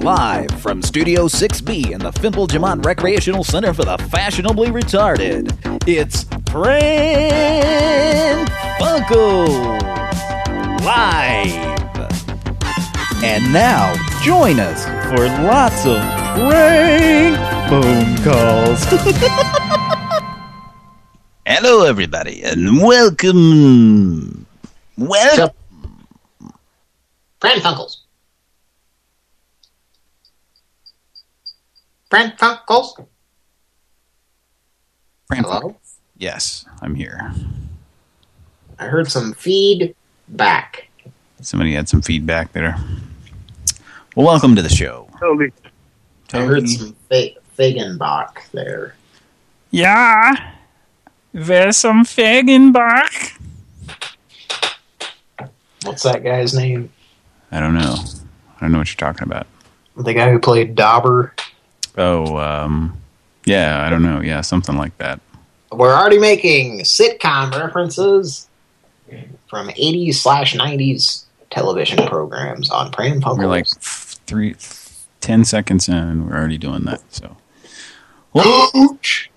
Live from Studio 6B in the Fimple Jamont Recreational Center for the Fashionably Retarded, it's Pran Funkels Live. And now, join us for lots of prank phone calls. Hello, everybody, and welcome. Welcome. Pran Funkels. Pran Funkels. Pran Hello? Yes, I'm here. I heard some feedback. Somebody had some feedback there. Well, welcome to the show. Toby. I heard some fa Fagenbach there. Yeah, there's some Fagenbach? What's that guy's name? I don't know. I don't know what you're talking about. The guy who played Dauber. Oh, um, yeah, I don't know. Yeah, something like that. We're already making sitcom references from 80s slash 90s television programs on Pran Funkels. We're like three, ten seconds in, and we're already doing that. So, Coach!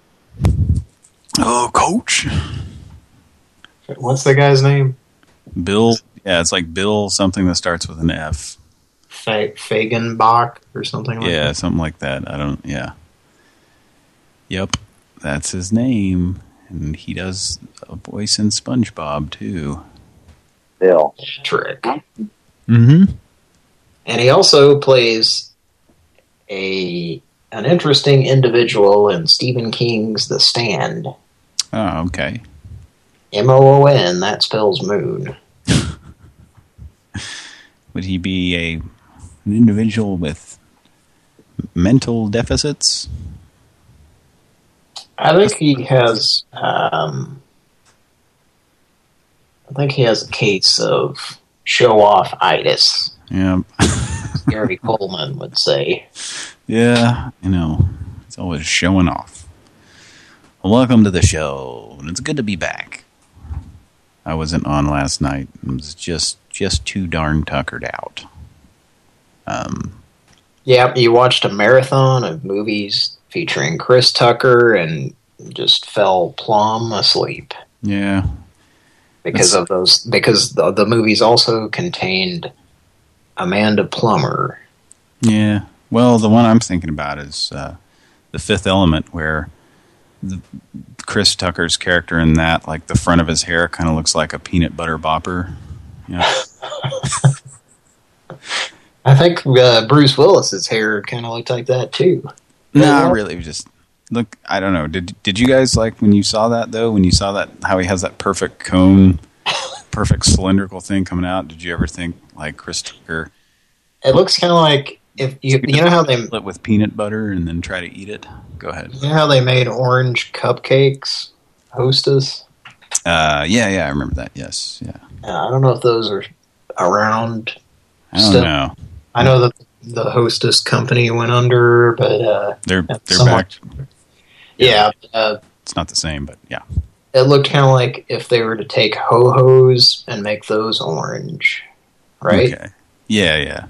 oh, coach, What's the guy's name? Bill. Yeah, it's like Bill something that starts with an F. Fa Fagenbach or something like Yeah, that? something like that. I don't. Yeah. Yep, that's his name, and he does a voice in SpongeBob too. Bill. Trick. Mm-hmm. And he also plays a an interesting individual in Stephen King's The Stand. Oh, okay. M-O-O-N, that spells moon. Would he be a an individual with mental deficits? I think he has, um, I think he has a case of show-off-itis, Yeah. Gary Coleman would say. Yeah, you know, it's always showing off. Well, welcome to the show, and it's good to be back. I wasn't on last night. I was just just too darn tuckered out. Um, Yeah, you watched a marathon of movies featuring Chris Tucker and just fell plumb asleep. yeah, because That's- of those because the, the movies also contained Amanda Plummer. yeah. Well, the one I'm thinking about is uh, the Fifth Element, where the, Chris Tucker's character in that, like the front of his hair, kind of looks like a peanut butter bopper. Yeah. I think uh, Bruce Willis's hair kind of looked like that too. No, Yeah. really, just look. I don't know. Did did you guys like when you saw that though? When you saw that how he has that perfect cone, perfect cylindrical thing coming out? Did you ever think like Chris Tucker It looks kind of like if you you know how they it with peanut butter and then try to eat it? Go ahead. You know how they made orange cupcakes, Hostess. Uh, yeah, yeah, I remember that. Yes, yeah. Uh, I don't know if those are around. I don't Still- know. I know that the Hostess company went under, but uh, They're they're back. yeah, uh, It's not the same, but yeah. it looked kind of like if they were to take ho hos and make those orange, right? Okay. Yeah, yeah.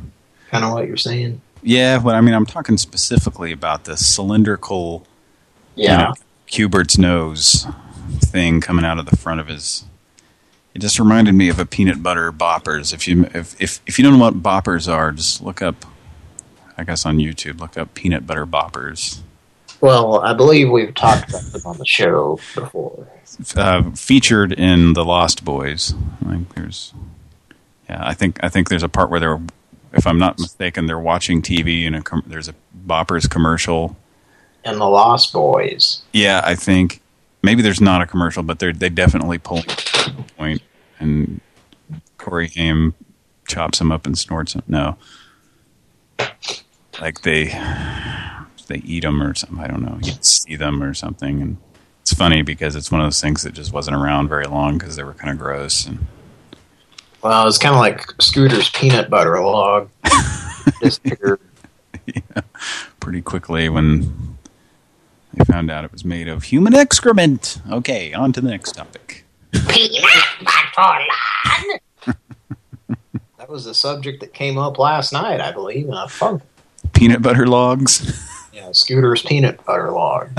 Kind of what you're saying. Yeah, but I mean, I'm talking specifically about the cylindrical you Yeah. know, Cubert's nose thing coming out of the front of his. It just reminded me of a peanut butter boppers. If you if if if you don't know what boppers are, just look up. I guess on YouTube, look up peanut butter boppers. Well, I believe we've talked about them on the show before. Uh, featured in the Lost Boys. Like there's, yeah, I think I think there's a part where they're, if I'm not mistaken, they're watching TV and a com there's a boppers commercial. And the Lost Boys. Yeah, I think maybe there's not a commercial, but they they definitely pull point, and Corey Haim chops him up and snorts him. No, like they they eat them or something. I don't know. You see them or something, and it's funny because it's one of those things that just wasn't around very long because they were kind of gross. And Well, it's kind of like Scooter's peanut butter log. Disappeared. yeah, pretty quickly when they found out it was made of human excrement. Okay, on to the next topic. peanut butter log. that was the subject that came up last night, I believe, in a funk. peanut butter logs. Yeah, Scooter's peanut butter log,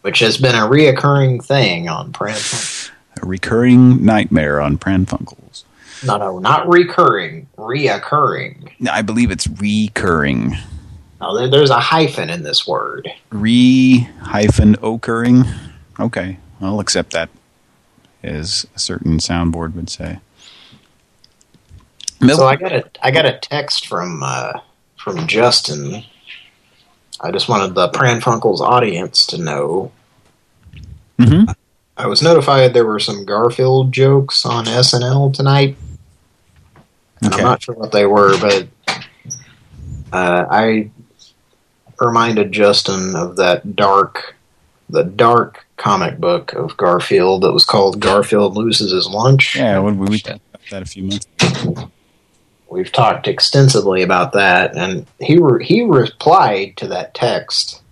which has been a reoccurring thing on Pran. A recurring nightmare on Pran Funkels. No, no, not recurring, reoccurring. I believe it's recurring. There, there's a hyphen in this word. Re hyphen occurring. Okay, I'll accept that, as a certain soundboard would say. Milk So I got a I got a text from uh, from Justin. I just wanted the Pran Funkels audience to know. Mhm. I was notified there were some Garfield jokes on SNL tonight. And Okay. I'm not sure what they were, but uh, I reminded Justin of that dark, the dark comic book of Garfield that was called Garfield Loses His Lunch. Yeah, we, we talked about that a few months ago. We've talked extensively about that, and he re he replied to that text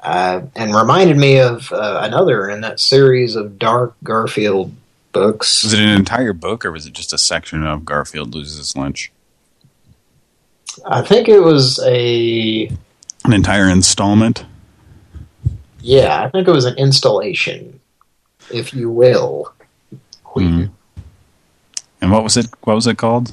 uh, and reminded me of uh, another in that series of dark Garfield books. Was it an entire book, or was it just a section of Garfield loses His lunch? I think it was a An entire installment? yeah, I think it was an installation, if you will. Mhm. And what was it? What was it called?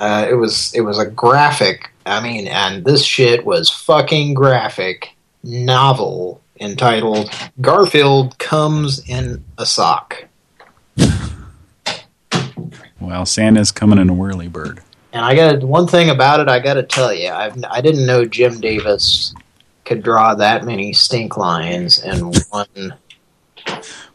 Uh, it was it was a graphic. I mean, and this shit was fucking graphic novel entitled "Garfield Comes in a Sock." Well, Santa's coming in a whirly bird. And I got one thing about it. I got to tell you, I've I didn't know Jim Davis could draw that many stink lines in one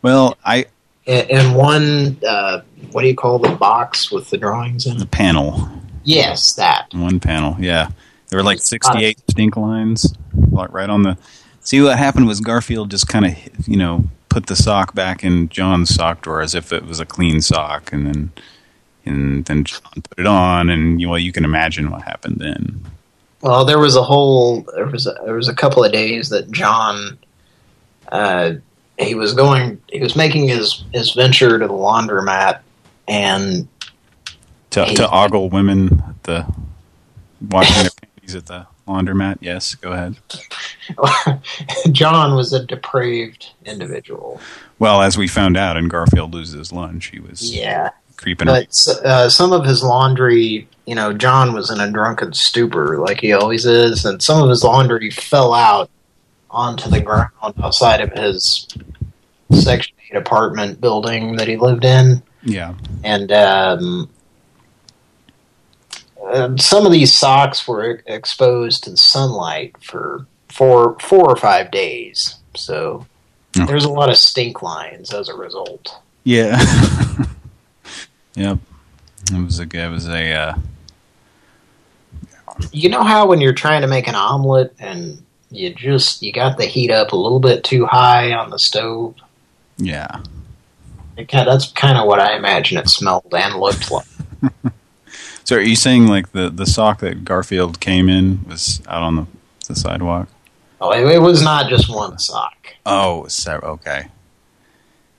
Well, I in, in one. Uh, what do you call the box with the drawings in the it? panel, Yes, that. one panel. Yeah, there were like sixty-eight stink lines, like right on the. See what happened was Garfield just kind of, you know, put the sock back in John's sock drawer as if it was a clean sock, and then, and then John put it on, and you, well, you can imagine what happened then. Well, there was a whole there was a, there was a couple of days that John uh, he was going he was making his his venture to the laundromat and To Hey. to ogle women at the washing their panties at the laundromat. Yes, go ahead. John was a depraved individual. Well, as we found out in Garfield loses lunch, he was Yeah, creeping. but uh, some of his laundry, you know, John was in a drunken stupor like he always is, and some of his laundry fell out onto the ground outside of his Section 8 apartment building that he lived in. Yeah. and um, uh, some of these socks were exposed to sunlight for four, four or five days. So Oh. there's a lot of stink lines as a result. Yeah. yep. It was a it was a uh, You know how when you're trying to make an omelet and you just you got the heat up a little bit too high on the stove. yeah. It kind that's kind of what I imagine it smelled and looked like. So are you saying like the the sock that Garfield came in was out on the the sidewalk? Oh, it, it was not just one sock. Oh, so okay.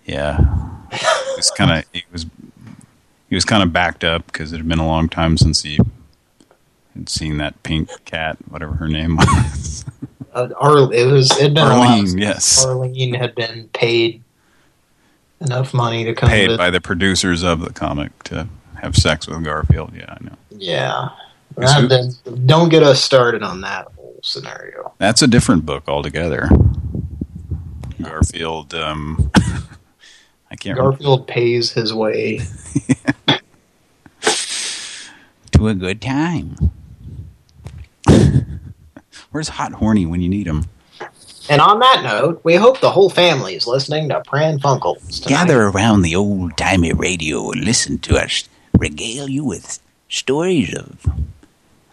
Yeah. It was kind of it was he was kind of backed up because it had been a long time since he had seen that pink cat, whatever her name was. Uh, Ar it was it'd been Arlene, yes. Arlene had been paid enough money to come Paid visit. by the producers of the comic to have sex with Garfield. Yeah, I know. Yeah. Don't get us started on that whole scenario. That's a different book altogether. Garfield, um, I can't remember. Garfield pays his way. To a good time. Where's Hot Horny when you need him? And on that note, we hope the whole family is listening to Pran Funkels tonight. Gather around the old-timey radio and listen to us regale you with stories of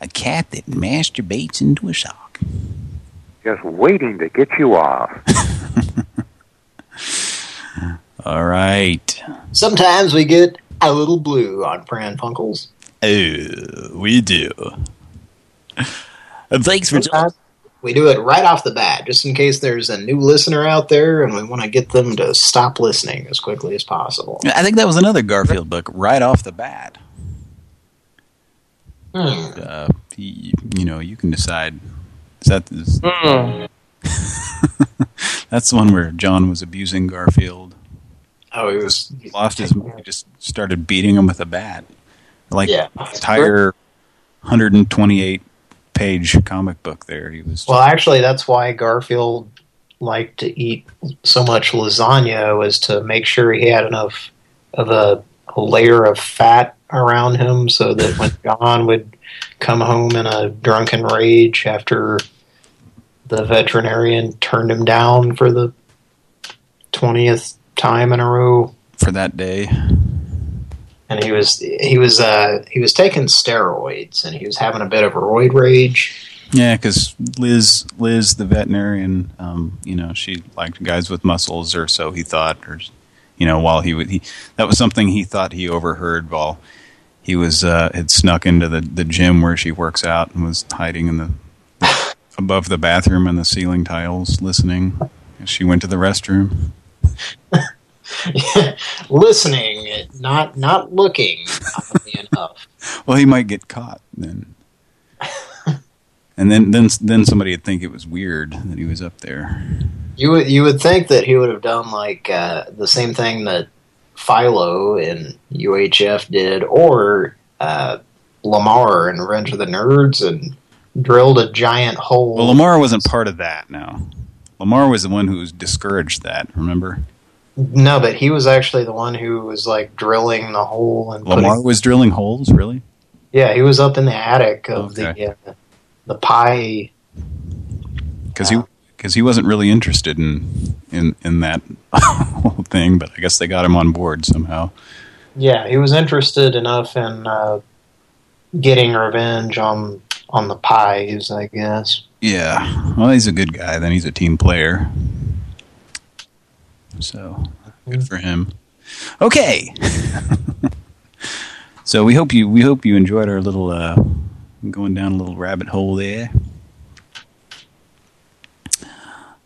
a cat that masturbates into a sock. just waiting to get you off. All right. Sometimes we get a little blue on Pran Funkels. Oh, we do. And thanks for Sometimes we do it right off the bat, just in case there's a new listener out there and we want to get them to stop listening as quickly as possible. I think that was another Garfield book right off the bat. Hmm. Uh, you, you know, you can decide. Is that is, Hmm. that's the one where John was abusing Garfield. Oh, he was Lost his. He just started beating him with a bat. Like Yeah. entire 128 page comic book. There, he was. Well, actually, that's why Garfield liked to eat so much lasagna was to make sure he had enough of a, a layer of fat around him so that when John would come home in a drunken rage after the veterinarian turned him down for the 20th time in a row for that day. and he was he was uh he was taking steroids and he was having a bit of a roid rage Yeah, because Liz, Liz, the veterinarian, um, you know, she liked guys with muscles, or so he thought, or you know, while he would, he that was something he thought he overheard while he was uh, had snuck into the the gym where she works out and was hiding in the above the bathroom and the ceiling tiles, listening. As she went to the restroom. listening not not looking enough Well, he might get caught then. And then, then, then somebody would think it was weird that he was up there. you would you would think that he would have done like uh the same thing that Philo in UHF did or uh Lamar in Revenge of the Nerds and drilled a giant hole Well, Lamar wasn't part of that. No, Lamar was the one who discouraged that. Remember, no but he was actually the one who was like drilling the hole and Lamar putting, was drilling holes. Really? yeah he was up in the attic of Okay. the uh, the pie Because he because he wasn't really interested in in in that whole thing. But I guess they got him on board somehow. Yeah, he was interested enough in uh, getting revenge on on the pies, I guess. Yeah. Well, he's a good guy. Then he's a team player. So good for him. Okay. so we hope you we hope you enjoyed our little uh, going down a little rabbit hole there.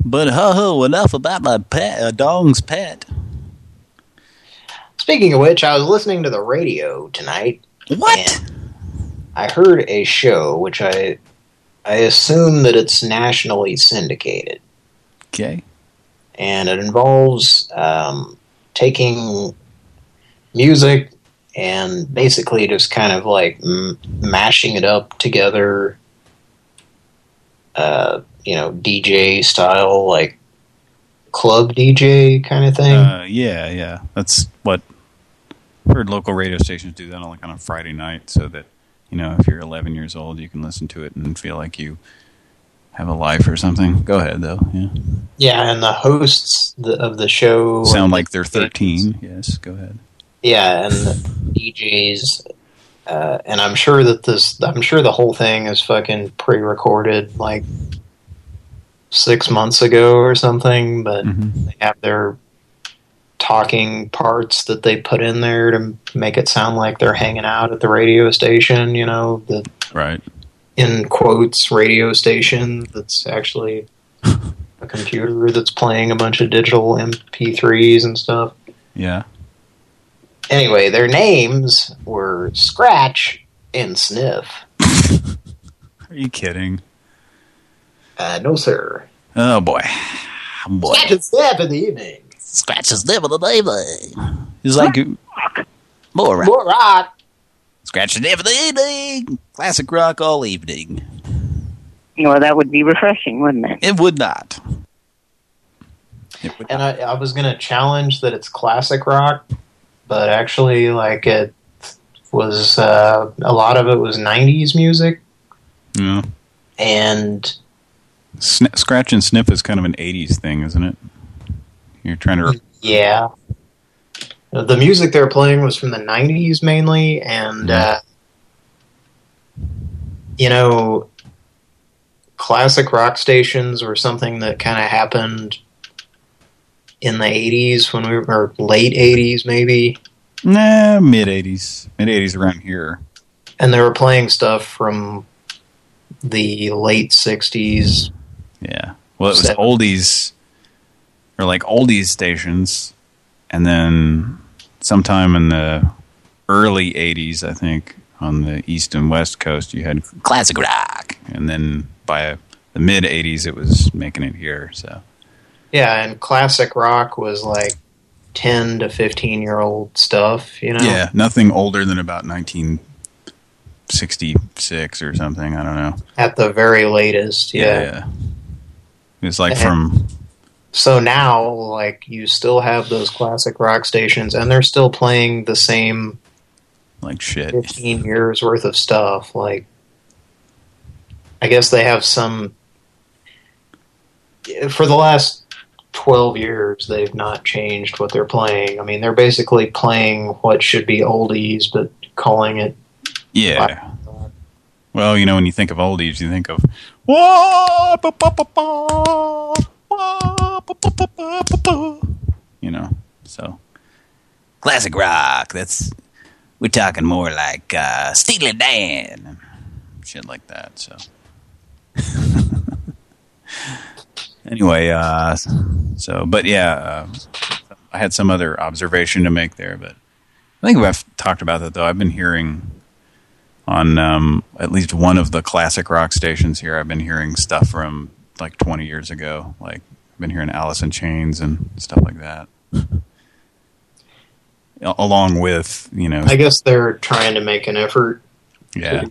But ho ho, enough about my pet, uh, dog's pet. Speaking of which, I was listening to the radio tonight. What? I heard a show which I I assume that it's nationally syndicated, Okay. and it involves um, taking music and basically just kind of like m mashing it up together. Uh, you know, DJ style, like club DJ kind of thing. Uh, yeah, yeah. That's what I've heard local radio stations do that on like on a Friday night so that, you know, if you're 11 years old, you can listen to it and feel like you have a life or something. Go ahead, though. Yeah. Yeah, and the hosts the, of the show Sound like they're 13. Yes, go ahead. Yeah, and the DJs, uh, and I'm sure that this, I'm sure the whole thing is fucking pre-recorded like six months ago or something. But Mhm. they have their talking parts that they put in there to make it sound like they're hanging out at the radio station. You know, the Right. in quotes radio station that's actually a computer that's playing a bunch of digital MP3s and stuff. Yeah. Anyway, their names were Scratch and Sniff. Are you kidding? Uh, no, sir. Oh, boy. Boy. Scratch and Sniff in the evening. Scratch his name on the name. He's like, more rock. More rock. Scratch his name the evening. Classic rock all evening. Well, that would be refreshing, wouldn't it? It would not. It would And I, I was going to challenge that it's classic rock, but actually, like, it was, uh, a lot of it was 90s music. Yeah. And Sn scratch and sniff is kind of an 80s thing, isn't it? You're trying to... yeah, the music they were playing was from the 90s mainly. And, uh, you know, classic rock stations were something that kind of happened in the 80s when we were, or late 80s maybe. Nah, mid-80s. Mid-80s around here. And they were playing stuff from the late 60s. Yeah. Well, it was Seven. oldies, or like oldies stations, and then sometime in the early 80s, I think, on the east and west coast, you had classic rock, and then by the mid '80s, it was making it here. So Yeah, and classic rock was like 10 to 15 year old stuff, you know? yeah, nothing older than about 1966 or something. I don't know. At the very latest, yeah. yeah. It's like And- from So now, like, you still have those classic rock stations, and they're still playing the same like shit. 15 years worth of stuff. Like, I guess they have some. For the last 12 years, they've not changed what they're playing. I mean, they're basically playing what should be oldies, but calling it. Yeah. Well, you know, when you think of oldies, you think of Wah, ba, ba, ba, you know, so classic rock. That's we're talking more like uh, Steely Dan shit like that. So anyway, uh, so but yeah, uh, I had some other observation to make there, but I think I've talked about that though. I've been hearing on um, at least one of the classic rock stations here. I've been hearing stuff from like 20 years ago. Like I've been hearing Alice in Chains and stuff like that. Along with, you know, I guess they're trying to make an effort. yeah.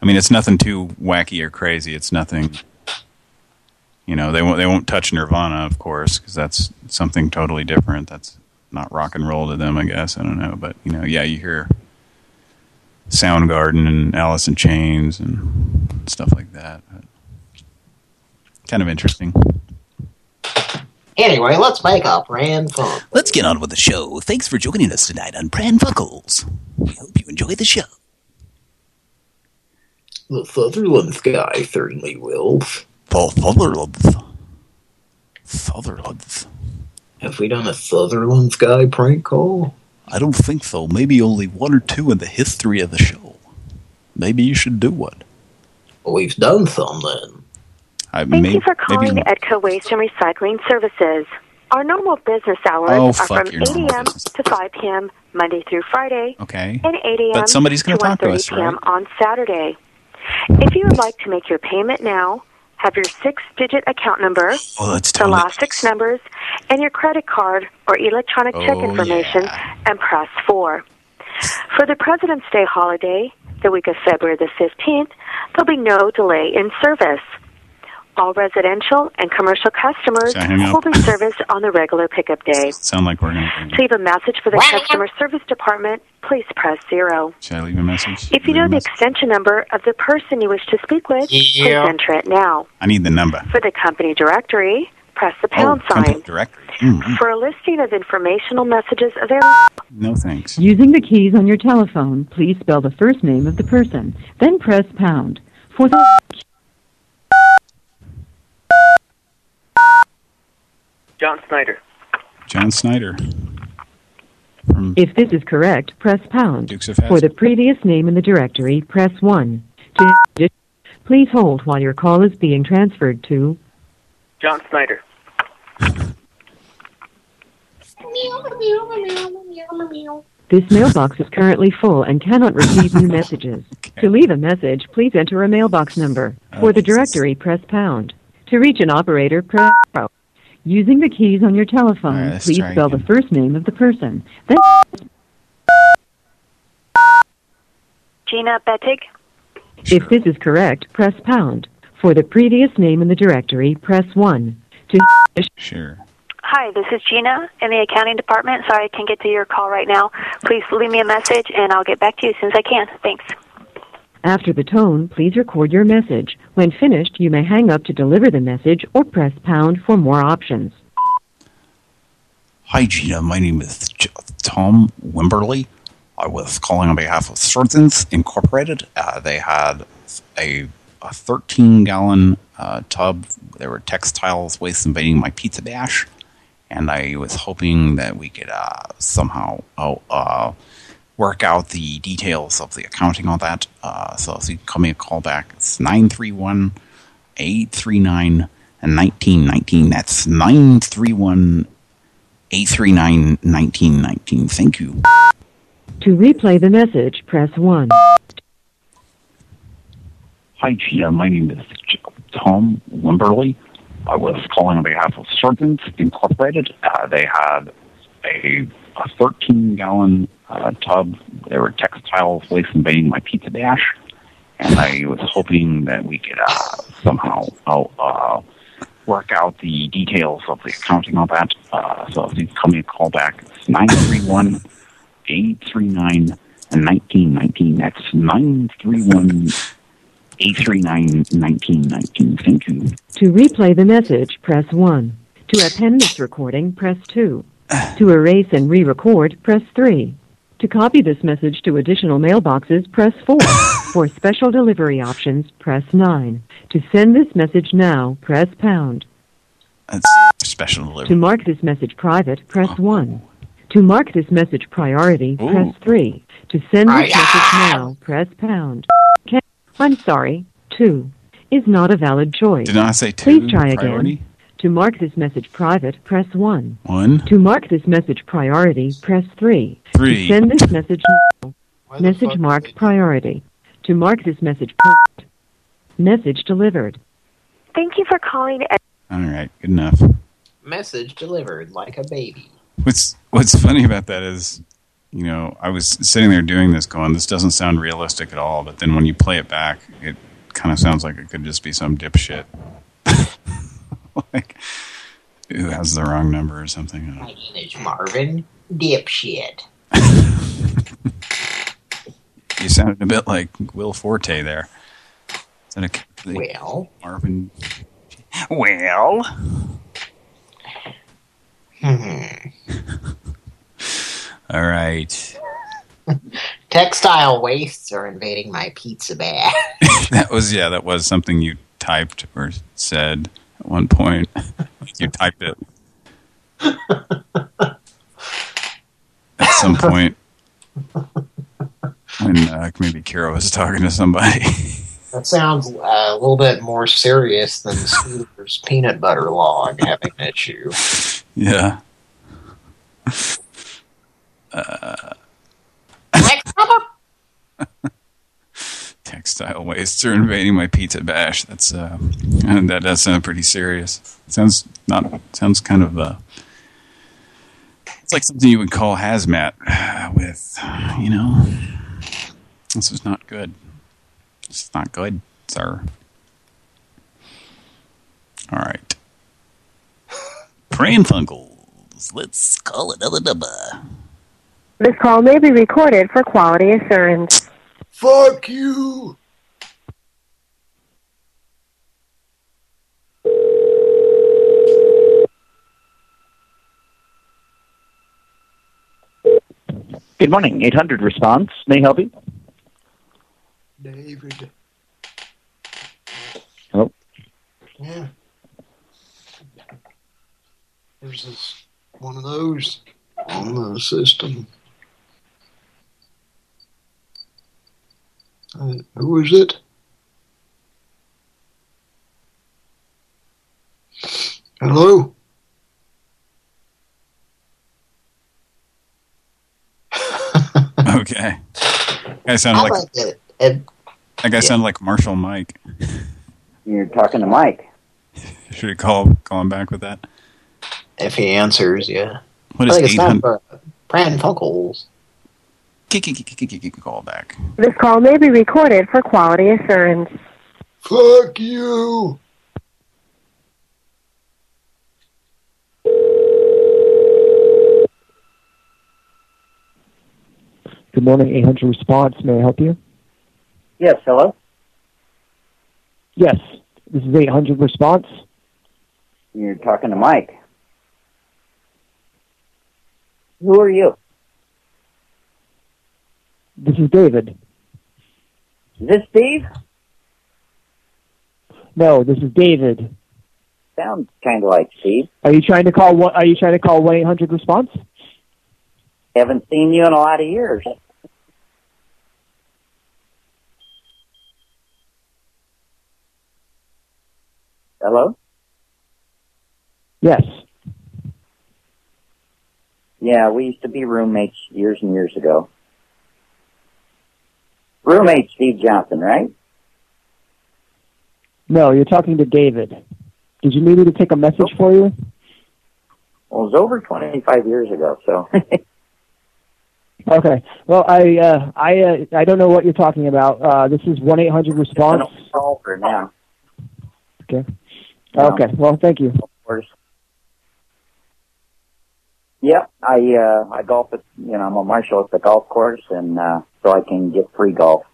I mean, it's nothing too wacky or crazy. It's nothing, you know, they won't they won't touch Nirvana, of course, because that's something totally different. That's not rock and roll to them, I guess. I don't know, but you know, yeah, you hear Soundgarden and Alice in Chains and stuff like that. Kind of interesting. Anyway, let's make up Rand Funk. Let's get on with the show. Thanks for joining us tonight on Pran Funkels. We hope you enjoy the show. The Sutherland guy certainly will. For Sutherland. Sutherland. Have we done a Sutherland guy prank call? I don't think so. Maybe only one or two in the history of the show. Maybe you should do one. We've done some then. I, Thank may- you for calling maybe, Edco Waste and Recycling Services. Our normal business hours Oh, are from 8 a.m. to 5 p.m. Monday through Friday, Okay. and 8 a.m. But somebody's to gonna talk to 1:30 us, p.m. right? on Saturday. If you would like to make your payment now, have your six-digit account number, oh, Well, it's the last six numbers, and your credit card or electronic check Oh, information, yeah. and press 4. For the President's Day holiday, the week of February the 15th, there'll be no delay in service. All residential and commercial customers Should I hang will be serviced on the regular pickup day. sound like we're going To leave a message for the customer service department, please press 0. Should I leave a message? If you know the message? extension number of the person you wish to speak with, please enter it now. I need the number. For the company directory, press the pound oh, sign. directory. Mm, mm. For a listing of informational messages available, No thanks. Using the keys on your telephone, please spell the first name of the person, then press pound. For the John Snyder. John Snyder. From if this is correct, press pound. Dukes of For the previous name in the directory, press 1. To please hold while your call is being transferred to John Snyder. This mailbox is currently full and cannot receive new messages. To leave a message, please enter a mailbox number. For the directory, press pound. To reach an operator, press zero. Using the keys on your telephone, All right, let's please spell again. the first name of the person. Then Gina Bettig. If this is correct, press pound. For the previous name in the directory, press 1. To Sure. Hi, this is Gina in the accounting department. Sorry I can't get to your call right now. Please leave me a message and I'll get back to you as soon as I can. Thanks. After the tone, please record your message. When finished, you may hang up to deliver the message or press pound for more options. Hi, Gina. My name is Tom Wimberly. I was calling on behalf of Surgeons Incorporated. Uh, they had a, a 13-gallon uh, tub. There were textiles waste invading my pizza bash. And I was hoping that we could uh, somehow oh, uh, work out the details of the accounting on that. Uh, so if you can call me a call back, it's 931 839 1919. That's 931 839 1919. Thank you. To replay the message, press 1. Hi, Gina. My name is Tom Wimberly. I was calling on behalf of Surgeons Incorporated. Uh, they had a, a 13 gallon uh, tub. There were textiles waste invading my pizza dash. And I was hoping that we could uh, somehow uh, work out the details of the accounting of that. Uh, so if you call me a call back, it's 931 839 1919. That's 931 839 1919. Thank you. To replay the message, press 1. To append this recording, press 2. To erase and re-record, press 3. To copy this message to additional mailboxes, press 4. For special delivery options, press 9. To send this message now, press pound. That's special delivery. To mark this message private, press 1. To mark this message priority, Ooh. press 3. To send this message now, press pound. Ca- I'm sorry, 2 is not a valid choice. Did I say two. Please try priority? again. To mark this message private, press 1. One. To mark this message priority, press 3. Three. To send this message now, message marked priority. To mark this message private, message delivered. Thank you for calling. All right, good enough. Message delivered like a baby. What's What's funny about that is, you know, I was sitting there doing this, going, "This doesn't sound realistic at all." But then when you play it back, it kind of sounds like it could just be some dipshit, like who has the wrong number or something. My name is Marvin Dipshit. You sounded a bit like Will Forte there. Is that a well Marvin? Well, Hmm. all right. Textile wastes are invading my pizza bag. That was yeah, that was something you typed or said at one point. you typed it at some point when uh, maybe Kira was talking to somebody. That sounds uh, a little bit more serious than Scooter's peanut butter log having an issue. yeah. Uh, textile wastes are invading my pizza bash. That's uh, that does sound pretty serious. sounds not sounds kind of uh, it's like something you would call hazmat with, you know. This is not good. This is not good, sir. All right. Pran Funkels. Let's call another number. This call may be recorded for quality assurance. Fuck you! Good morning. 800 response. May I help you? David. Hello? Yeah. There's this one of those on the system. Uh, who is it? Hello? Okay. That guy sounded I like like it. it that guy sounded like Marshall Mike. You're talking to Mike. Should we call call him back with that? if he answers, yeah. What I is think it's time 800? for Pran Funkels. Call back. This call may be recorded for quality assurance. Fuck you! Good morning, 800 response. May I help you? Yes, hello? Yes, this is 800 response. You're talking to Mike. Who are you? This is David. Is this Steve? No, this is David. Sounds kind of like Steve. Are you trying to call what? Are you trying to call 1 800 response? Haven't seen you in a lot of years. Hello? Yes. Yeah, we used to be roommates years and years ago. Roommate Steve Johnson, right? No, you're talking to David. Did you need me to take a message for you? Well, it was over 25 years ago, so. Okay. Well, I uh, I uh, I don't know what you're talking about. Uh, this is one eight hundred response. now. Okay. Okay. Well, thank you. Of course. Yep, I uh, I golf at you know I'm a marshal at the golf course, and uh, so I can get free golf.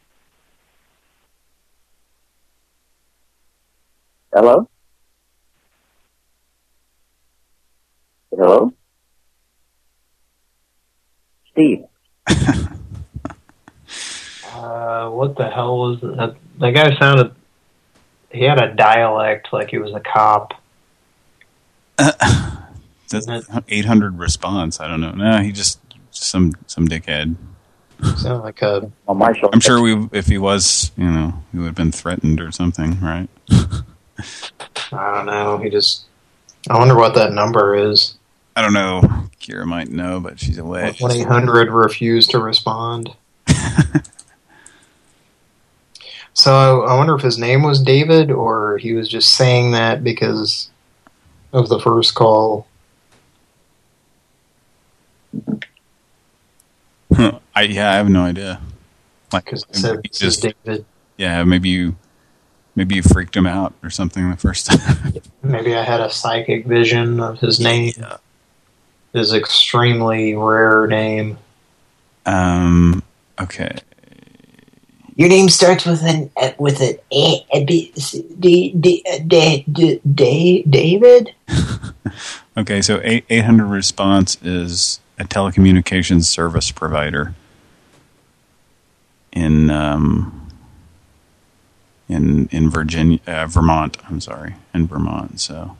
Hello. Hello. Steve. Uh, what the hell was that? That guy sounded. He had a dialect like he was a cop. That's 800 response. I don't know. No, he just, just some some dickhead. Sound like a. Well, Marshall. I'm sure we, if he was, you know, he would have been threatened or something, right? I don't know. He just. I wonder what that number is. I don't know. Kira might know, but she's away. One eight hundred refused to respond. so I wonder if his name was David or he was just saying that because of the first call. Huh. I yeah, I have no idea. Like, Because it said he this just David. yeah, maybe you maybe you freaked him out or something the first time. Maybe I had a psychic vision of his name. Yeah. His extremely rare name. um. Okay. Your name starts with an uh, with an A, a B, C, D, D, uh, D, D, D, David. Okay. So eight eight hundred response is a telecommunications service provider in um in in Virginia, uh, Vermont. I'm sorry, in Vermont. So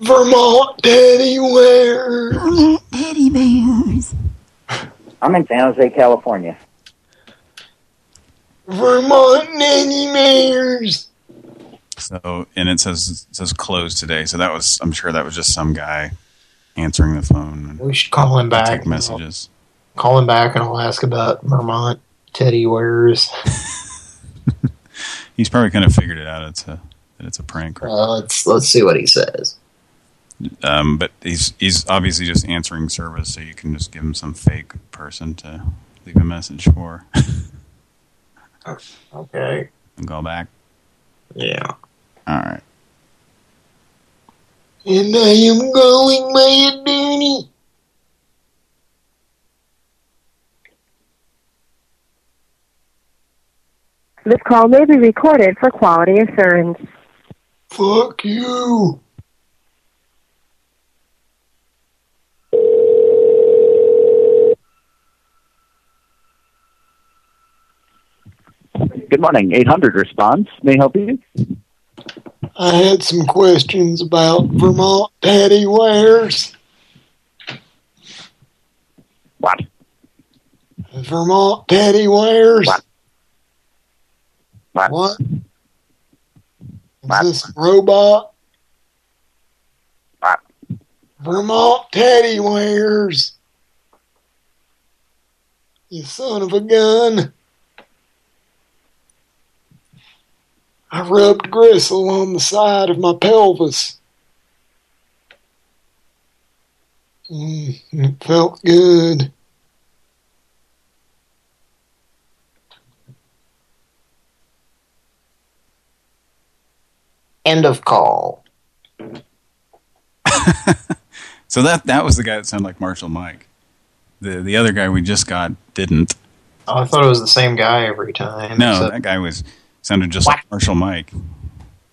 Vermont teddy bears. teddy bears. I'm in San Jose, California. Vermont teddy bears. So and it says it says closed today. So that was I'm sure that was just some guy answering the phone. We should call him back. Take messages. Call him back and I'll ask about Vermont teddy wares. He's probably kind of figured it out. It's a it's a prank. Or, Uh, let's let's see what he says. um, but he's he's obviously just answering service, so you can just give him some fake person to leave a message for Okay. and call back. Yeah. All right. And I am going by a dirty. This call may be recorded for quality assurance. Fuck you. Good morning. 800 response. May I help you? I had some questions about Vermont teddy wares. What? Vermont teddy wares. What? What? What? Is this robot? What? Vermont teddy wares. You son of a gun. I rubbed gristle on the side of my pelvis. Mm, it felt good. End of call. So that that was the guy that sounded like Marshall Mike. The the other guy we just got didn't. Oh, I thought it was the same guy every time. No, So- that guy was sounded just like Marshall Mike.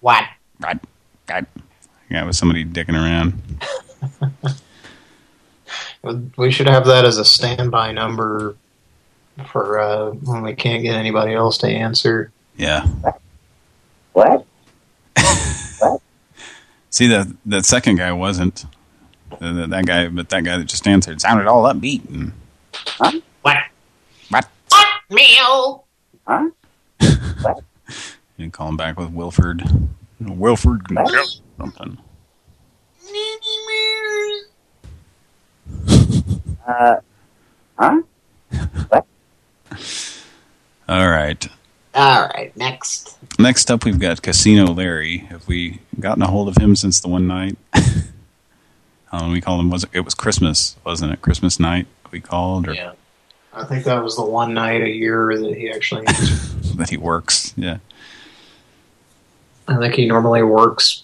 what? God, God. Yeah, it was somebody dicking around. We should have that as a standby number for uh, when we can't get anybody else to answer. Yeah. What? what? See that that second guy wasn't. Uh, that, that guy, but that guy that just answered sounded all upbeat. And, What? what? Meow. Huh? You call him back with Wilford. Wilford something. Uh, huh? What? All right. All right, next. Next up, we've got Casino Larry. Have we gotten a hold of him since the one night? um, we called him. Was it, it was Christmas, wasn't it? Christmas night we called, or Yeah. I think that was the one night a year that he actually. that he works. Yeah. I think he normally works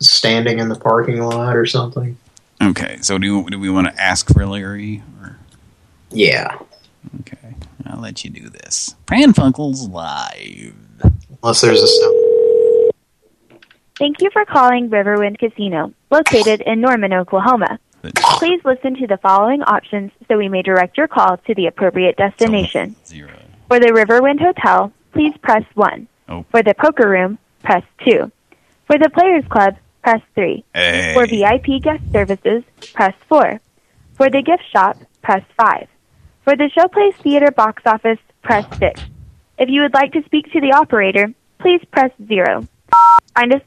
standing in the parking lot or something. Okay. So do do we want to ask for Larry? Or? Yeah. Okay. I'll let you do this. Pran Funkels live. Unless there's a sound. Thank you for calling Riverwind Casino, located in Norman, Oklahoma. Please listen to the following options so we may direct your call to the appropriate destination. For the Riverwind Hotel, please press 1. Oh. For the poker room, press 2. For the Players Club, press 3. Hey. For VIP guest services, press 4. For the gift shop, press 5. For the Showplace Theater box office, press 6. If you would like to speak to the operator, please press 0. Find us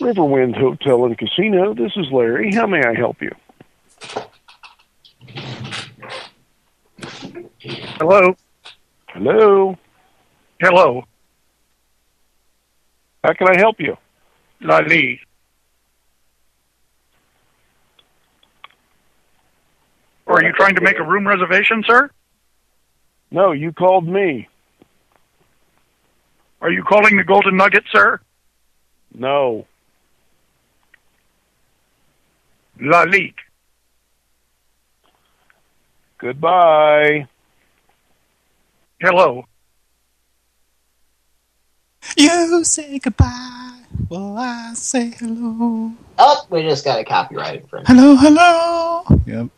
Riverwind Hotel and Casino. This is Larry. How may I help you? Hello. Hello. Hello. How can I help you? Lali. Are you trying to make a room reservation, sir? No, you called me. Are you calling the Golden Nugget, sir? No. Lalik. Goodbye. Hello. You say goodbye. Well, I say hello. Oh, we just got a copyright infringement Hello, hello. Yep.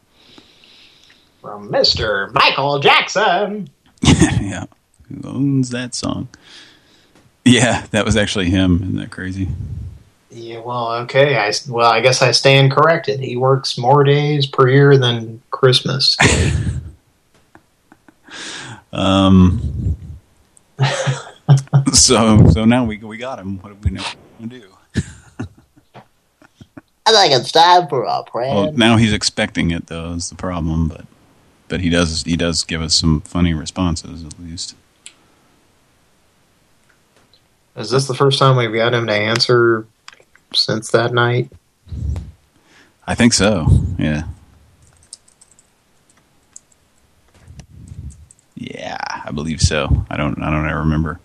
from Mr. Michael Jackson. yeah. Who owns that song? Yeah, that was actually him. Isn't that crazy? Yeah, well, okay. I well, I guess I stand corrected. He works more days per year than Christmas. Um. so so now we we got him. What do we know what to do? I think it's time for a prayer. Well, now he's expecting it though. Is the problem, but but he does he does give us some funny responses at least. Is this the first time we've got him to answer since that night? I think so. Yeah. Yeah, I believe so. I don't. I don't ever remember.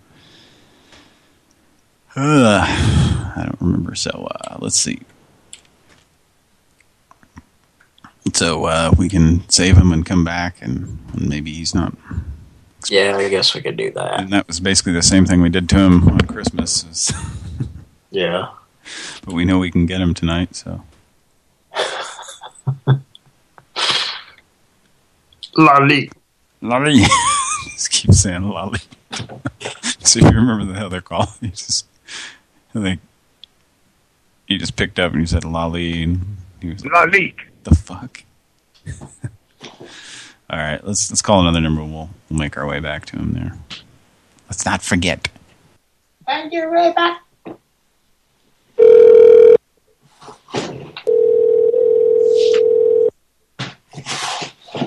Uh, I don't remember. So uh, let's see. So uh, we can save him and come back, and, and maybe he's not. Yeah, I guess we could do that. And that was basically the same thing we did to him on Christmas. Yeah. But we know we can get him tonight, so. Lali. Lolly. just keep saying lolly. so if you remember the other call, you just I think he just picked up and you said lolly and he was like, Lalik. the fuck? All right, let's let's call another number. We'll we'll make our way back to him there. Let's not forget. Thank you, way back.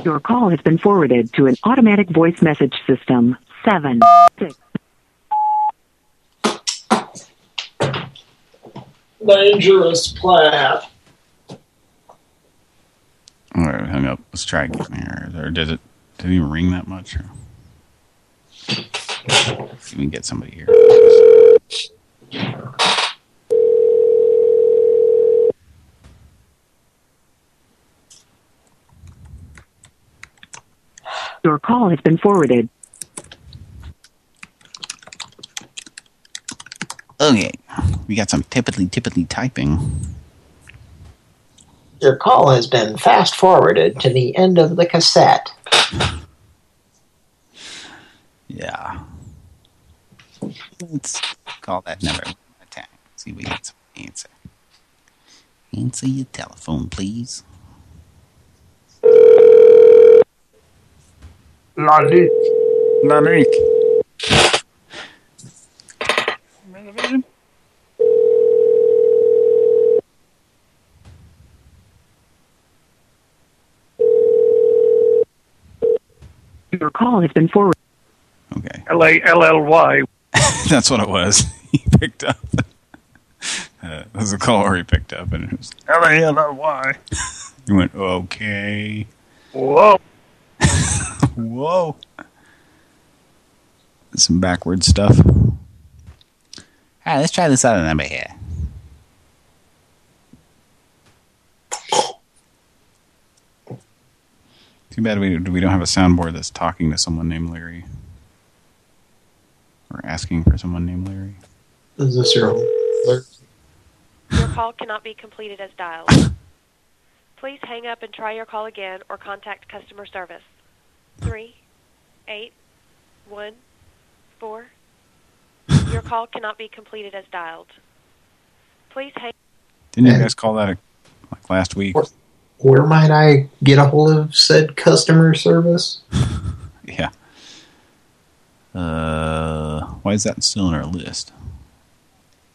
Your call has been forwarded to an automatic voice message system. Seven. Six. Dangerous Platt. All right, hung up. Let's try again here. Or did it? Did it even ring that much? Or? See if we can get somebody here. Your call has been forwarded. Okay, we got some typically typically typing. Your call has been fast forwarded to the end of the cassette. Yeah. Let's call that number one more time. See if we get some answer. Answer your telephone, please. La nuque. La nuque. Your call has been forwarded. Okay. L A L L Y. That's what it was. He picked up. Uh, that was a call where he picked up, and it was L A L L Y. He went okay. Whoa. Whoa. Some backward stuff. All right, let's try this other number here. Too bad we we don't have a soundboard that's talking to someone named Larry. Or asking for someone named Larry. Is this your Your call cannot be completed as dialed. Please hang up and try your call again or contact customer service. Three, eight, one, four. Your call cannot be completed as dialed. Please hang. Didn't you guys call that a, like last week? Where might I get a hold of said customer service? Yeah. Uh, why is that still in our list?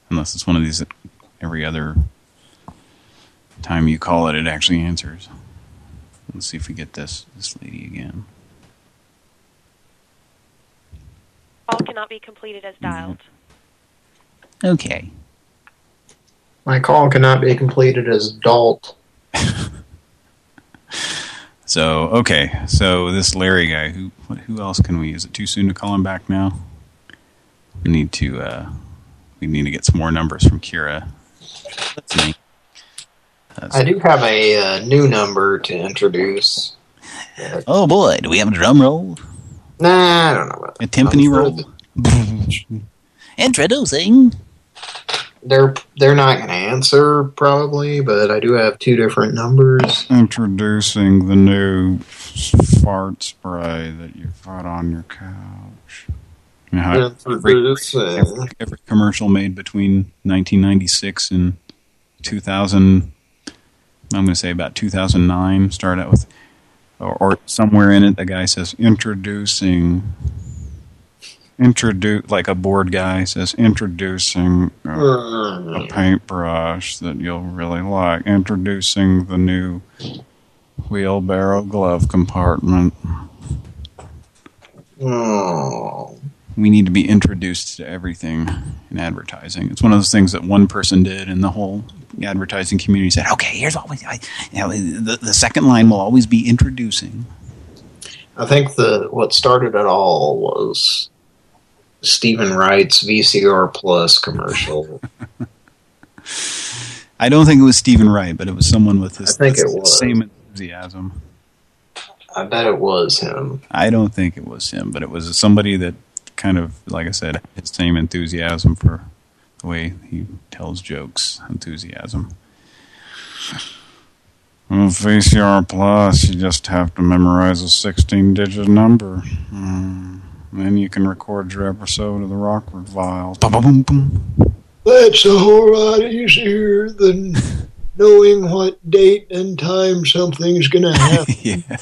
Unless it's one of these that every other time you call it, it actually answers. Let's see if we get this this lady again. Cannot be completed as dialed. Okay. My call cannot be completed as adult. So okay, so this Larry guy, who what, who else can we? Is it too soon to call him back now? We need to uh, we need to get some more numbers from Kira. That's me. That's- I do have a uh, new number to introduce. oh boy, do we have a drum roll? Nah, I don't know about A timpani roll? Introducing. They're they're not going to answer probably, but I do have two different numbers. Introducing the new fart spray that you put on your couch. You know how every, every, every commercial made between 1996 and 2000, I'm going to say about 2009, start out with, or, or somewhere in it, the guy says, introducing, introduce, like a board guy says, introducing uh, a, a paintbrush that you'll really like, introducing the new wheelbarrow glove compartment. Oh. We need to be introduced to everything in advertising. It's one of those things that one person did, and the whole advertising community said, "Okay, here's what we, I, you know, the, the second line will always be introducing." I think the what started it all was Steven Wright's VCR Plus commercial. I don't think it was Steven Wright, but it was someone with this, I think this same enthusiasm. I bet it was him. I don't think it was him, but it was somebody that kind of, like I said, had the same enthusiasm for the way he tells jokes. Enthusiasm. Well, VCR Plus, you just have to memorize a 16-digit number. Mm. Then you can record your episode of the Rockford Files. Boom, boom, boom, boom. That's a whole lot easier than knowing what date and time something's going to happen. yeah.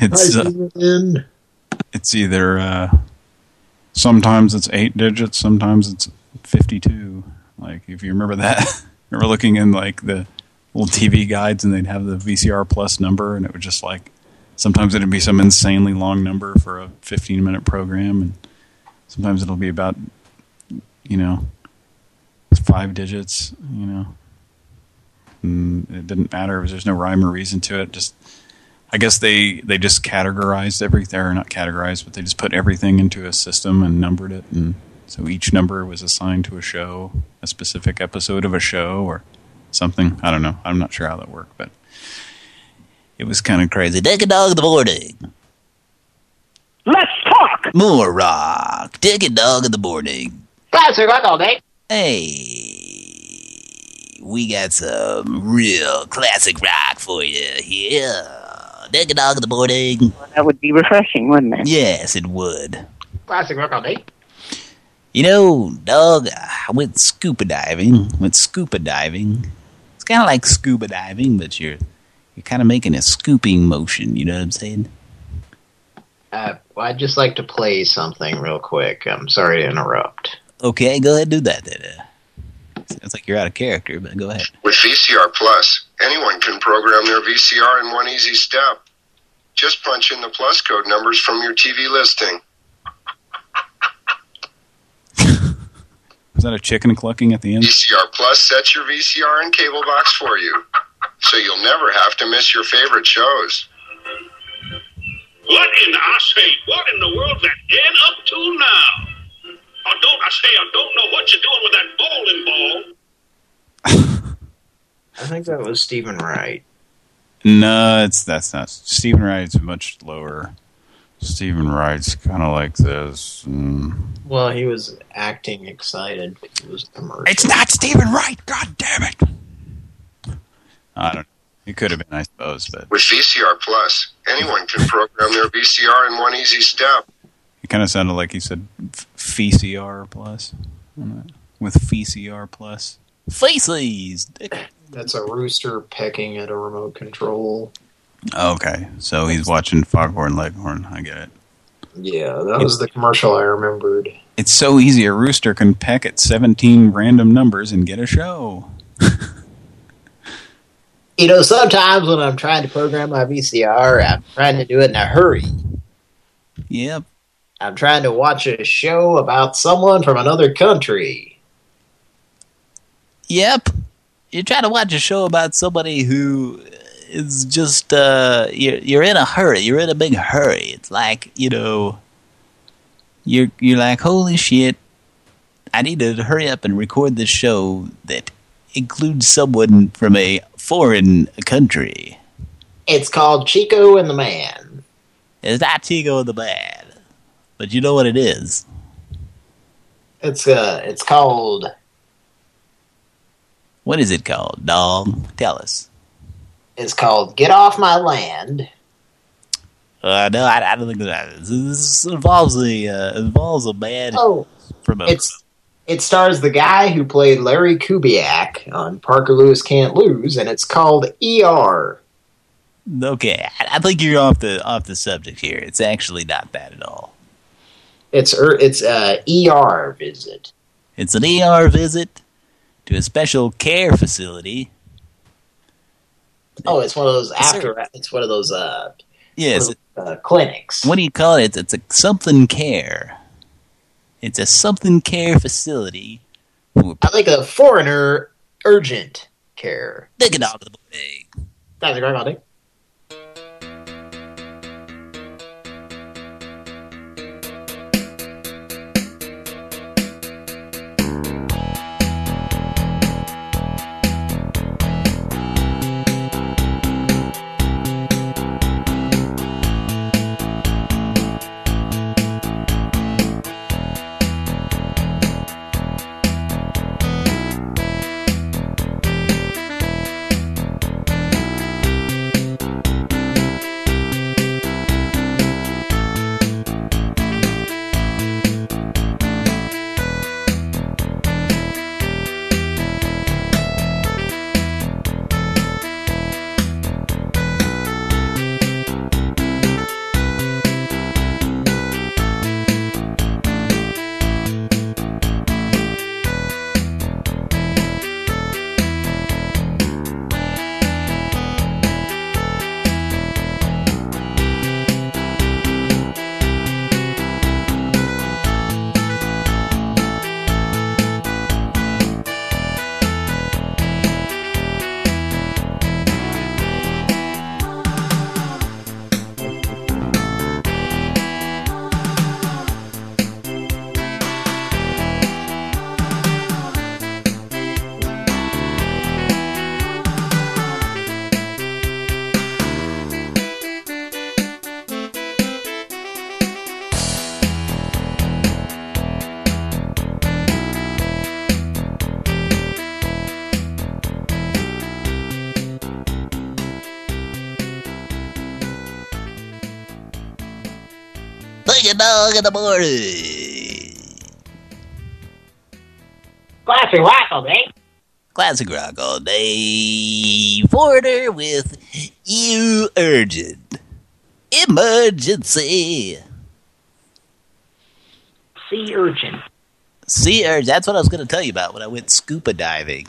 It's uh, it it's either uh, sometimes it's eight digits, sometimes it's 52. Like if you remember that, remember looking in like the little TV guides and they'd have the VCR plus number and it was just like sometimes it'd be some insanely long number for a 15 minute program and sometimes it'll be about you know five digits, you know. And it didn't matter. There's no rhyme or reason to it. Just I guess they they just categorized everything, or not categorized, but they just put everything into a system and numbered it, and so each number was assigned to a show, a specific episode of a show, or something. I don't know. I'm not sure how that worked, but it was kind of crazy. Dick a dog in the morning. Let's talk. More rock. Dick a dog in the morning. Classic rock all day. Hey, we got some real classic rock for you here. Dick a dog in the morning. That would be refreshing, wouldn't it? Yes, it would. Classic rock all day. You know, dog, I went scuba diving. Went scuba diving. It's kind of like scuba diving, but you're you're kind of making a scooping motion. You know what I'm saying? Uh, I'd just like to play something real quick. I'm sorry to interrupt. Okay, go ahead and do that. Then. Uh, sounds like you're out of character, but go ahead. With VCR Plus, anyone can program their VCR in one easy step. Just punch in the plus code numbers from your TV listing. Is that a chicken clucking at the end? VCR Plus sets your VCR and cable box for you, so you'll never have to miss your favorite shows. What in the, I say, what in the world that get up to now? I don't, I say, I don't know what you're doing with that bowling ball. I think that was Steven Wright. No, it's that's not. Steven Wright's much lower. Steven Wright's kind of like this. Mm. Well, he was acting excited because it was a commercial. It's not Steven Wright. God damn it! I don't. know. It could have been, I suppose, but With VCR Plus, anyone can program their VCR in one easy step. it kind of sounded like he said VCR plus with VCR plus. Feces. That's a rooster pecking at a remote control. Okay, so he's watching Foghorn Leghorn. I get it. Yeah, that was the commercial I remembered. It's so easy. A rooster can peck at 17 random numbers and get a show. You know, sometimes when I'm trying to program my VCR, I'm trying to do it in a hurry. Yep. I'm trying to watch a show about someone from another country. Yep. You're trying to watch a show about somebody who is just, uh, you're, you're in a hurry. You're in a big hurry. It's like, you know, you're, you're like, holy shit, I need to hurry up and record this show that includes someone from a foreign country. It's called Chico and the Man. It's not Chico the Bad, but you know what it is. It's uh, it's called. What is it called, dog? Tell us. It's called Get Off My Land. Uh, no, I, I don't think that This involves a uh, involves a man Oh, from a. It's it stars the guy who played Larry Kubiac on Parker Lewis Can't Lose, and it's called ER. Okay, I, I think you're off the off the subject here. It's actually not that at all. It's er, it's uh, ER visit. It's an ER visit to a special care facility. Oh, it's one of those after. It's one of those uh, Yes. those, uh, clinics. What do you call it? It's a something care. It's a something care facility. I think a foreigner urgent care. Dig it out of the way. That's a great idea. Like a dog in the morning. Classic rock all day. Classic rock all day. Foreigner with you urgent. Emergency. Sea urchin. Sea urchin. That's what I was going to tell you about when I went scuba diving.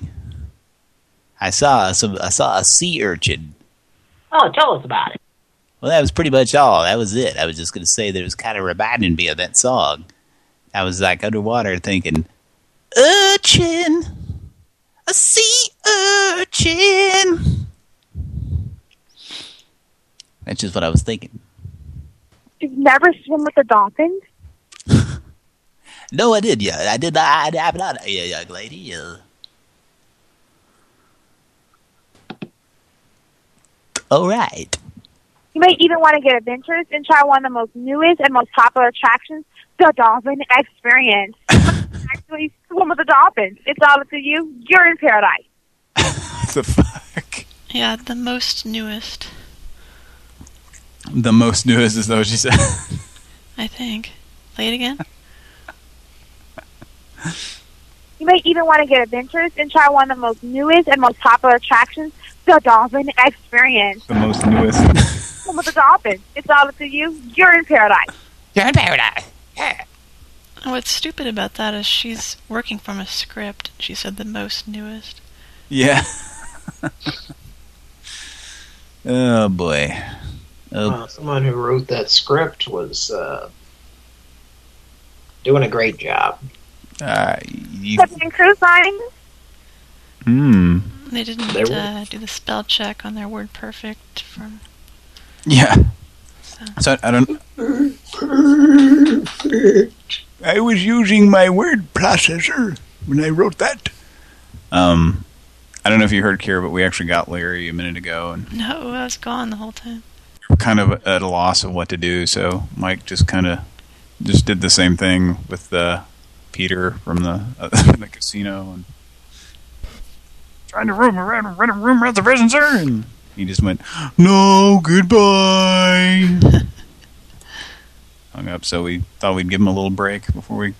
I saw some. I saw a sea urchin. Oh, tell us about it. Well, that was pretty much all. That was it. I was just going to say that it was kind of reminding me of that song. I was like underwater thinking, urchin, a sea urchin. That's just what I was thinking. You've never swum with the dolphins? No, I did, yeah. I did not. I'm not a young lady. Yeah. All right. You may even want to get adventurous and try one of the most newest and most popular attractions, the Dolphin Experience. Actually, swim with the dolphins. It's all up to you. You're in paradise. the fuck? Yeah, the most newest, The most newest is that what she said? I think. Play it again. You may even want to get adventurous and try one of the most newest and most popular attractions, the Dolphin Experience. the most newest. Swim with the dolphins. It's all up to you. You're in paradise. You're in paradise. What's stupid about that is she's working from a script. She said the most newest. Yeah. oh boy. Oh, Uh, someone who wrote that script was uh, doing a great job. uh, you, Captain Cruise Line. hmm. They didn't They uh, do the spell check on their WordPerfect from. Yeah. So I don't. I was using my word processor when I wrote that. Um, I don't know if you heard Kira, but we actually got Larry a minute ago, and No, I was gone the whole time. kind of at a loss of what to do. So Mike just kind of just did the same thing with uh, Peter from the uh, from the casino and trying to room around rent a room reservation, sir. And he just went, no, goodbye. Hung up. So we thought we'd give him a little break before we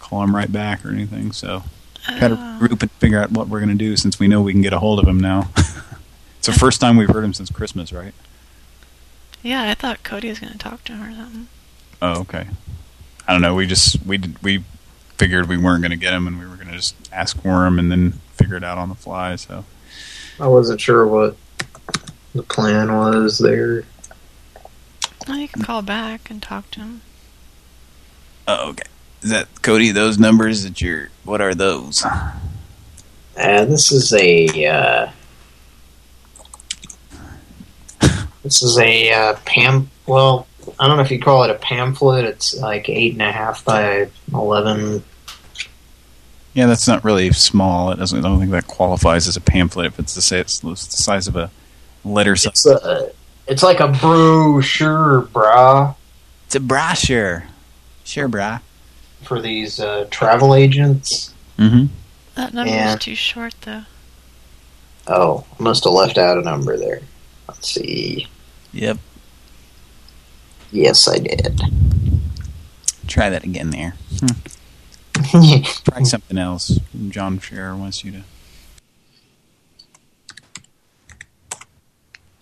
call him right back or anything. So try to oh. group and figure out what we're going to do since we know we can get a hold of him now. it's the first time we've heard him since Christmas, right? Yeah, I thought Cody was going to talk to him or something. Oh, okay. I don't know. We just we did, we figured we weren't going to get him, and we were going to just ask for him and then figure it out on the fly. So I wasn't sure what the plan was there. Well, you can call back and talk to him. oh, okay. Is that Cody? Those numbers that you're what are those? Uh, this is a uh, this is a uh, pam. Well, I don't know if you call it a pamphlet. It's like eight and a half by eleven. Yeah, that's not really small. It doesn't. I don't think that qualifies as a pamphlet if it's the size, it's the size of a letter size. It's a, it's like a brochure, brah, It's a brochure. Sure, brah. for these uh, travel agents. Mm-hmm. That number Yeah. was too short, though. Oh, I must have left out a number there. Let's see. Yep. Yes, I did. Try that again there. Hmm. Try something else. John Scherer wants you to.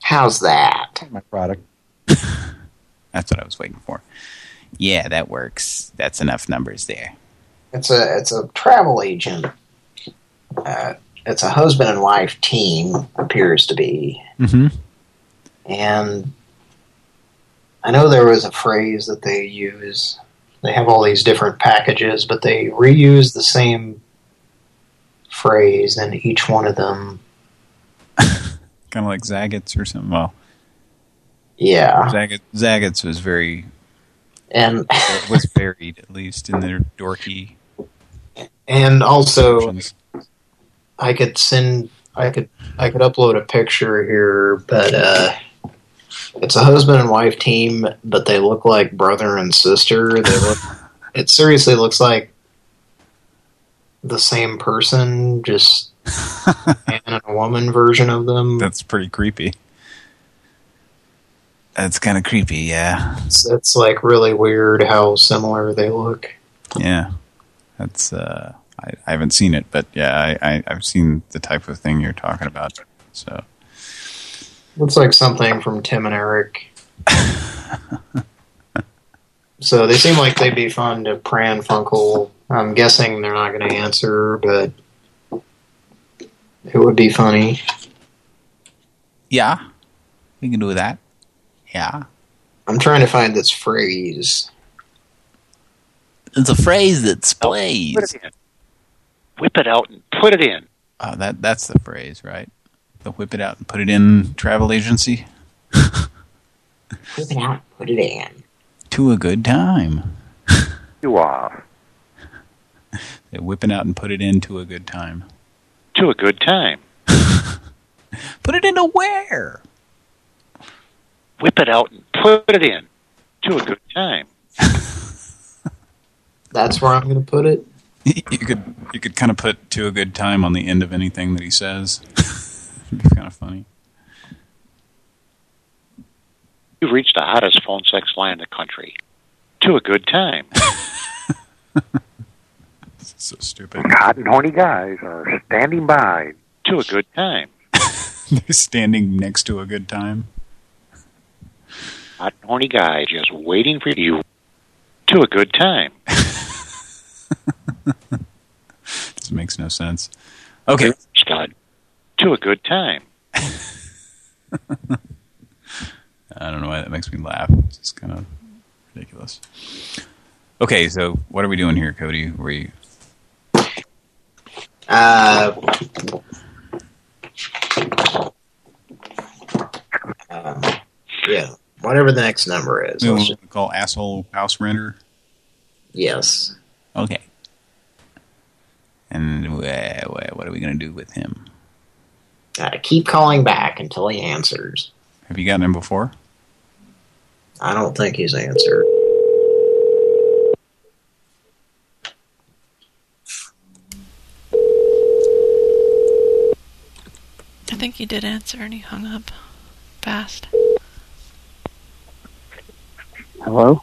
How's that? My product. That's what I was waiting for. Yeah, that works. That's enough numbers there. It's a it's a travel agent. Uh, it's a husband and wife team appears to be, Mm-hmm. and I know there was a phrase that they use. They have all these different packages, but they reuse the same phrase in each one of them. Kind of like Zagat's or something. Well, Yeah, Zagat, Zagat's was very and was buried, at least in their dorky. and also I could send I could I could upload a picture here, but uh it's a husband and wife team, but they look like brother and sister. They look it seriously looks like the same person, just a man and a woman version of them. That's pretty creepy. That's kind of creepy, yeah. It's, it's like really weird how similar they look. Yeah. That's uh I, I haven't seen it, but yeah, I, I I've seen the type of thing you're talking about. So Looks like something from Tim and Eric. so they seem like they'd be fun to Pran Funkel. I'm guessing they're not going to answer, but it would be funny. yeah, we can do that. Yeah. I'm trying to find this phrase. It's a phrase that displays. Put it in. Whip it out and put it in. Oh, that that's the phrase, right? The whip it out and put it in travel agency. Whip it out, put it in. To a good time. You are. They whip it out and put it into a good time. To a good time. Put it into where? Whip it out and put it in. To a good time. That's where I'm going to put it. You could you could kind of put to a good time on the end of anything that he says. It'd kind of funny. You've reached the hottest phone sex line in the country. To a good time. so stupid. Hot and horny guys are standing by. To a good time. They're standing next to a good time. Hot and horny guy just waiting for you. To a good time. This makes no sense. Okay. Scott. To a good time. I don't know why that makes me laugh. It's just kind of ridiculous. Okay, so what are we doing here, Cody? Were you... Uh, um, yeah, whatever the next number is. We let's call asshole house renter? Yes. Okay. And uh, what are we going to do with him? Uh, keep calling back until he answers. Have you gotten him before? I don't think he's answered. I think he did answer and he hung up fast. Hello?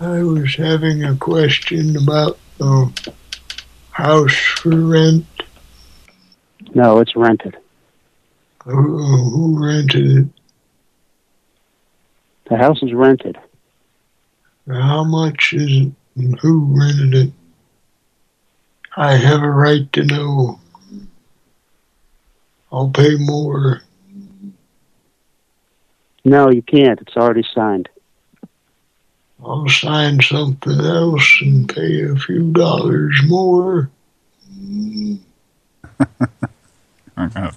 I was having a question about the house for rent. No, it's rented. Who, who rented it? The house is rented. How much is it and who rented it? I have a right to know. I'll pay more. No, you can't. It's already signed. I'll sign something else and pay a few dollars more. Okay.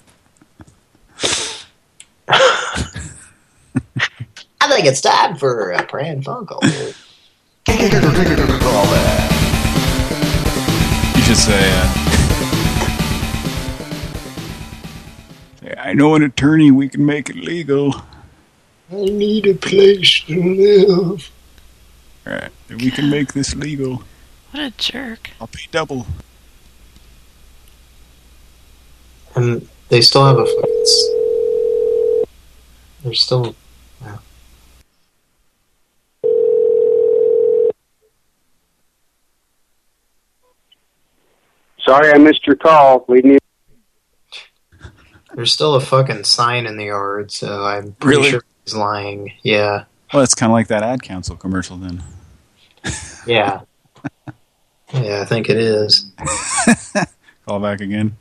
I think it's time for a Pran Funkel. You should say, uh, say, I know an attorney, we can make it legal. I need a place to live. All right, we can make this legal. What a jerk. I'll pay double. And they still have a fucking... They're still... yeah. Sorry I missed your call. Leave me. There's still a fucking sign in the yard, so I'm pretty Really? sure he's lying. Yeah. Well, it's kind of like that ad council commercial then. Yeah. yeah, I think it is. Call back again.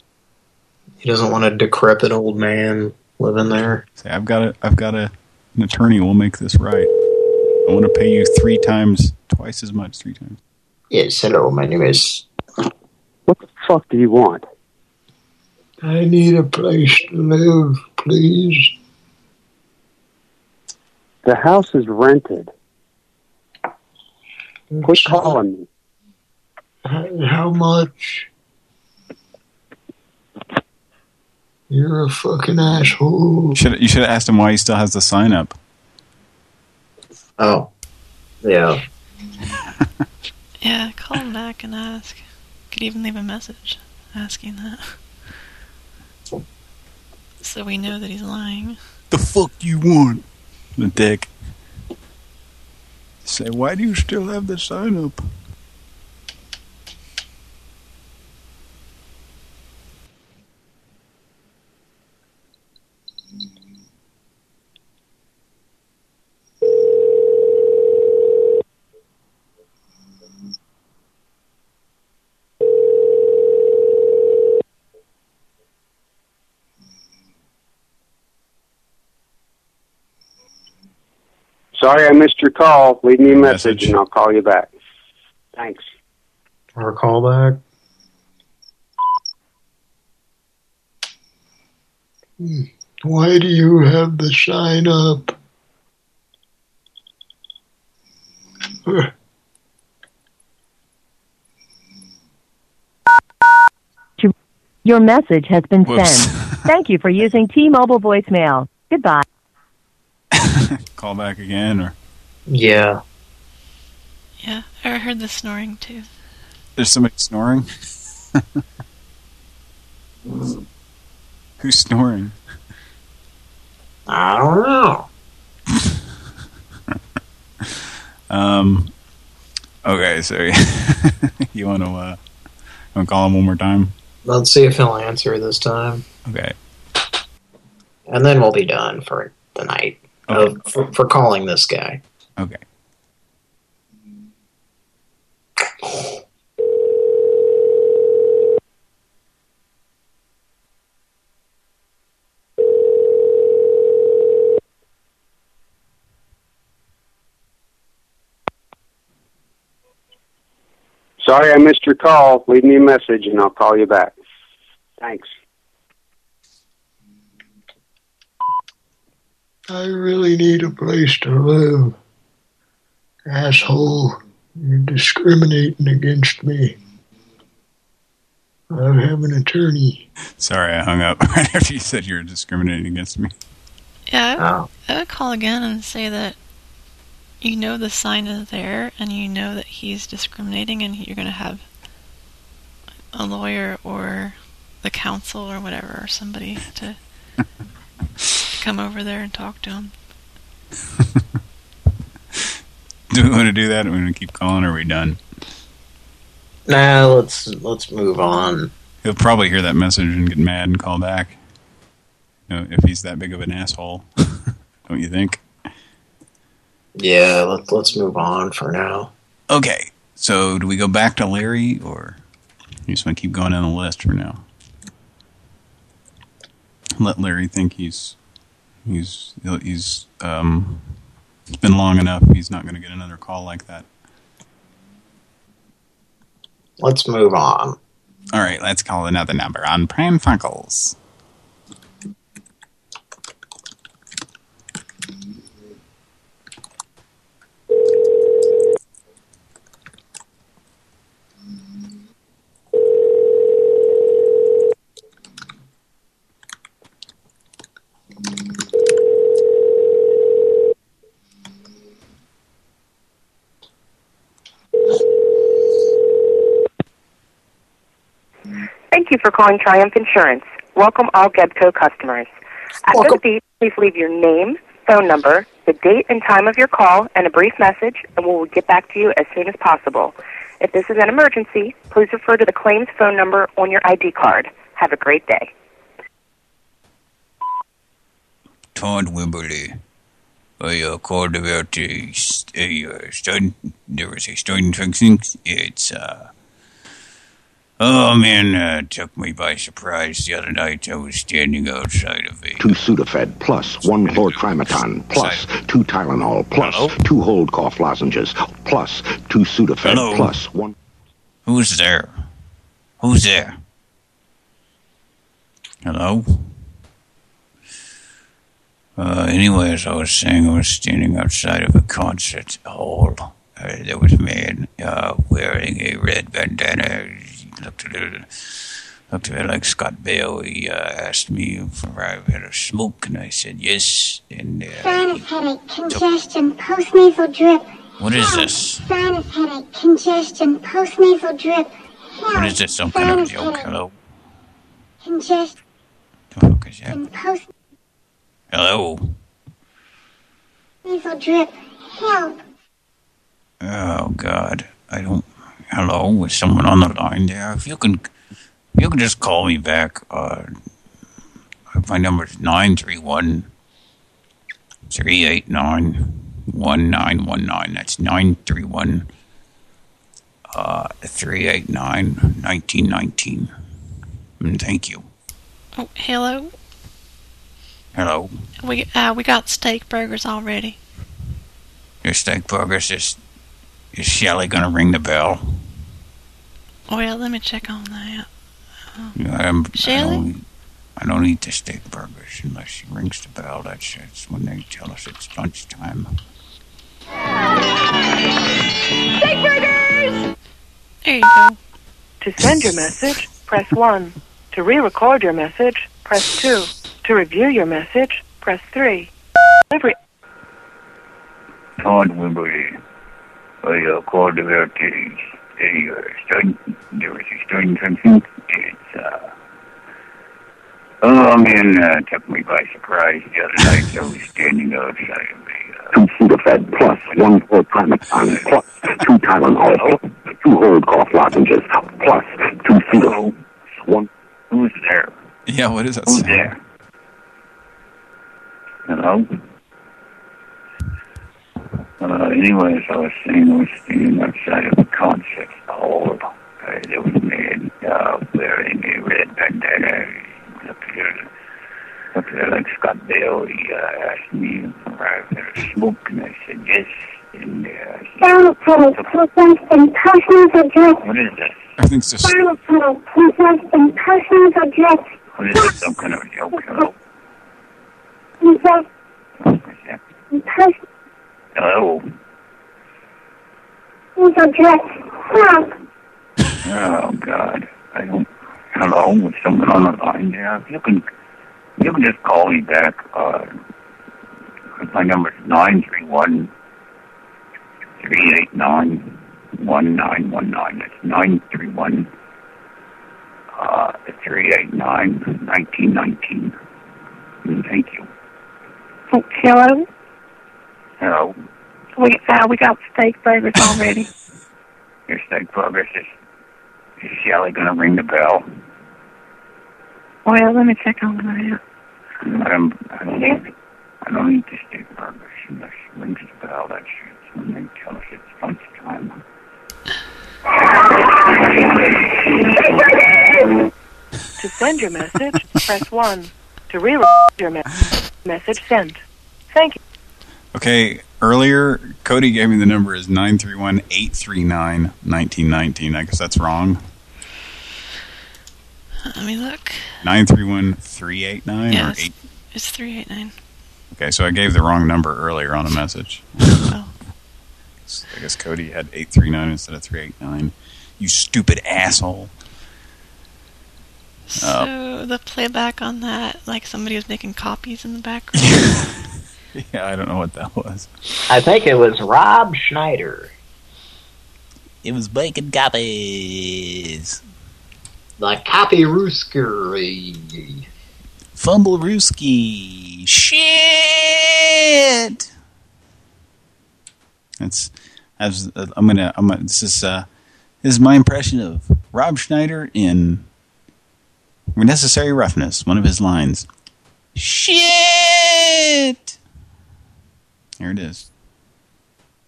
He doesn't want a decrepit old man living there. Say, I've got a, I've got a, an attorney. We'll make this right. I want to pay you three times, twice as much, three times. Yes, hello, my name is... What the fuck do you want? I need a place to live, please. The house is rented. Quit calling me. How how much? You're a fucking asshole. Should you should have asked him why he still has the sign up. Oh. Yeah. Yeah, call him back and ask. Could even leave a message asking that. So we know that he's lying. The fuck you want? The dick. Say, why do you still have the sign up? Sorry I missed your call. Leave me a message, and I'll call you back. Thanks. Or call back. Hmm. Why do you have the sign up? Your message has been Whoops. sent. Thank you for using T-Mobile voicemail. Goodbye. Call back again, or Yeah. Yeah, I heard the snoring too. there's somebody snoring. Who's snoring? I don't know. Um. Okay, so you want to uh, want to call him one more time? Let's see if he'll answer this time. Okay. And then we'll be done for the night Uh, of, for, for calling this guy. Okay. Sorry I missed your call. Leave me a message, and I'll call you back. Thanks. I really need a place to live. Asshole, you're discriminating against me. I have an attorney. Sorry, I hung up right after you said you were discriminating against me. Yeah, I would, Oh. I would call again and say that you know the sign is there and you know that he's discriminating and you're going to have a lawyer or the council or whatever or somebody to come over there and talk to him. Do we want to do that? Or we want to keep calling? Or are we done? Nah, let's let's move on. He'll probably hear that message and get mad and call back. You know, if he's that big of an asshole, don't you think? Yeah, let's let's move on for now. Okay, so do we go back to Larry, or you just want to keep going down the list for now? Let Larry think he's he's he's um it's been long enough. He's not going to get another call like that. Let's move on. All right, let's call another number on Pran Funkels. Thank you for calling Triumph Insurance. Welcome all Gebco customers. After the beep, please leave your name, phone number, the date and time of your call, and a brief message, and we will get back to you as soon as possible. If this is an emergency, please refer to the claims phone number on your ID card. Have a great day. Tom Wimberly. I uh, called about a, st- a uh, student. There was a student fixing. It's uh. Oh man, uh, took me by surprise the other night. I was standing outside of a. two Sudafed plus one Chlor-Trimeton plus two Tylenol plus two hold cough lozenges plus two Sudafed Hello? plus one. Who's there? Who's there? Hello? Uh, anyway, as I was saying, I was standing outside of a concert hall. Uh, there was a man uh, wearing a red bandana. Looked a little, looked a bit like Scott Bale. He uh, asked me if I had a smoke, and I said yes. And uh, Sinus headache, congestion, postnasal drip. what is this? Sinus headache, congestion, postnasal drip. What is this? Some kind of joke? Hello? Congestion, Is that- post Hello? nasal drip. Help. Oh God, I don't. Hello, is someone on the line there? If you can, you can just call me back. Uh, my number is nine three one three eight nine one nine one nine. That's nine three one uh three eight nine nineteen nineteen. And thank you. Oh, hello. Hello. We uh we got steak burgers already. Your steak burgers is is Shelly gonna ring the bell? Oh yeah, let me check on that. I'm, I don't, I don't eat the steak burgers unless she rings the bell. That's, that's when they tell us it's lunchtime. Steak burgers! There you go. To send your message, press 1. To re-record your message, press 2. To review your message, press 3. Every Todd Wimberly. I uh, called the Verities. They uh, starting, there was a starting something. It's, uh, oh, I mean, uh, took me by surprise the other night. I was standing outside of Two Sudafed plus one Chlor-Trimeton plus two Tylenol, two hold cough lozenges plus two Cedar. One. Who's there? Yeah, what is that? Who's sound? there? Hello? Uh, anyways, I was saying was standing outside of a concept hall. Uh, there was a man uh, wearing a red bandana. Looked there, looked there like Scott Bell. He uh, asked me if I was smoke, and I said yes. And uh, Final pedal, presents in person's address. what is this? I think it's just Final pedal, presents in person's address. What is this? Some kind of a joke? Hello? Presents in person, Hello? whose address. Frank. Oh God, I don't. Hello, with someone on the line there. You can, you can just call me back. Uh, my number is nine three one three eight nine one nine one nine. That's nine three one uh three eight nine nineteen nineteen. Thank you. Oh, hello? Hello, We, uh, we got steak burgers already. your steak progress is. Is Shelly gonna ring the bell? well, let me check on that. I'm, I don't eat, I don't eat the steak burgers unless she rings the bell. That's it's when they tell us it's lunchtime. To send your message, press 1. To re-record your me- message, send. Thank you. Okay, earlier, Cody gave me the number is 931-839-1919. I guess that's wrong. Let me look. 931-389 Yeah, or it's, 8? it's 389. Okay, so I gave the wrong number earlier on a message. I guess Cody had 839 instead of 389. You stupid asshole. Uh, So the playback on that, like somebody was making copies in the background. yeah, I don't know what that was. I think it was Rob Schneider. It was bacon copies. The copy roosker. Fumble Rooski. Shit. That's. That's. uh, I'm gonna. I'm gonna. This is. Uh, this is my impression of Rob Schneider in Necessary Roughness. One of his lines. Shit. Here it is.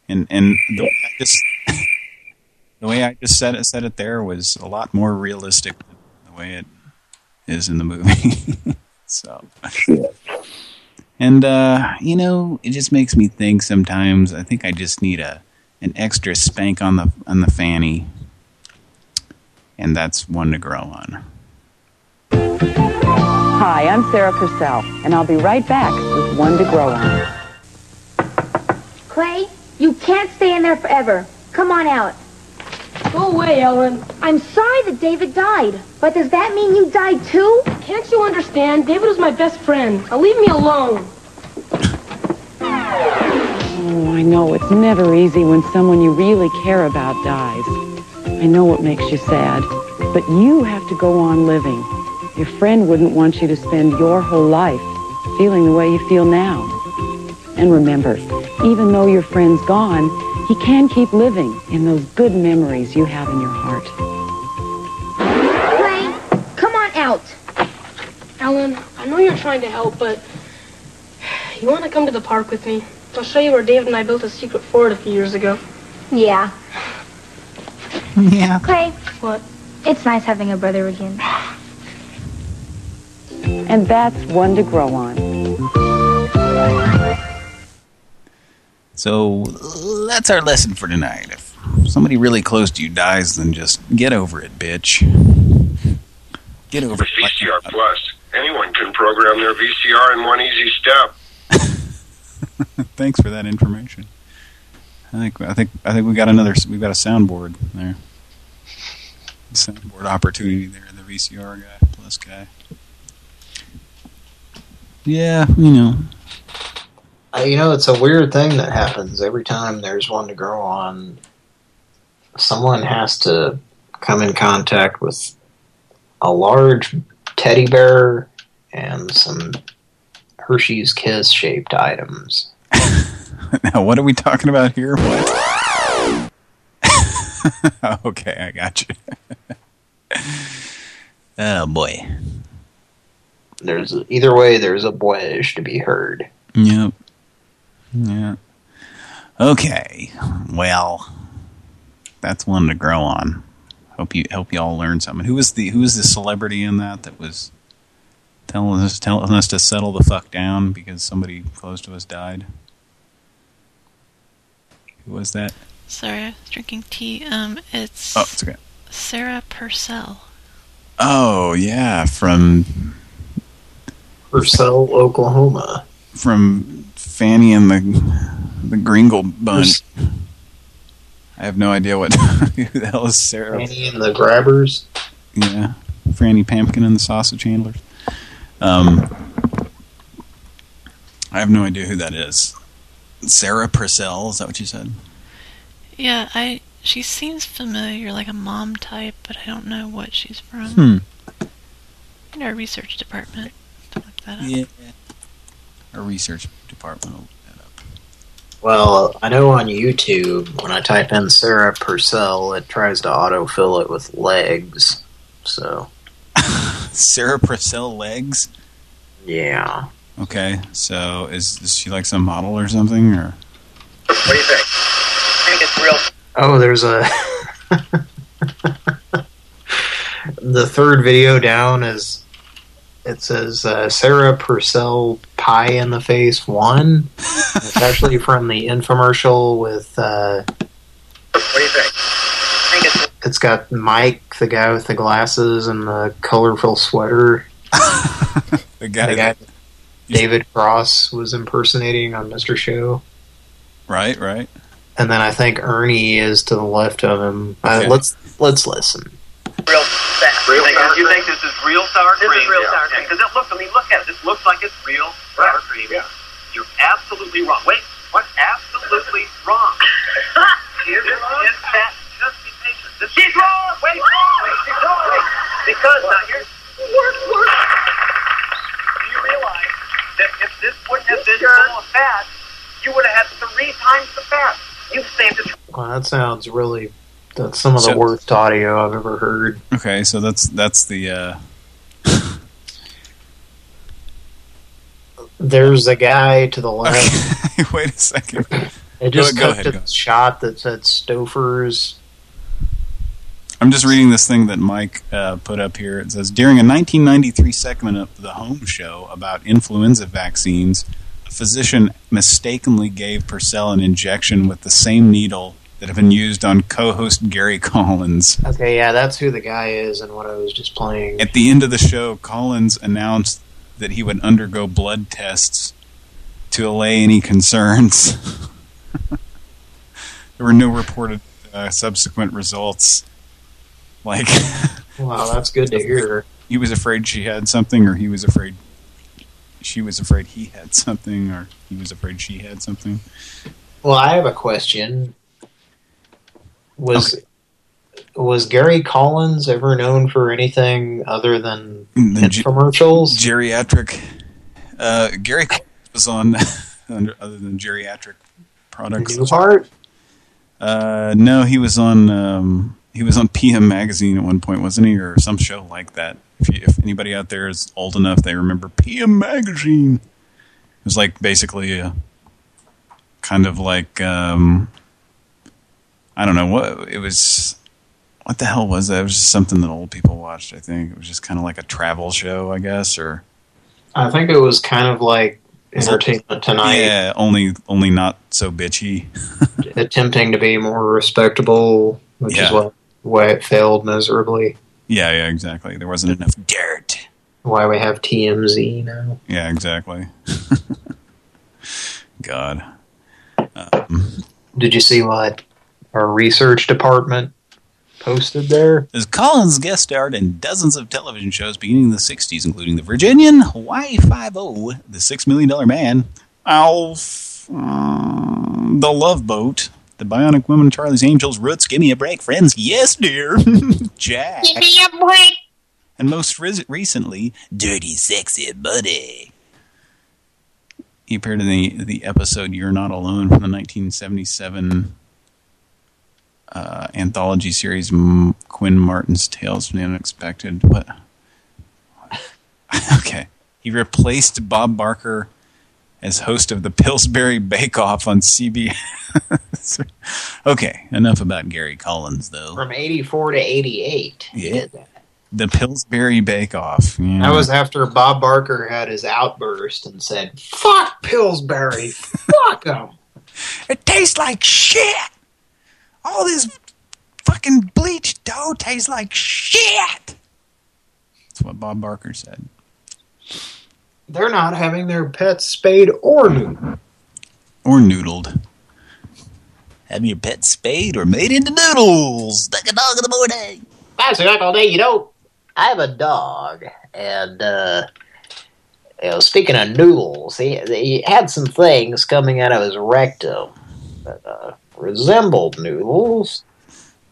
And and the way I just the way I just said it said it there was a lot more realistic than the way it is in the movie. so and uh, you know, it just makes me think sometimes I think I just need a an extra spank on the on the fanny. And that's one to grow on. Hi, I'm Sarah Purcell, and I'll be right back with one to grow on. Clay, you can't stay in there forever. Come on out. Go away, Ellen. I'm sorry that David died, but does that mean you died too? Can't you understand? David was my best friend. Now leave me alone. Oh, I know it's never easy when someone you really care about dies. I know it makes you sad, but you have to go on living. Your friend wouldn't want you to spend your whole life feeling the way you feel now. And remember, even though your friend's gone, he can keep living in those good memories you have in your heart. Clay, come on out. Ellen, I know you're trying to help, but you want to come to the park with me? I'll show you where David and I built a secret fort a few years ago. Yeah. Yeah. Clay. What? It's nice having a brother again. And that's one to grow on. So that's our lesson for tonight. If somebody really close to you dies, then just get over it, bitch. Get over With VCR Plus, anyone can program their VCR in one easy step. Thanks for that information. I think I think I think we got another we got a soundboard there. Soundboard opportunity there, the VCR guy plus guy. Yeah, you know. You know, it's a weird thing that happens every time there's one to grow on. Someone has to come in contact with a large teddy bear and some Hershey's Kiss shaped items. now, what are we talking about here? What? okay, I got you. oh boy. There's either way, there's a boyish to be heard. Yep. Yeah. Okay. Well, that's one to grow on. Hope you hope you all learn something. Who was the who was the celebrity in that that was telling us telling us to settle the fuck down because somebody close to us died? Who was that? Sorry, I was drinking tea. Um, it's Oh, it's okay. Sarah Purcell. Oh yeah, from Purcell, Oklahoma. From Fanny and the the Gringle Bunch. I have no idea what who the hell is Sarah. Fanny and the Grabbers. Yeah, Franny Pumpkin and the Sausage Handlers. Um, I have no idea who that is. Sarah Purcell, is that what you said? Yeah, I. She seems familiar, like a mom type, but I don't know what she's from. Hmm. In our research department. to look that up. Yeah. Our research department will Well, I know on YouTube, when I type in Sarah Purcell, it tries to autofill it with legs. So, Sarah Purcell legs? yeah. Okay, so is, is she like some model or something? or What do you think? I think it's real. Oh, there's a... the third video down is... It says uh, Sarah Purcell Pie in the Face 1. it's actually from the infomercial with... Uh, What do you think? Think it's it's got Mike, the guy with the glasses and the colorful sweater. the guy, the guy David Cross was impersonating on Mr. Show. Right, right. And then I think Ernie is to the left of him. Uh, Okay. let's let's listen. Real fast. Real you think, sour you cream? think this is real sour This cream? is real sour cream. Because it looks, I mean, look at it. This looks like it's real sour cream. Yeah. You're absolutely wrong. Wait, what's absolutely wrong? Is this is that just be patient. This She's wrong. Wait, wait, she's wrong. Wait. Because now here's work, work. Do you realize that if this wouldn't have been full of fat, you would have had three times the fat? You saved it. Well, that sounds really. That's some of the worst audio I've ever heard. Okay, so that's that's the uh There's a guy to the left. wait a second. It just Go- go ahead, to the shot that said Stofers. I'm just reading this thing that Mike uh, put up here. It says, during a 1993 segment of The Home Show about influenza vaccines, a physician mistakenly gave Purcell an injection with the same needle that had been used on co-host Gary Collins. Okay, yeah, that's who the guy is and what I was just playing. At the end of the show, Collins announced that he would undergo blood tests to allay any concerns. there were no reported uh, subsequent results. Like, Wow, that's good to hear. he was afraid she had something, or he was afraid she was afraid he had something, or he was afraid she had something. Well, I have a question. Was was Gary Collins ever known for anything other than The ge- infomercials? Geriatric. Uh, Gary was on other than geriatric products. Newhart? Uh, no, he was on um, he was on PM magazine at one point, wasn't he, or some show like that? If, you, if anybody out there is old enough, they remember PM magazine. It was like basically a kind of like um, I don't know what it was. What the hell was that? It was just something that old people watched. I think it was just kind of like a travel show, I guess, or I think it was kind of like Entertainment Tonight. Yeah, only only not so bitchy. attempting to be more respectable, which Yeah. is what why it failed miserably. Yeah, yeah, exactly. There wasn't enough dirt. Why we have TMZ now. Yeah, exactly. God. Um, Did you see what our research department posted there? As Collins guest starred in dozens of television shows beginning in the 60s, including The Virginian, Hawaii Five-O, The Six Million Dollar Man, Alf, um, The Love Boat, The Bionic Woman, Charlie's Angels, Roots, Give Me a Break, Friends, Yes Dear, Jack, Give me a break. and most re recently, Dirty Sexy Buddy. He appeared in the, the episode You're Not Alone from the 1977 uh, anthology series M Quinn Martin's Tales from the Unexpected. What? okay. He replaced Bob Barker as host of the Pillsbury Bake Off on CBS. okay, enough about Gary Collins, though. From 84 to 88. Yeah. The Pillsbury Bake Off. Yeah. That was after Bob Barker had his outburst and said, fuck Pillsbury, fuck them. It tastes like shit. All this fucking bleached dough tastes like shit. That's what Bob Barker said. They're not having their pets spayed or neutered. Or noodled. Have your pet spayed or made into noodles. Like a dog in the morning. Pastor all Day, you know, I have a dog, and, uh, you know, speaking of noodles, he, he had some things coming out of his rectum But, uh, resembled noodles.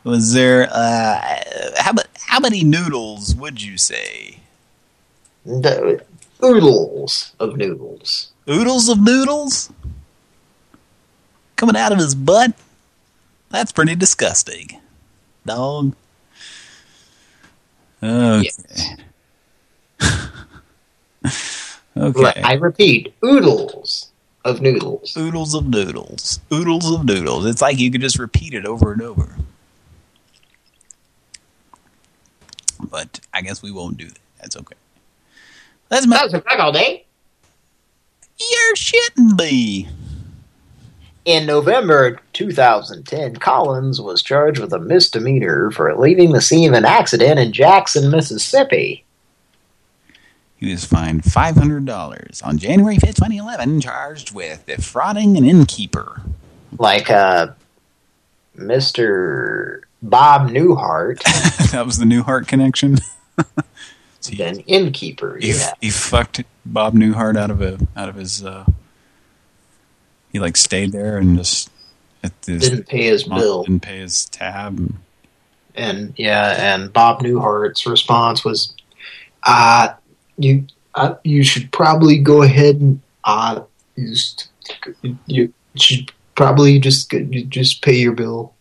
Was there, uh, how, ma- how many noodles would you say? The oodles of noodles. Oodles of noodles? Coming out of his butt? That's pretty disgusting. Dog. Okay. okay. I repeat, oodles of noodles. Oodles of noodles. Oodles of noodles. It's like you could just repeat it over and over. But I guess we won't do that. That's okay. That's my... Pastor Uncle Day. You're shitting me. In November 2010, Collins was charged with a misdemeanor for leaving the scene of an accident in Jackson, Mississippi. He was fined $500 on January 5th, 2011, charged with defrauding an innkeeper. Like uh, Mr. Bob Newhart, that was the Newhart connection. So, an innkeeper. He, Yeah. he fucked Bob Newhart out of a out of his. Uh, he like stayed there and just at this Didn't pay his bill. Didn't pay his tab. And yeah, and Bob Newhart's response was, uh, you uh, you should probably go ahead and uh, just, you should probably just just pay your bill.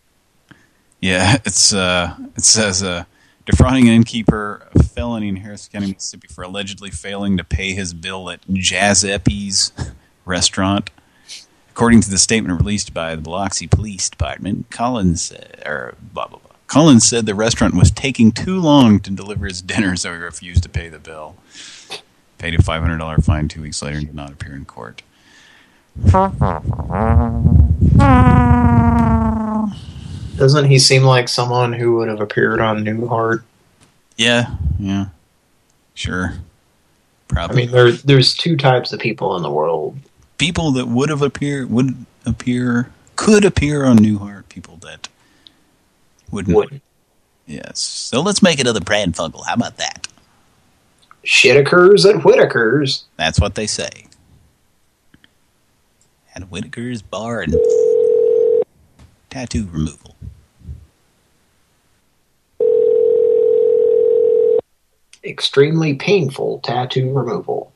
Yeah, it's uh, it says uh, defrauding an innkeeper, a felony in Harris County, Mississippi, for allegedly failing to pay his bill at Giuseppe's restaurant. According to the statement released by the Biloxi Police Department, Collins said, or blah blah blah. Collins said the restaurant was taking too long to deliver his dinner, so he refused to pay the bill. Paid a $500 fine two weeks later and did not appear in court. Doesn't he seem like someone who would have appeared on Newhart? Yeah, yeah, sure. Probably. I mean, there there's two types of people in the world. people that would have appeared would appear could appear on Newhart. People that wouldn't. Wouldn't. Yes. So let's make another Pran Funkel. How about that? Shit occurs at Whitaker's. That's what they say. At Whitaker's Bar and tattoo removal. Extremely painful tattoo removal.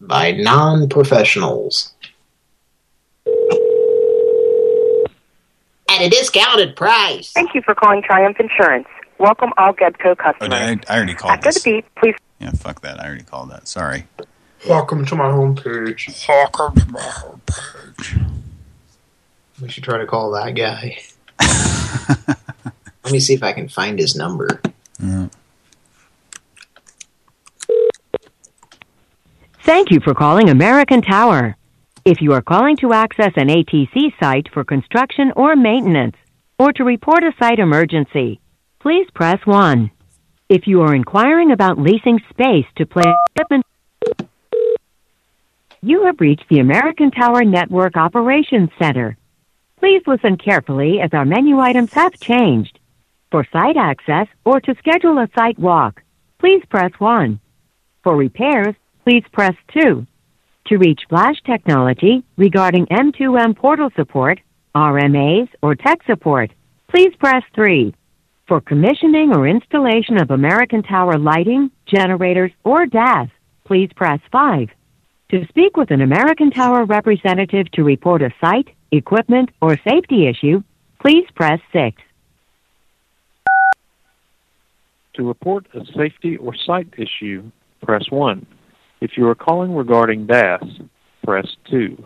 By non-professionals. At a discounted price. Thank you for calling Triumph Insurance. Welcome all Gebco Oh, customers. I, I already called After this. the beep, please. Yeah, fuck that. I already called that. Sorry. Welcome to my homepage. Welcome to my homepage. We should try to call that guy. Let me see if I can find his number. Yeah. Thank you for calling American Tower. If you are calling to access an ATC site for construction or maintenance, or to report a site emergency, please press 1. If you are inquiring about leasing space to place equipment, you have reached the American Tower Network Operations Center. Please listen carefully as our menu items have changed. For site access or to schedule a site walk, please press 1. For repairs, please press 2. To reach Flash Technology regarding M2M portal support, RMAs, or tech support, please press 3. For commissioning or installation of American Tower lighting, generators, or DAS, please press 5. To speak with an American Tower representative to report a site, equipment, or safety issue, please press 6. To report a safety or site issue, press 1. If you are calling regarding DAS, press 2.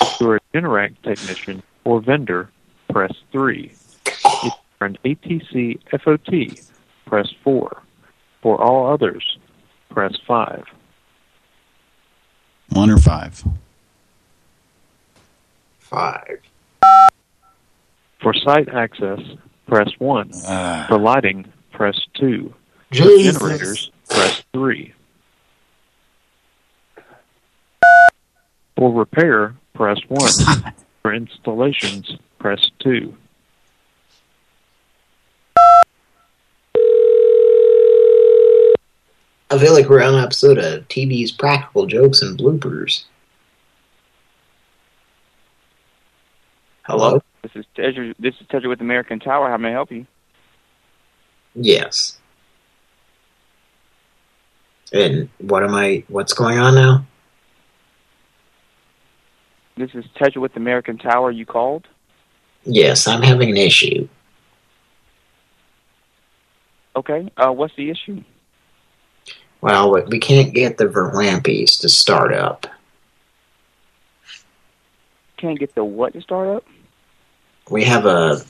If you are a Generac technician or vendor, press 3. If you are an ATC FOT, press 4. For all others, press 5. One or five? Five. For site access, press 1. Ah. For lighting, press 2. For generators, press 3. For repair, press 1. For installations, press 2. I feel like we're on an episode of TV's Practical Jokes and Bloopers. Hello? This is Tedger. This is Tedger with American Tower. How may I help you? Yes. And what am I, what's going on now? This is Tedger with American Tower. You called? Yes, I'm having an issue. Okay. Uh, what's the issue? Well, we- we can't get the Verlampies to start up. Can't get the what to start up? We have a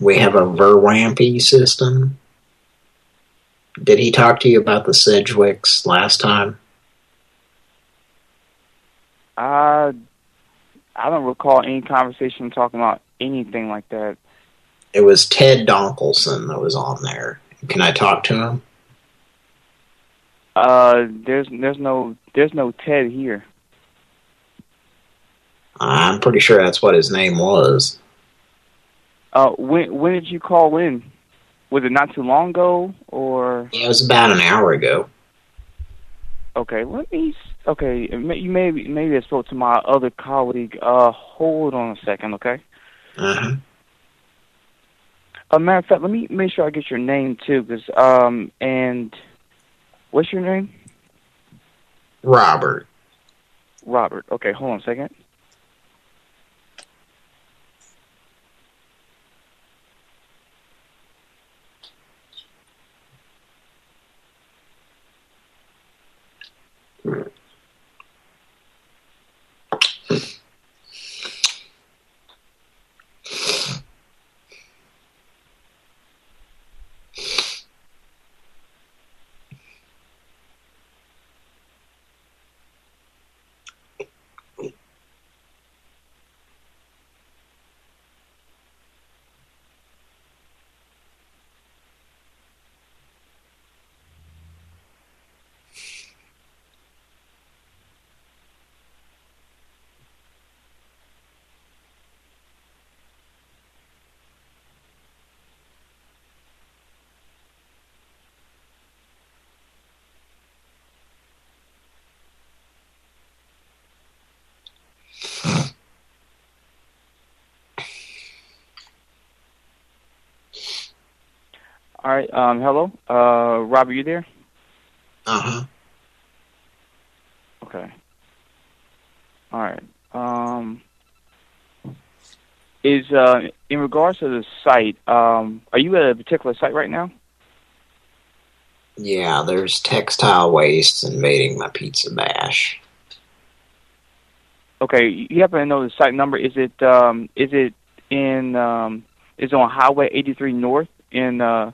we have a Verwampy system. Did he talk to you about the Sedgwicks last time? Uh, I don't recall any conversation talking about anything like that. It was Ted Donkelson that was on there. Can I talk to him? Uh, there's there's no there's no Ted here. I'm pretty sure that's what his name was. Uh, when when did you call in? Was it not too long ago, or Yeah, it was about an hour ago. okay? Let me. Okay, you maybe maybe I spoke to my other colleague. Uh, hold on a second, okay? Uh-huh. A matter of fact, let me make sure I get your name too, because um, and what's your name? Robert. Robert. Okay, hold on a second. Right. Um, hello. Uh, Are you there? Uh-huh. Okay. All right. Um, is uh, in regards to the site, um, are you at a particular site right now? Yeah, there's textile waste invading my pizza bash. Okay, you happen to know the site number? Is it um, is it in um, is it on Highway 83 North in uh,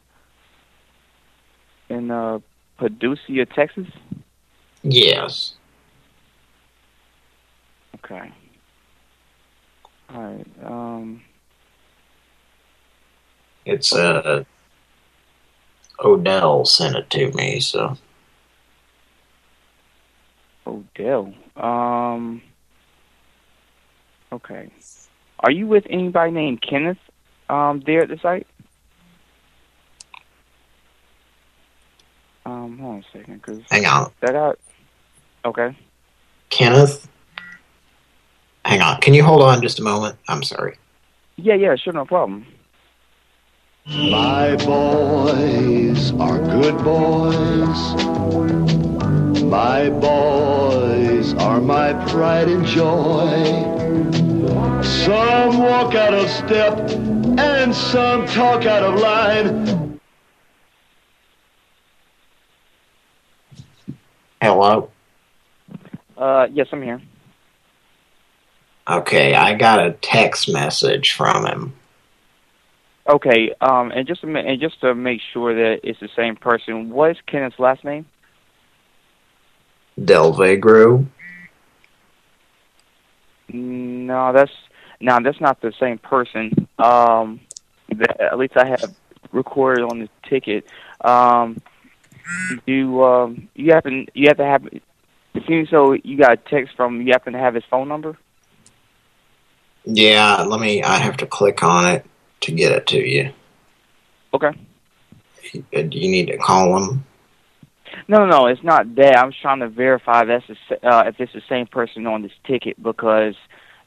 in uh, Paducah, Texas? Yes. Okay. All right. Um. It's uh Odell sent it to me, so Odell. Um. Okay. Are you with anybody named Kenneth? Um, there at the site. Um, hold on a second, cause hang on. that out. Okay. Kenneth. Hang on. Can you hold on just a moment? I'm sorry. Yeah, yeah, sure, no problem. My boys are good boys. My boys are my pride and joy. Some walk out of step and some talk out of line. Hello. Uh, yes, I'm here. Okay, I got a text message from him. Okay. Um, and just to and just to make sure that it's the same person, what is Kenneth's last name? Delvegro. No, that's no, that's not the same person. Um, that, at least I have recorded on the ticket. Um, do um, you happen you have to have? It seems so. You got a text from. You happen to have his phone number? Yeah, let me. I have to click on it to get it to you. Okay. Do you need to call him? No, no, it's not that. I'm trying to verify that's the, uh, if it's the same person on this ticket because,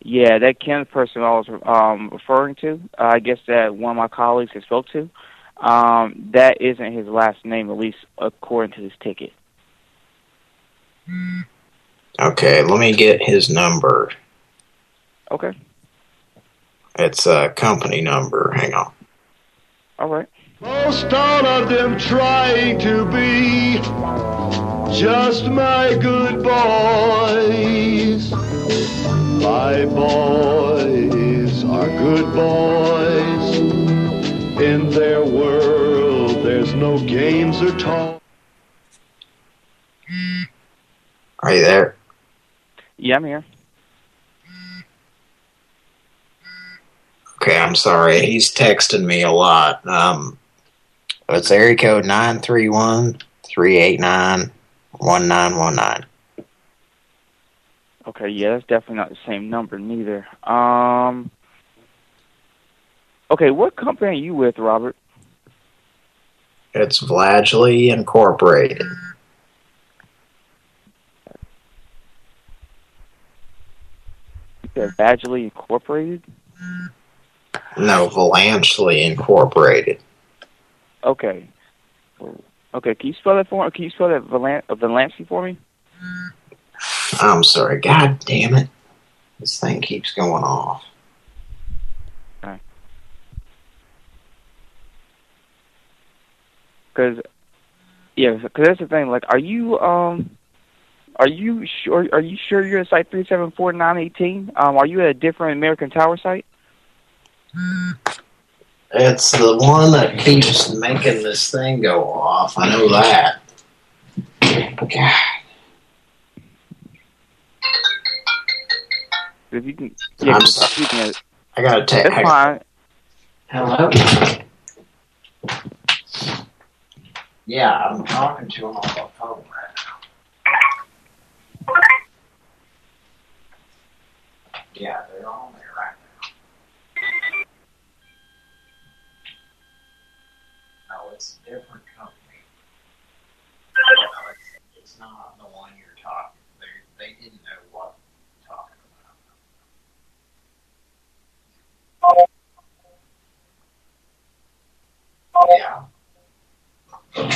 yeah, that Kenneth person I was um, referring to, uh, I guess that one of my colleagues had spoke to, um, that isn't his last name, at least according to this ticket. Okay, let me get his number. Okay. It's a company number. Hang on. All right. Most all of them trying to be just my good boys. My boys are good boys. In their world, there's no games or talk. Are you there? Yeah, I'm here. Okay, I'm sorry. He's texting me a lot. Um, it's area code nine three one three eight nine one nine one nine. Okay, yeah, that's definitely not the same number neither. Um. Okay, what company are you with, Robert? It's Vladley Incorporated. They're Incorporated. No, Valanchely Incorporated. Okay. Okay, can you spell that for me? Can you spell that Valan uh, for me? I'm sorry. God damn it. This thing keeps going off. Because, yeah, because that's the thing. Like, are you um, are you sure? Are you sure you're at site three seven four nine eighteen? Um, are you at a different American Tower site? It's the one that keeps making this thing go off. I know that. God. If you can, yeah, I'm sorry. can- I got a text. Hello? Yeah, I'm talking to him on the phone right now. Yeah, they're on there right now. No, it's a different company. No, it's, it's not the one you're talking. They they didn't know what you're talking about. Yeah. Okay.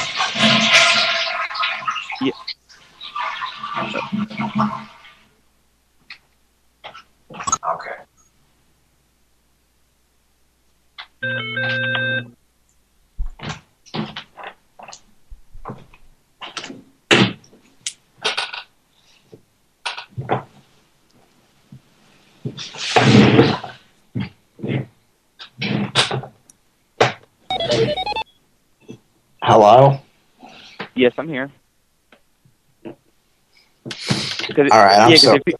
Hello? Yes, I'm here. All right, yeah, so- you-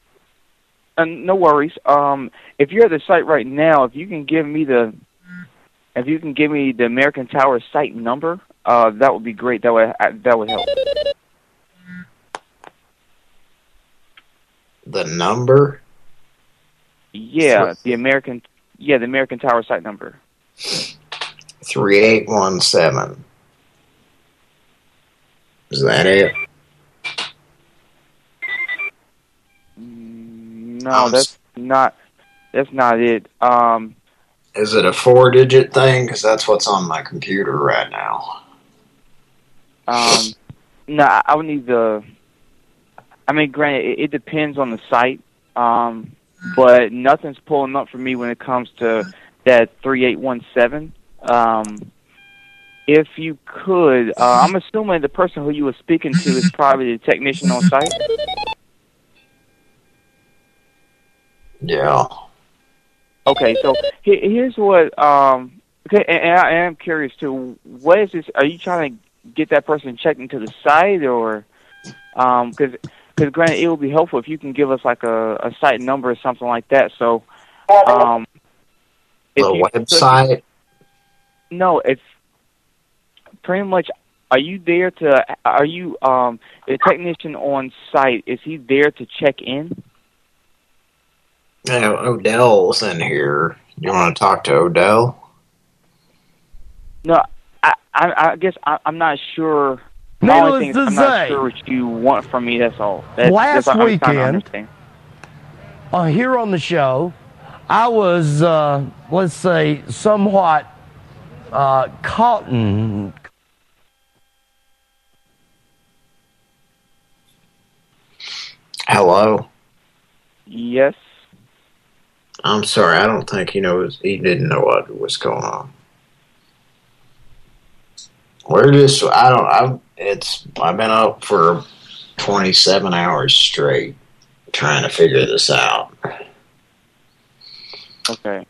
uh, no worries. Um, if you're at the site right now, if you can give me the, if you can give me the American Tower site number, uh, that would be great. That would uh, that would help. The number? Yeah, the American, yeah, the American Tower site number. 3817. Is that it? No, that's not. That's not it. Um, Is it a four-digit thing? Because that's what's on my computer right now. um, no, I would need the. I mean, granted, it, it depends on the site. Um, but nothing's pulling up for me when it comes to that three eight one seven. Um, if you could, uh, I'm assuming the person who you were speaking to is probably the technician on site. Yeah. Okay, so here's what. Um, okay, and, I am curious too. What is this? Are you trying to get that person checked into the site, or because because granted, it would be helpful if you can give us like a, a site number or something like that. So, um, The website? no, it's pretty much. Are you there to? Are you um the technician on site? Is he there to check in? Yeah, Odell's in here. You want to talk to Odell? No, I I, I guess I, I'm not sure. My only thing is I'm to not sure what you want from me. That's all. That's, Last that's what I'm trying to weekend- uh, here on the show, I was, uh, let's say, somewhat uh, caught in. Hello? Yes. I'm sorry, I don't think he knows, he didn't know what was going on. We're just, I don't, I've, it's, I've been up for 27 hours straight trying to figure this out. Okay.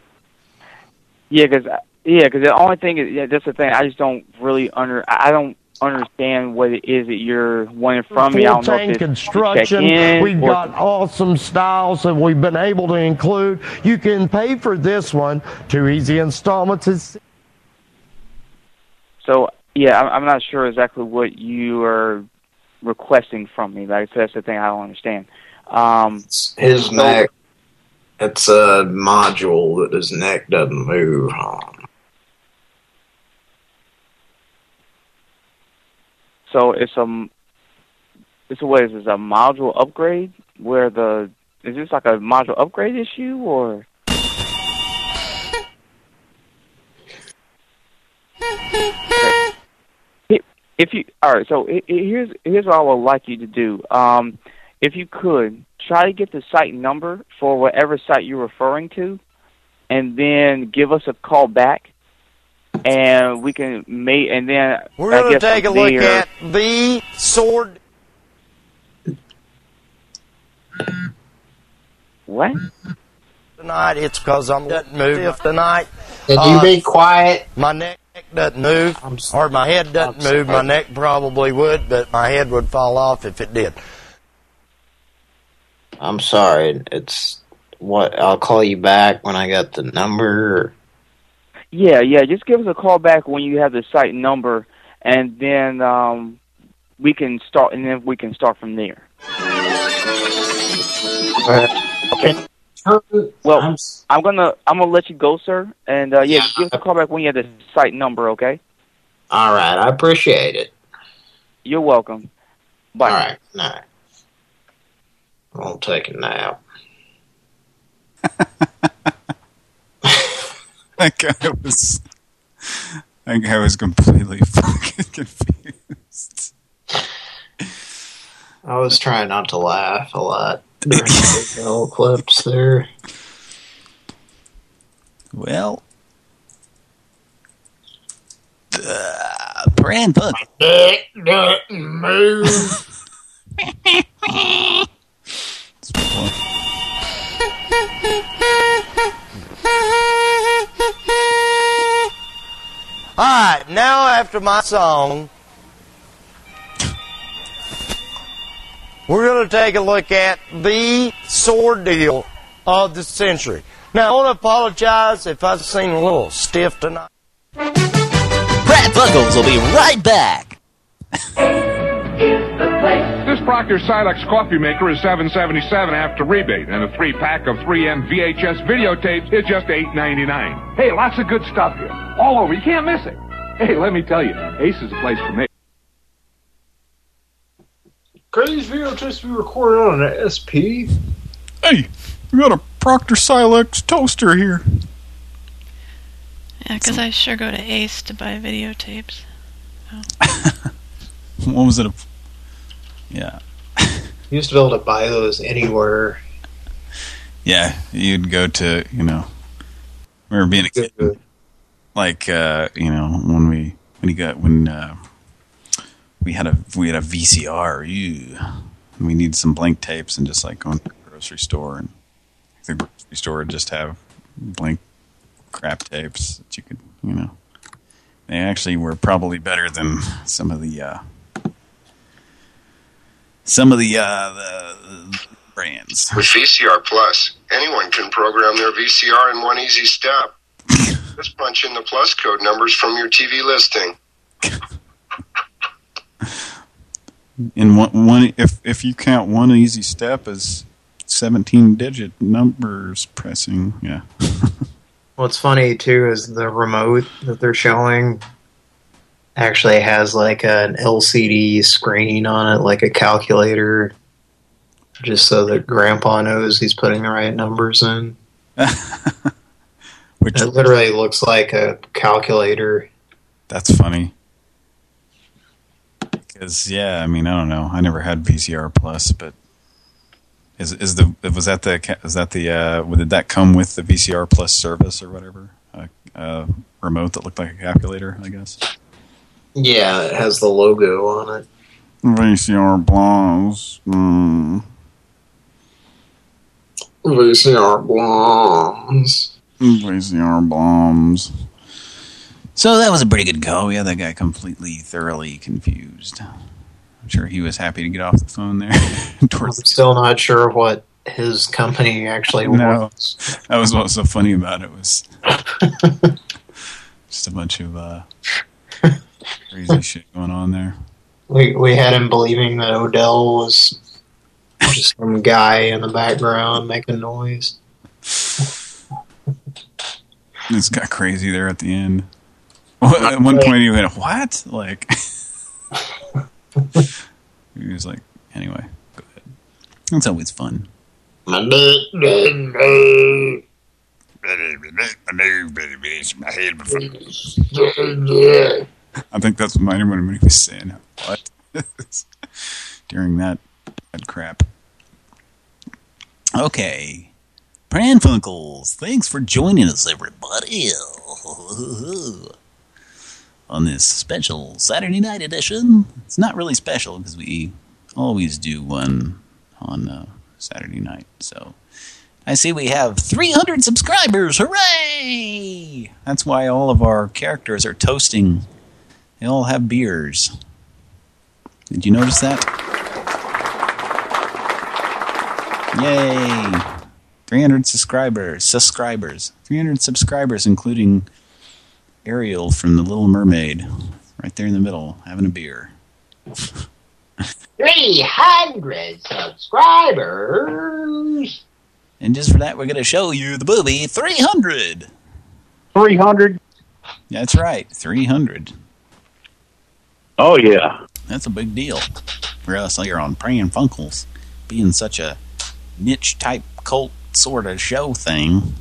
Yeah, because yeah, because the only thing is yeah, that's the thing. I just don't really under. I don't understand what it is that you're wanting from me. I don't know Full-tank if it's to construction. We've or- got awesome styles that we've been able to include. You can pay for this one two easy installments. Is So yeah, I'm, I'm not sure exactly what you are requesting from me. Like that's the thing I don't understand. Um, His neck, it's a module that his neck doesn't move on. So it's a it's a what is this a module upgrade where the is this like a module upgrade issue or? If- you all right so he- he- here's here's what I would like you to do. Um if you could try to get the site number for whatever site you're referring to and then give us a call back and we can make and then We're going to take a look there- at the sword. What? Tonight, it's because I'm doesn't move if tonight. Can you be quiet? My neck doesn't move, or my head doesn't move. My neck probably would, but my head would fall off if it did. I'm sorry, it's, what, I'll call you back when I got the number. Yeah, yeah. Just give us a call back when you have the site number, and then um, we can start. And then we can start from there. Okay. Well, I'm gonna I'm gonna let you go, sir. And uh, yeah, just give us a call back when you have the site number. Okay. All right, I appreciate it. You're welcome. Bye. All right, night. I'll take a nap. That guy was. That guy was completely fucking confused. I was trying not to laugh a lot during the little clips there. Well, uh, Brand, look. Dick doesn't move. All right, now after my song, we're going to take a look at the sword deal of the century. Now, I want to apologize if I seem a little stiff tonight. Pran Funkels will be right back. This Proctor Silex coffee maker is seven seventy seven after rebate, and a three pack of 3M VHS videotapes is just eight ninety nine. Hey, lots of good stuff here, all over. You can't miss it. Hey, let me tell you, Ace is a place for me. Could these video tapes be recorded on an SP? Hey, we got a Proctor Silex toaster here. Yeah, because I sure go to Ace to buy videotapes. What was it? Yeah. You used to be able to buy those anywhere. Yeah, you'd go to, you know, I remember being a kid, like, uh, you know, when we, when you got, when, uh, we had a, we had a VCR, ew, and we needed some blank tapes and just like going to the grocery store and the grocery store would just have blank crap tapes that you could, you know, they actually were probably better than some of the, uh, some of the, uh, the, the brands. With VCR Plus, anyone can program their VCR in one easy step. Just punch in the plus code numbers from your TV listing. in one, one if if you count one easy step as 17 digit numbers pressing yeah What's funny too is the remote that they're showing actually has like an LCD screen on it, like a calculator, just so that Grandpa knows he's putting the right numbers in. Which it literally looks like a calculator. that's funny because yeah I mean I don't know I never had VCR plus but is is the was that the is that the uh did that come with the VCR plus service or whatever a uh, remote that looked like a calculator I guess Yeah, it has the logo on it. VCR plus mm. VCR bombs. VCR bombs. So that was a pretty good go. We had that guy completely, thoroughly confused. I'm sure he was happy to get off the phone there. I'm still not sure what his company actually No, was. that was what was so funny about it was just a bunch of uh, crazy shit going on there. We we had him believing that Odell was just some guy in the background making noise. This got crazy there at the end. At one point he went, "What?" Like he was like, "Anyway, go ahead." It's always fun. I think that's what when he was saying. What? During that, that crap. Okay. Pran Funkels, thanks for joining us, everybody. On this special Saturday night edition. It's not really special because we always do one on uh, Saturday night. So I see we have 300 subscribers. Hooray! That's why all of our characters are toasting. They all have beers. Did you notice that? Yay! 300 subscribers. Subscribers. 300 subscribers, including Ariel from The Little Mermaid. Right there in the middle, having a beer. 300 subscribers! And just for that, we're going to show you the movie 300. 300? That's right, 300. Oh, yeah. That's a big deal. For us here on Pran Funkels, being such a niche type cult sort of show thing.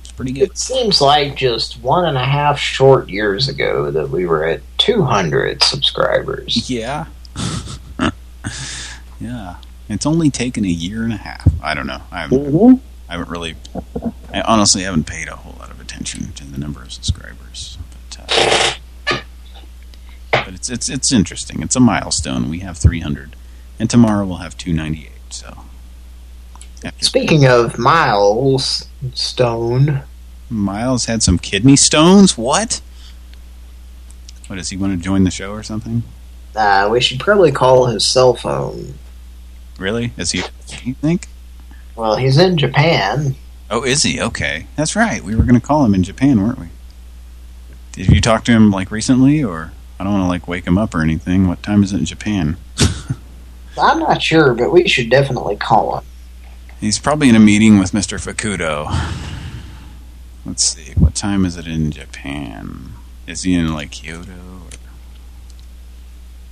It's pretty good. It seems like just one and a half short years ago that we were at 200 subscribers. Yeah. yeah. It's only taken a year and a half. I don't know. I haven't, I haven't really... I honestly haven't paid a whole lot of attention to the number of subscribers. But, uh, but it's it's it's interesting. It's a milestone. We have 300. And tomorrow we'll have 298. So Speaking of Miles Stone, Miles had some kidney stones? What? What, does he want to join the show or something? uh, we should probably call his cell phone. Really? Is he, you think? Well, he's in Japan. Oh, is he? Okay. That's right. We were going to call him in Japan, weren't we? Did you talk to him, like, recently, or... I don't want to, like, wake him up or anything. What time is it in Japan? I'm not sure, but we should definitely call him. He's probably in a meeting with Mr. Fakudo. Let's see. What time is it in Japan? Is he in, like, Kyoto? Or...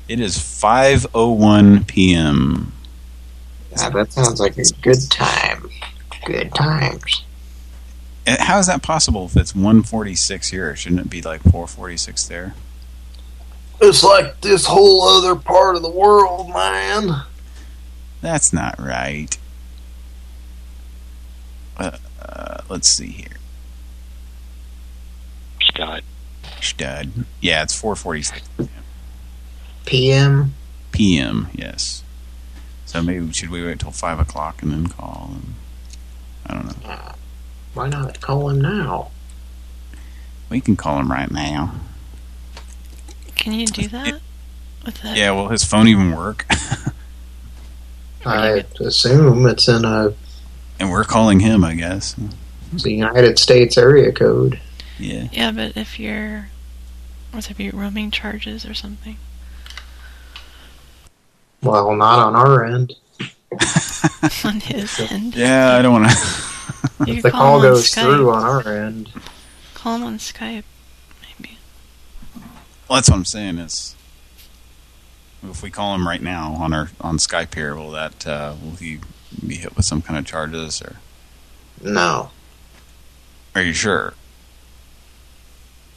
It is 5.01 p.m. Yeah, that sounds like a good time. Good times. Uh, How is that possible if it's 146 here? Shouldn't it be like 446 there? It's like this whole other part of the world, man. That's not right. Uh, uh, let's see here. Stud. Stud. Yeah, it's 446 PM? p.m., yes. So maybe should we wait till 5 o'clock and then call? And, I don't know. Why not call him now? We can call him right now. Can you do that? With that? Yeah, will his phone even work? I assume it's in a and we're calling him, I guess. the United States area code. Yeah. Yeah, but if you're... Would there be roaming charges or something? Well, not on our end. on his end. Yeah, I don't want to... If the call call goes Skype. through on our end. Call him on Skype. Well, that's what I'm saying is, if we call him right now on our on Skype here, will that uh, will he be hit with some kind of charges or? No. Are you sure?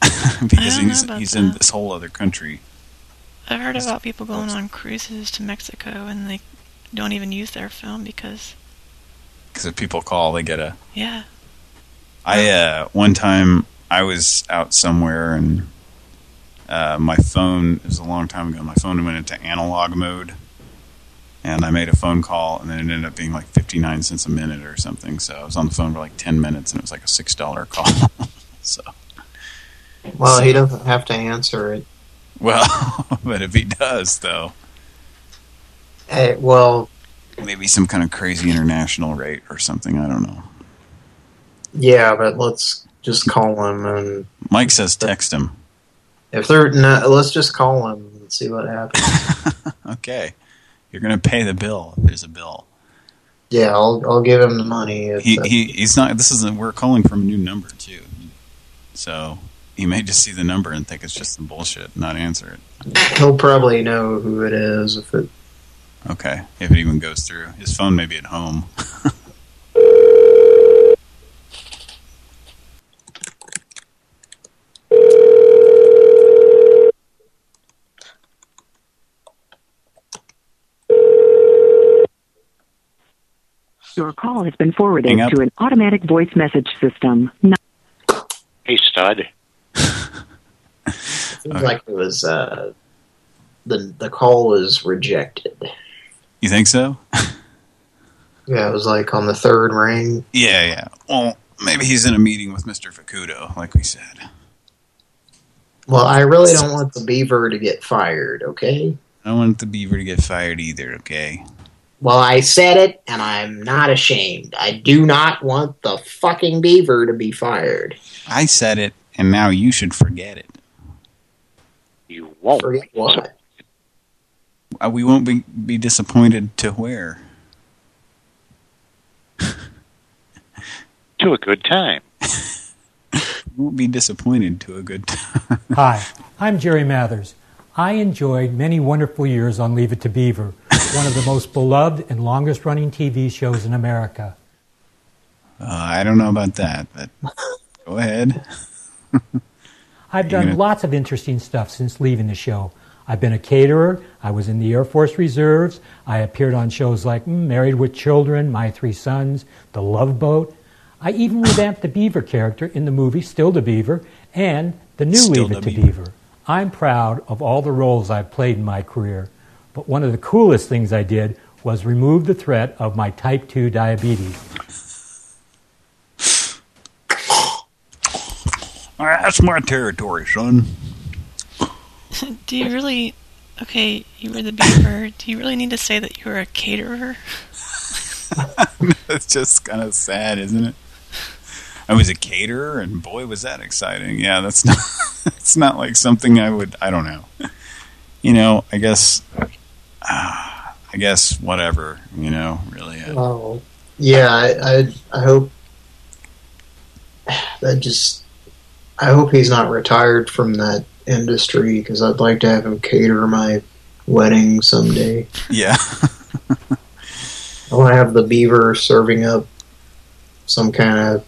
because don't know he's about he's in this whole other country. I've heard about people going on cruises to Mexico and they don't even use their phone because, Because if people call, they get a. yeah. I uh, one time I was out somewhere and uh, my phone. Was a long time ago. My phone went into analog mode, and I made a phone call, and then it ended up being like 59 cents a minute or something. So I was on the phone for like 10 minutes, and it was like a six dollar call. so Well, he doesn't have to answer it. well, but if he does, though, Hey, well, maybe some kind of crazy international rate or something. I don't know. yeah, but let's just call him and Mike says text him. If they're not, let's just call him and see what happens. Okay, you're gonna pay the bill if there's a bill. yeah, I'll I'll give him the money. He he he's not. This isn't. We're calling from a new number too, so he may just see the number and think it's just some bullshit, not answer it. he'll probably know who it is if it. Okay, if it even goes through, his phone may be at home. Your call has been forwarded to an automatic voice message system. No- Hey, stud. Seems like it was uh, the the call was rejected. You think so? Yeah, it was like on the third ring. Yeah, yeah. Well, maybe he's in a meeting with Mr. Fakudo, like we said. Well, I really don't want the beaver to get fired. Okay. I don't want the beaver to get fired either. Okay. Well, I said it, and I'm not ashamed. I do not want the fucking beaver to be fired. I said it, and now you should forget it. You won't. Forget what? Uh, we won't be be disappointed to where. To a good time. We won't be disappointed to a good time. Hi, I'm Jerry Mathers. I enjoyed many wonderful years on Leave It to Beaver, one of the most beloved and longest running TV shows in America. Uh, I don't know about that, but go ahead. I've done gonna- lots of interesting stuff since leaving the show. I've been a caterer, I was in the Air Force Reserves, I appeared on shows like mm, Married with Children, My Three Sons, The Love Boat. I even revamped the Beaver character in the movie Still the Beaver and the new Still Leave It to Beaver. I'm proud of all the roles I've played in my career, but one of the coolest things I did was remove the threat of my type 2 diabetes. That's my territory, son. Do you really... Okay, you were the beaver. Do you really need to say that you were a caterer? That's just kind of sad, isn't it? I was a caterer, and boy, was that exciting. Yeah, that's not. it's not like something I would. I don't know. You know, I guess. Uh, I guess whatever. You know, really. Uh, Oh, yeah. I, I I hope that just. I hope he's not retired from that industry because I'd like to have him cater my wedding someday. yeah. I want to have the beaver serving up some kind of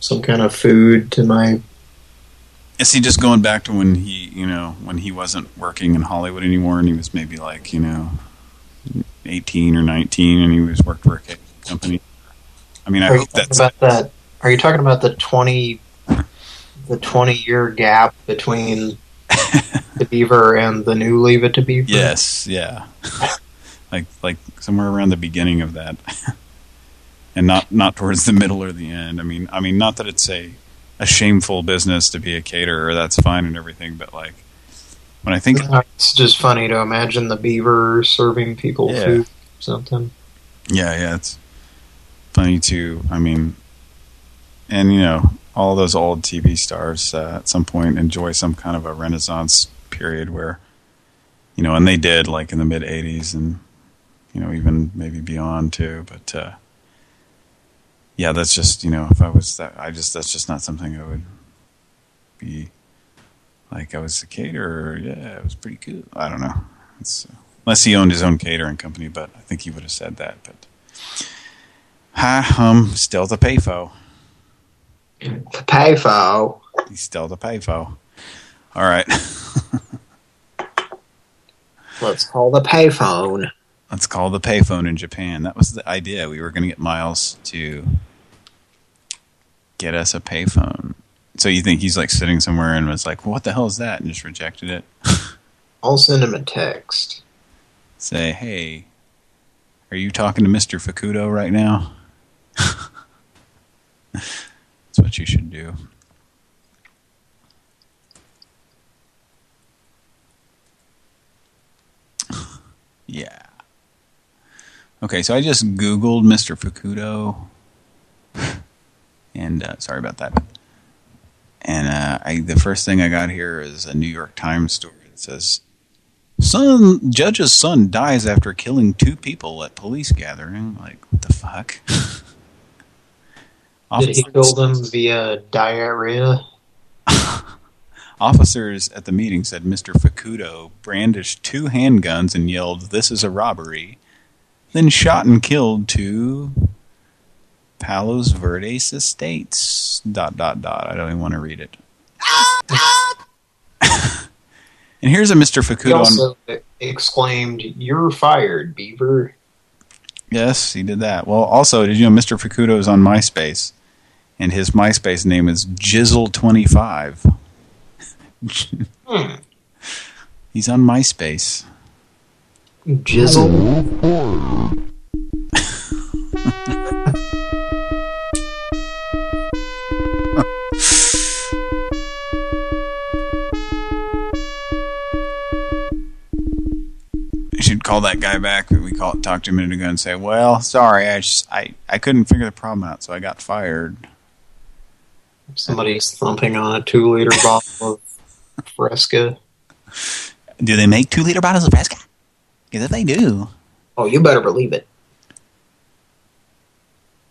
some kind of food to my Is he just going back to when he, you know, when he wasn't working in Hollywood anymore, and he was maybe like, you know, 18 or 19, and he was worked for a company? I mean, I Are hope that's about that. Are you talking about the twenty the twenty year gap between the beaver and the new Leave It to Beaver? yes, yeah, like like somewhere around the beginning of that, and not not towards the middle or the end. I mean, I mean, not that it's a a shameful business to be a caterer. That's fine and everything, but like when I think It's just funny to imagine the beaver serving people Yeah. food or something. Yeah, yeah, it's funny too. I mean, and you know, all those old TV stars uh, at some point enjoy some kind of a renaissance period where, you know, and they did like in the mid '80s and you know even maybe beyond too. But uh, yeah, that's just you know, if I was that, I just that's just not something I would be like. I was a caterer. Yeah, it was pretty cool. I don't know. It's, uh, unless he owned his own catering company, but I think he would have said that. But hi, um, still the payfo. The payfo. He's still the payfo. All right, Let's call the payphone. let's call the payphone in Japan. That was the idea. We were going to get Miles to get us a payphone. So you think he's like sitting somewhere and was like, "What the hell is that?" and just rejected it. I'll send him a text. Say, "Hey, are you talking to Mr. Fakudo right now?" That's what you should do. Yeah. Okay, so I just Googled Mr. Fakudo. And uh, sorry about that. And uh, I, the first thing I got here is a New York Times story. It says, "Son judge's son dies after killing two people at police gathering." Like, what the fuck? Did he kill them via diarrhea? Officers at the meeting said Mr. Fakudo brandished two handguns and yelled, "This is a robbery!" Then shot and killed two Palos Verdes estates. Dot dot dot. I don't even want to read it. and here's a Mr. He Fakudo. on- also exclaimed, "You're fired, Beaver." Yes, he did that. Well, also, did you know Mr. Fakudo is on MySpace, and his MySpace name is Jizzle25. Hmm. He's on MySpace. Jizzle. Call that guy back. We call, talked to him a minute ago and say, "Well, sorry, I just I I couldn't figure the problem out, so I got fired." Somebody's thumping on a two-liter bottle of Fresca. Do they make two liter bottles of Fresca? If they do, Oh, you better believe it.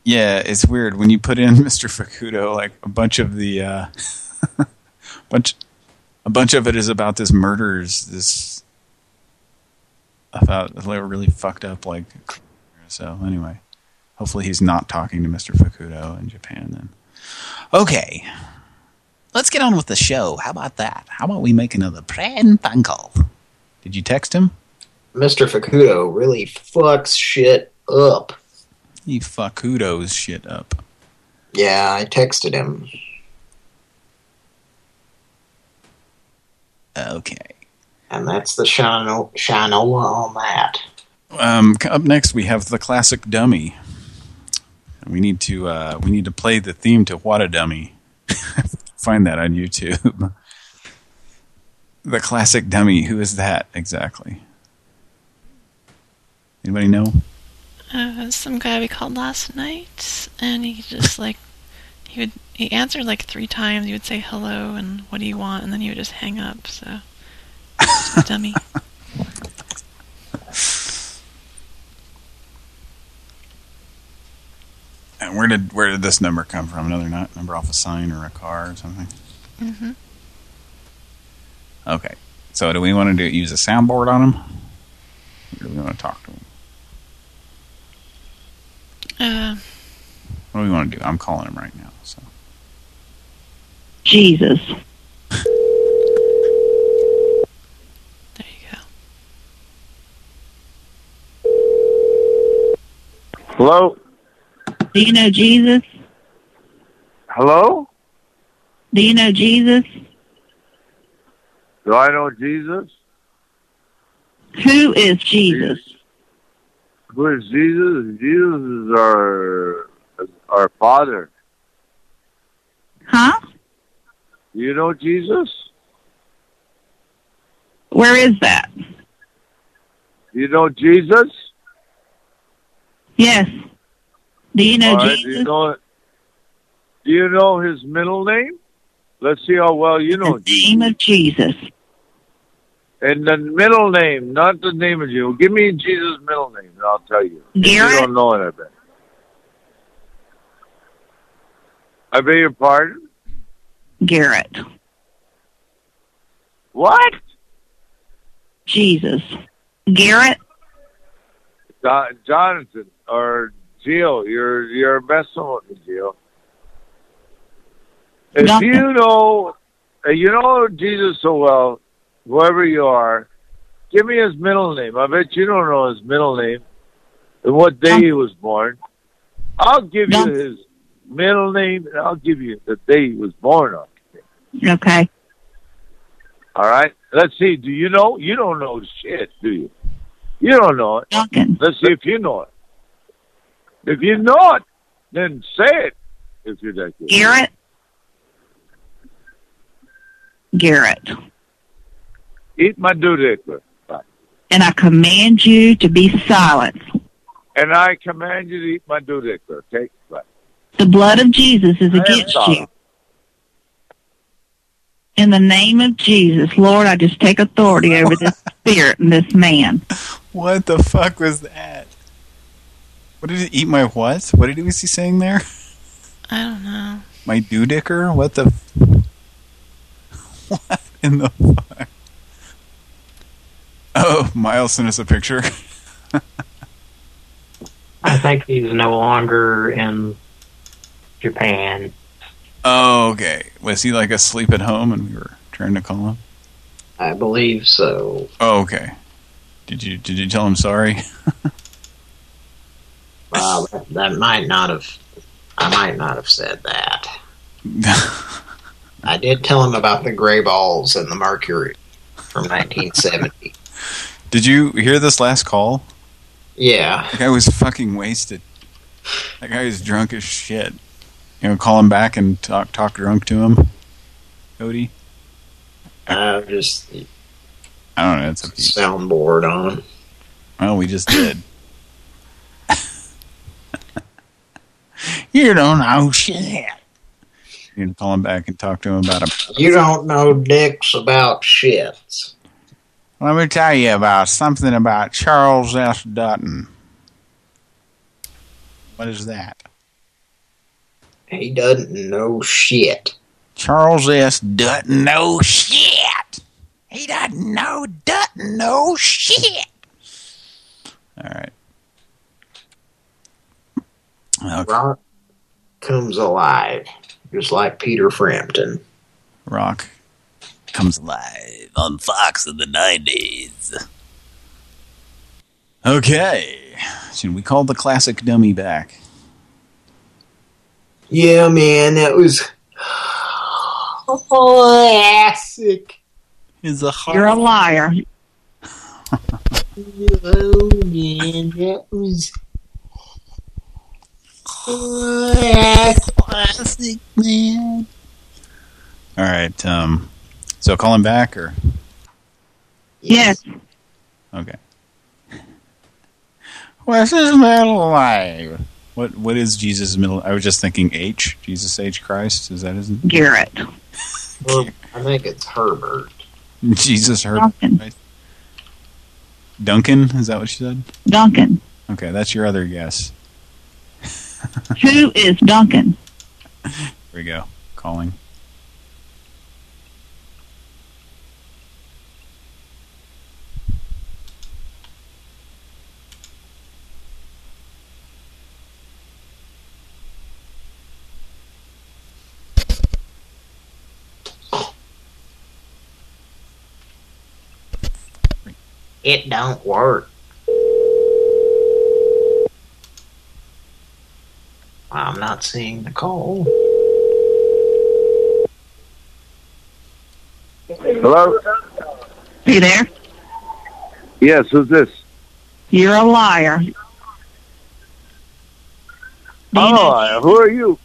yeah, it's weird when you put in Mr. Fakudo. Like a bunch of the uh, bunch, a bunch of it is about this murders. This about they were really fucked up. Like so. Anyway, hopefully he's not talking to Mr. Fakudo in Japan. Then, okay. Let's get on with the show. How about that? How about we make another prank phone call? Did you text him? Mr. Fakudo really fucks shit up. He Fakudo's shit up. Yeah, I texted him. Okay. And that's the shino Shinola on that. Um, up next we have the classic dummy. We need to uh, we need to play the theme to What a Dummy. Find that on YouTube. the classic dummy. Who is that exactly? Anybody know? Uh, some guy we called last night, and he just like he would he answered like three times. He would say hello and what do you want, and then he would just hang up. So just a dummy. And where did where did this number come from? Another nu- number off a sign or a car or something? hmm Okay. So do we want to do use a soundboard on him? Or do we want to talk to him? Uh, What do we want to do? I'm calling him right now. So Jesus. Hello? Do you know Jesus? Hello? Do you know Jesus? Do I know Jesus? Who is Jesus? Who is Jesus? Jesus is our our Father. Huh? Do you know Jesus? Where is that? Do you know Jesus? Yes. Do you know right, Jesus? Do you know, do you know his middle name? Let's see how well you know. The name of Jesus. And the middle name, not the name of you. Give me Jesus' middle name, and I'll tell you. Garrett? You don't know it, I bet. I beg your pardon? Garrett. What? Jesus. Garrett? Jo- Jonathan or Gio, you're you're messing with me, Gio. If Nothing. you know, uh, you know Jesus so well, whoever you are, give me his middle name. I bet you don't know his middle name and what day he was born. I'll give you his middle name and I'll give you the day he was born on. Okay. All right. Let's see. Do you know? You don't know shit, do you? You don't know it. Let's see if you know it. If you know it, then say it. If you're that good. Garrett? Garrett. Eat my dudector. And I command you to be silent. And I command you to eat my dudector. Okay. Bye. The blood of Jesus is I against you. In the name of Jesus, Lord, I just take authority over this spirit and this man. What the fuck was that? What did he eat my what? What did he was he saying there? I don't know. My doodicker? What the f- What in the fuck? Oh, Miles sent us a picture. I think he's no longer in Japan. Oh, okay. Was he like asleep at home and we were trying to call him? I believe so. Oh, okay. Did you did you tell him sorry? Well, that, might not have. I might not have said that. I did tell him about the gray balls and the mercury from 1970. Did you hear this last call? Yeah. That guy was fucking wasted. That guy was drunk as shit. You know, call him back and talk talk drunk to him. Cody? I just I don't know. It's a soundboard on. Well, we just did. You don't know shit. You can call him back and talk to him about him. You don't know dicks about shits. Let me tell you about something about Charles S. Dutton. What is that? He doesn't know shit. Charles S. Dutton no shit. He doesn't know Dutton no shit. All right. Rock comes alive, just like Peter Frampton. Rock comes alive on Fox in the 90s. Okay. Should we call the classic dummy back? Yeah, man, that was classic. Is a You're a liar. Oh man, that was classic, man. All right. Um, so call him back or? Yes. Okay. What's his middle name? What What is Jesus' middle? I was just thinking H. Jesus H. Christ. Is that his name? Garrett. Well, I think it's Herbert. Jesus Herbert. Duncan. Duncan. Is that what she said? Duncan. Okay, that's your other guess. Who is Duncan? Here we go. Calling. It don't work. I'm not seeing the call. Hello? Are you there? Yes, who's this? You're a liar. Do you, know, Oh, who are you?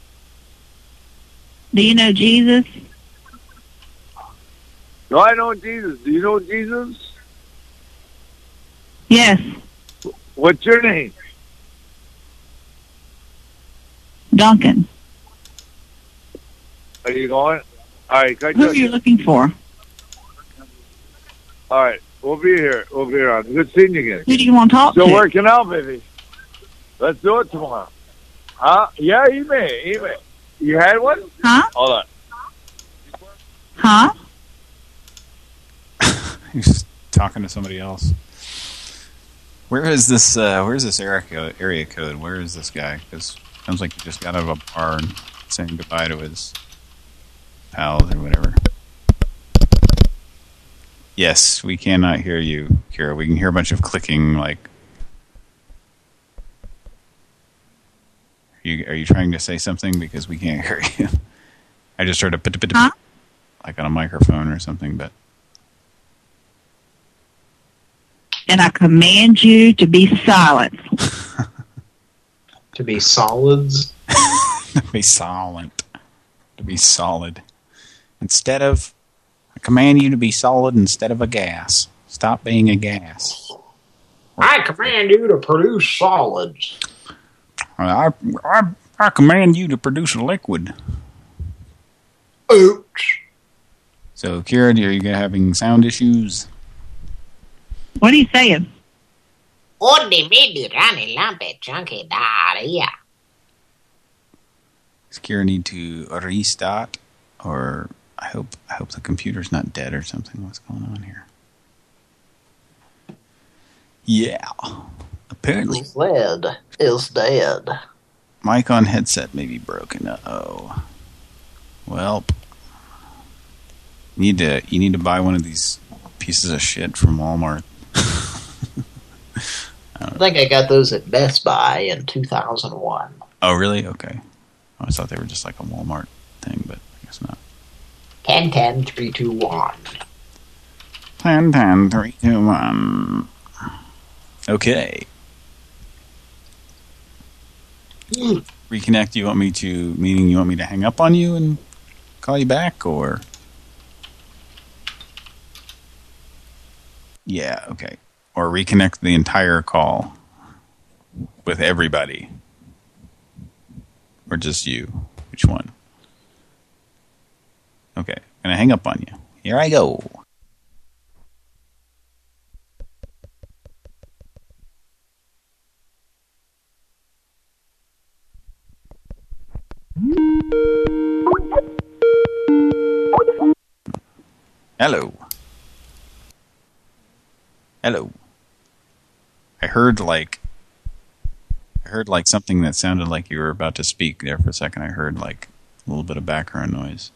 do you know Jesus? No, I know Jesus. Do you know Jesus? Yes. What's your name? Duncan. Are you going? All right, can I Who are you you? looking for? All right, we'll be here. We'll be here on. Good seeing you again. Who do you want to talk Still to? working out, baby. Let's do it tomorrow. Huh? Yeah, email, email. You had one? Huh? Hold on. Huh? He's talking to somebody else. Where is this? Uh, where is this area code? Area code? Where is this guy? Because sounds like he just got out of a bar and saying goodbye to his pals or whatever. Yes, we cannot hear you, Kira. We can hear a bunch of clicking. Like, are you are you trying to say something? Because we can't hear you. I just heard a Huh? like on a microphone or something, but. And I command you to be silent. To be solids. to be silent. To be solid. Instead of, I command you to be solid instead of a gas. Stop being a gas. I command you to produce solids. I, I, I command you to produce a liquid. Oops. So, Kira, are you having sound issues? What are you saying? Only maybe running lamp lampe chunky daria. Does Kira need to restart? Or I hope I hope the computer's not dead or something. What's going on here? Yeah. Apparently, Lead is dead. mic on headset may be broken. Uh-oh. Well, you need to you need to buy one of these pieces of shit from Walmart. I think I got those at Best Buy in 2001. Oh, really? Okay. I always thought they were just like a Walmart thing, but I guess not. 10 10 3 2 1. 10, 10, 3, 2, 1. Okay. Reconnect, you want me to, meaning you want me to hang up on you and call you back, or? Yeah, okay. Or reconnect the entire call with everybody. Or just you. Which one? Okay, I'm gonna hang up on you. Here I go. Hello. Hello. I heard like I heard like something that sounded like you were about to speak there for a second. I heard like a little bit of background noise.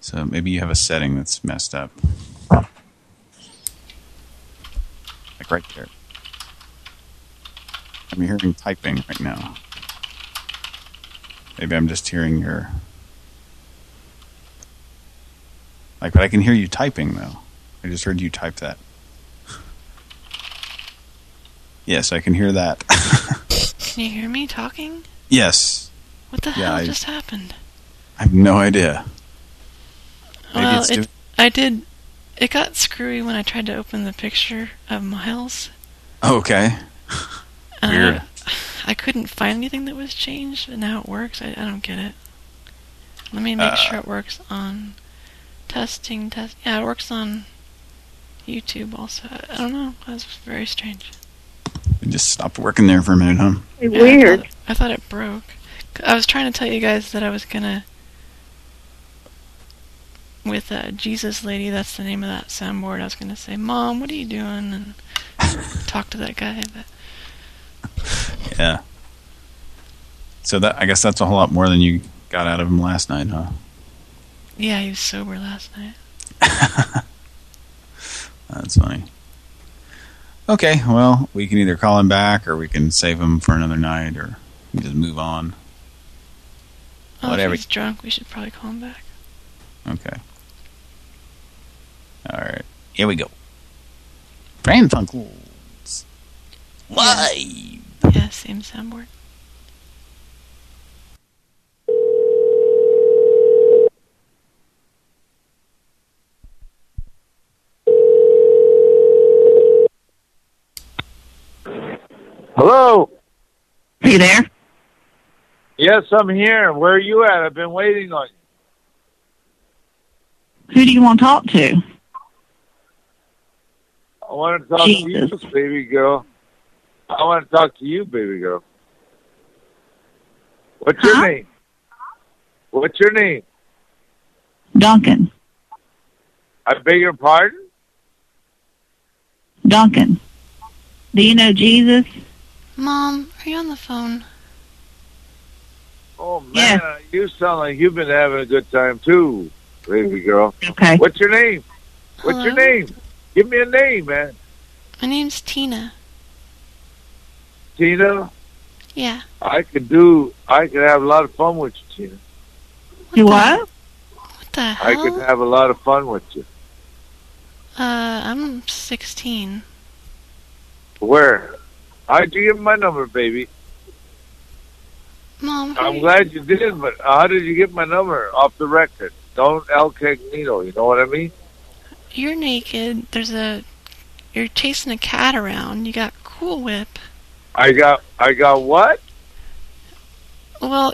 So maybe you have a setting that's messed up. Like right there. I'm hearing typing right now. Maybe I'm just hearing your... Like, but I can hear you typing, though. I just heard you type that. Yes, I can hear that. Can you hear me talking? yes. What the Yeah, hell I- just happened? I have no idea. Maybe well, it, I did It got screwy when I tried to open the picture of Miles. Okay. Uh, Weird. I couldn't find anything that was changed, but now it works. I, I don't get it. Let me make Uh, sure it works on testing. Test. Yeah, it works on YouTube also. I, I don't know. That's very strange. It just stopped working there for a minute, huh? Yeah, I thought, I thought it broke. I was trying to tell you guys that I was gonna with uh, Jesus Lady. That's the name of that soundboard. I was gonna say, "Mom, what are you doing?" and talk to that guy, but Yeah. So that I guess that's a whole lot more than you got out of him last night, huh? yeah, he was sober last night. That's funny. Okay, well, we can either call him back or we can save him for another night or we can just move on. Oh, Whatever. if he's drunk, we should probably call him back. Okay. All right. Here we go. Pran Funkels. Live. Yeah, same soundboard. Hello. Are you there? Yes, I'm here. Where are you at? I've been waiting on you. Who do you want to talk to? I want to talk to you, baby girl. I want to talk to you, baby girl. What's your name? What's your name? Duncan. I beg your pardon? Duncan. Do you know Jesus? Mom, are you on the phone? Oh man, you sound like you've been having a good time too, baby girl. Okay. What's your name? What's your name? Give me a name, man. My name's Tina. Tina. Yeah. I could do. I could have a lot of fun with you, Tina. You what? What the hell? I could have a lot of fun with you. Uh, I'm 16. Where? How'd you get my number, baby? Mom, I'm glad you did, but how did you get my number off the record? Don't El Cognito, you know what I mean? you're naked. There's a. You're chasing a cat around. You got Cool Whip. I got, I got what? Well,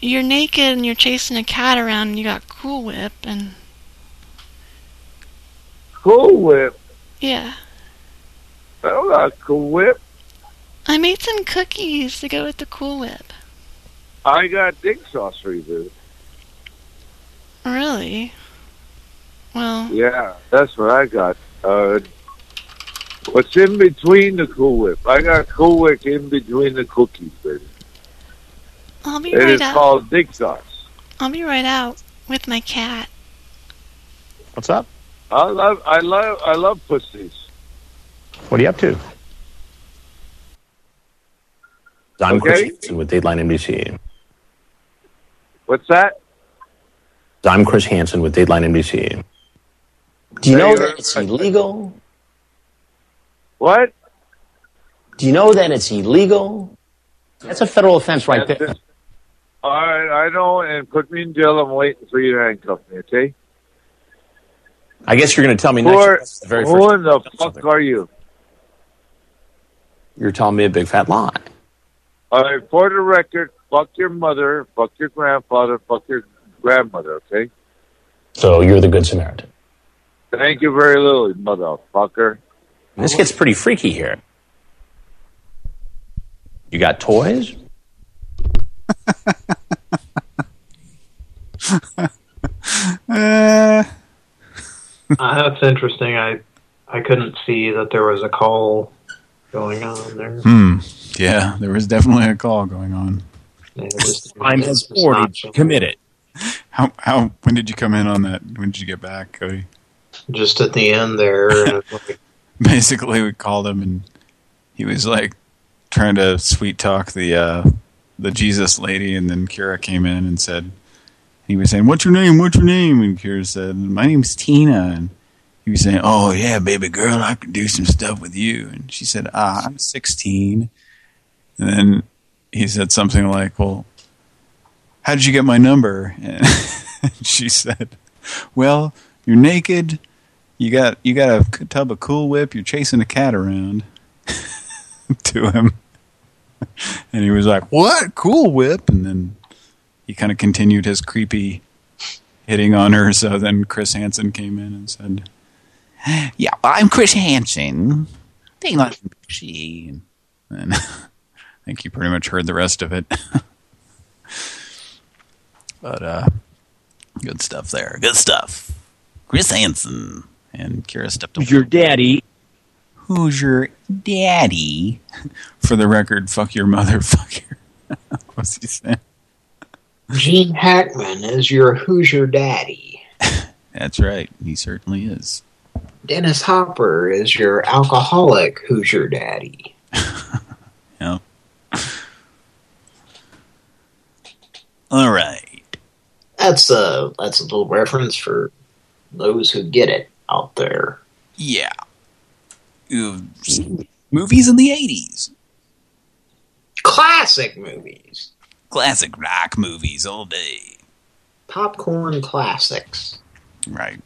you're naked and you're chasing a cat around and you got Cool Whip and. Cool Whip. Yeah. I don't got Cool Whip. I made some cookies to go with the Cool Whip. I got dick sauce for you, dude. Really? Well, Yeah, that's what I got. Uh, what's in between the Cool Whip? I got Cool Whip in between the cookies, baby. I'll be It right is out. called dick sauce. I'll be right out with my cat. What's up? I love, I love, I love pussies. What are you up to? I'm Chris Okay. Hansen with Dateline NBC. What's that? I'm Chris Hansen with Dateline NBC. Do you Hey, know that it's illegal? What? Do you know that it's illegal? That's a federal offense right there. All right, I know, and put me in jail. I'm waiting for you to handcuff me, okay? I guess you're going to tell me Who, next. are, the very who first. in the fuck are you? You're telling me a big fat lie. All right, for the record, fuck your mother, fuck your grandfather, fuck your grandmother, okay? So you're the good Samaritan. Thank you very little, motherfucker. This gets pretty freaky here. You got toys? Uh, that's interesting. I I couldn't see that there was a call going on there. Hmm. Yeah, there was definitely a call going on. Crime has already been committed. How how when did you come in on that? When did you get back, Cody? Just at the end there. like, Basically, we called him and he was like trying to sweet talk the uh, the Jesus lady, and then Kira came in and said he was saying, "What's your name? What's your name?" And Kira said, "My name's Tina." And he was saying, "Oh yeah, baby girl, I could do some stuff with you." And she said, "Ah, I'm 16." And then he said something like, "Well, how did you get my number?" And she said, "Well, you're naked, You got you got a tub of Cool Whip. You're chasing a cat around to him, and he was like, "What? Cool Whip?" And then he kind of continued his creepy hitting on her. So then Chris Hansen came in and said, "Yeah, I'm Chris Hansen. They like she." And I think you pretty much heard the rest of it. but uh, good stuff there. Good stuff. Chris Hansen and Kira stepped Who's your daddy? Who's your daddy? For the record, fuck your mother, fuck your... What's he saying? Gene Hackman is your Who's Your Daddy. That's right. He certainly is. Dennis Hopper is your alcoholic Who's Your Daddy. All right. That's a that's a little reference for those who get it out there. Yeah. Movies in the 80s. Classic movies. Classic rock movies all day. Popcorn classics. Right.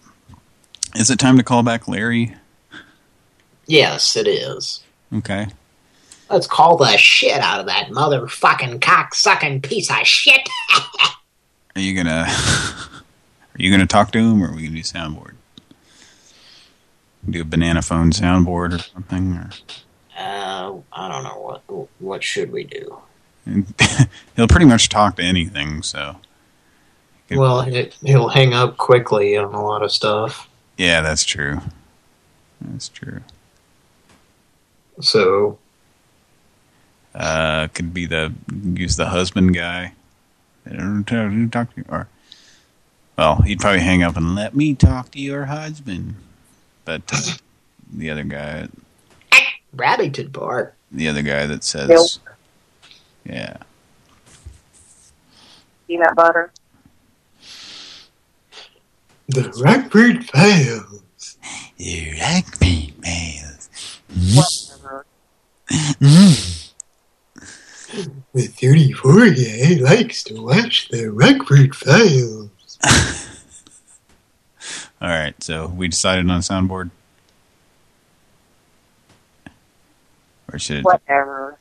Is it time to call back Larry? Yes, it is. Okay. Let's call the shit out of that motherfucking cock-sucking piece of shit. Are you gonna... Are you gonna talk to him, or are we gonna do soundboard? Do a banana phone soundboard or something, or... Uh, I don't know what what should we do. he'll pretty much talk to anything, so. Well, it, he'll hang up quickly on a lot of stuff. Yeah, that's true. That's true. So. Uh, could be the use the husband guy. Talk to you, or well, he'd probably hang up and let me talk to your husband. But uh, the other guy, Rabbington Park. The other guy that says, Milk. yeah, Peanut butter. The Rockford Files. The Rockford Files. Whatever. The 34 guy likes to watch the Rockford Files. All right, so we decided on soundboard. Or should? Whatever.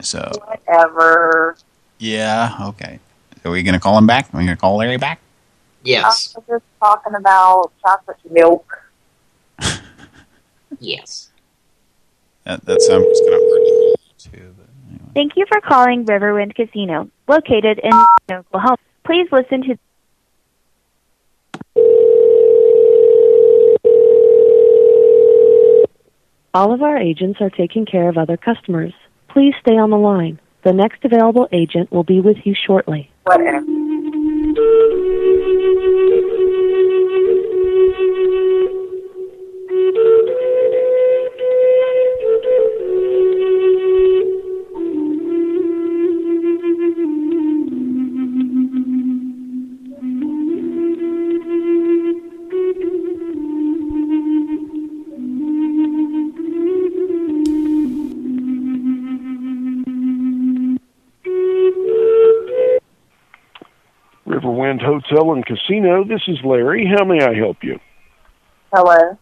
So Whatever. yeah, okay. Are we gonna call him back? Are we gonna call Larry back? Yes. I was just talking about chocolate milk. Yes. That that sound was kind of hard to hear too. But Thank you for calling Riverwind Casino, located in Oklahoma. Please listen to All of our agents are taking care of other customers. Please stay on the line. The next available agent will be with you shortly. Whatever. Hotel and Casino. This is Larry. How may I help you? Hello.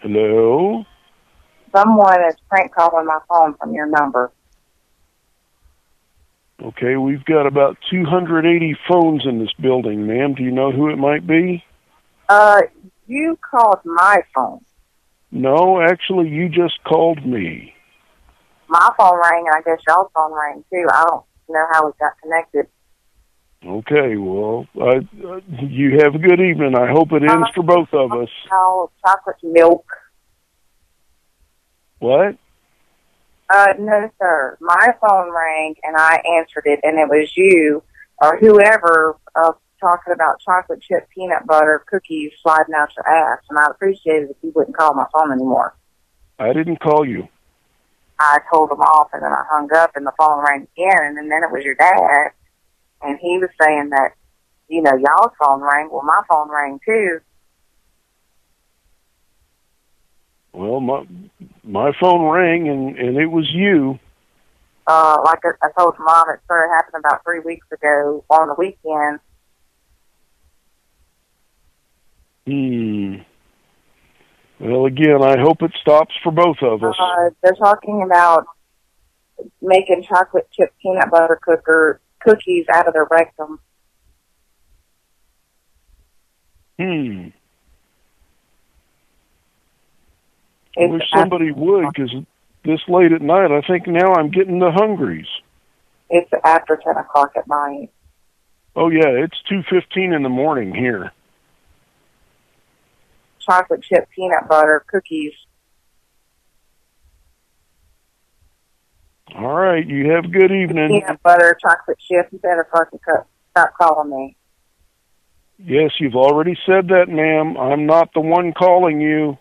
Hello? Someone is prank calling my phone from your number. Okay, we've got about 280 phones in this building, ma'am. Do you know who it might be? Uh, you called my phone. No, actually, you just called me. My phone rang, and I guess y'all's phone rang too. I don't know how we got connected. Okay, well, I, uh, you have a good evening. I hope it ends for both of us. Oh, chocolate milk. What? Uh, no, sir. My phone rang, and I answered it, and it was you or whoever uh, talking about chocolate chip peanut butter cookies sliding out your ass, and I appreciated if you wouldn't call my phone anymore. I didn't call you. I told him off, and then I hung up, and the phone rang again, and then it was your dad, and he was saying that, you know, y'all's phone rang. Well, my phone rang too. Well, my my phone rang and and it was you. Uh, like I, I told mom, it started happening about three weeks ago on the weekend. Hmm. Well, again, I hope it stops for both of us. Uh, they're talking about making chocolate chip peanut butter cooker cookies out of their rectum. Hmm. I It's wish somebody would, because this late at night, I think now I'm getting the hungries. It's after ten o'clock at night. Oh yeah, it's two fifteen in the morning here. Chocolate chip peanut butter cookies. All right, you have a good evening. Peanut butter chocolate chip. You better fucking cut, stop calling me. Yes, you've already said that, ma'am. I'm not the one calling you.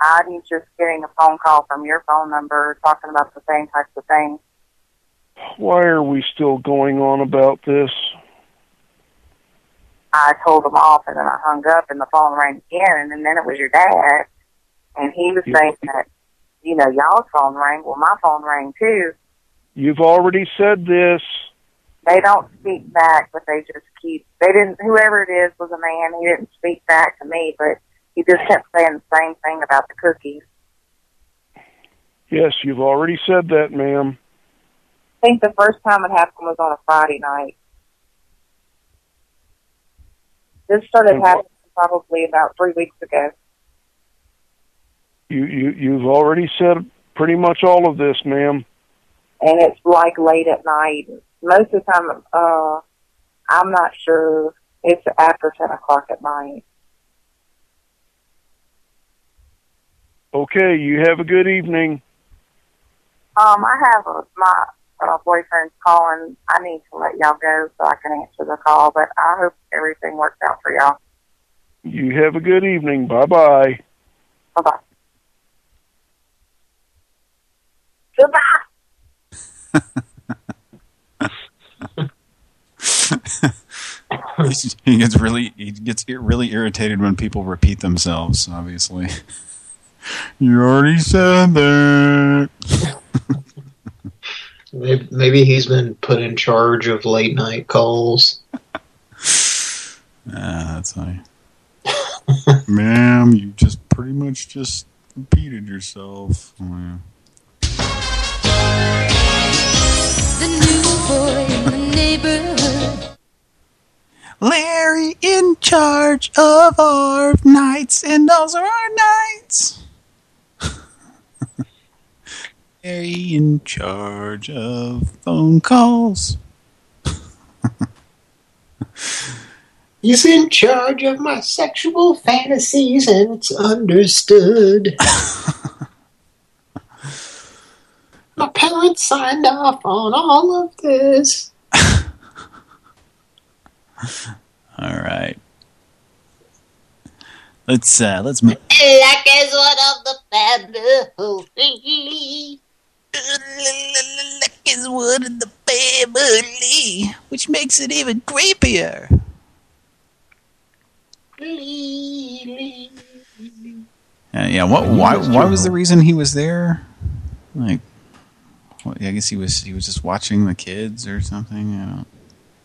I'm just getting a phone call from your phone number talking about the same types of things. Why are we still going on about this? I told them off and then I hung up and the phone rang again and then it was your dad and he was Yeah. saying that, you know, y'all's phone rang. Well, my phone rang too. You've already said this. They don't speak back, but they just keep, they didn't, whoever it is was a man. He didn't speak back to me, but he just kept saying the same thing about the cookies. Yes, you've already said that, ma'am. I think the first time it happened was on a Friday night. This started happening probably about three weeks ago. You you you've already said pretty much all of this, ma'am. and it's like late at night. Most of the time, uh, I'm not sure. It's after ten o'clock at night. Okay, you have a good evening. Um, I have a, my uh, boyfriend's calling. I need to let y'all go so I can answer the call. But I hope everything works out for y'all. You have a good evening. Bye bye. Bye bye. Goodbye. He gets really he gets ir- really irritated when people repeat themselves. Obviously, you already said that. Maybe, maybe he's been put in charge of late night calls. Ah, that's funny. Ma'am, you just pretty much just repeated yourself. Oh, yeah. Larry in charge of our nights, and those are our nights. Larry in charge of phone calls. He's in charge of my sexual fantasies, and it's understood. my parents signed off on all of this. All right. Let's uh let's make Like as one of the family. is one of the family, which makes it even creepier. Uh, yeah, what? Why? Why was the reason he was there? Like, well, I guess he was he was just watching the kids or something. I don't.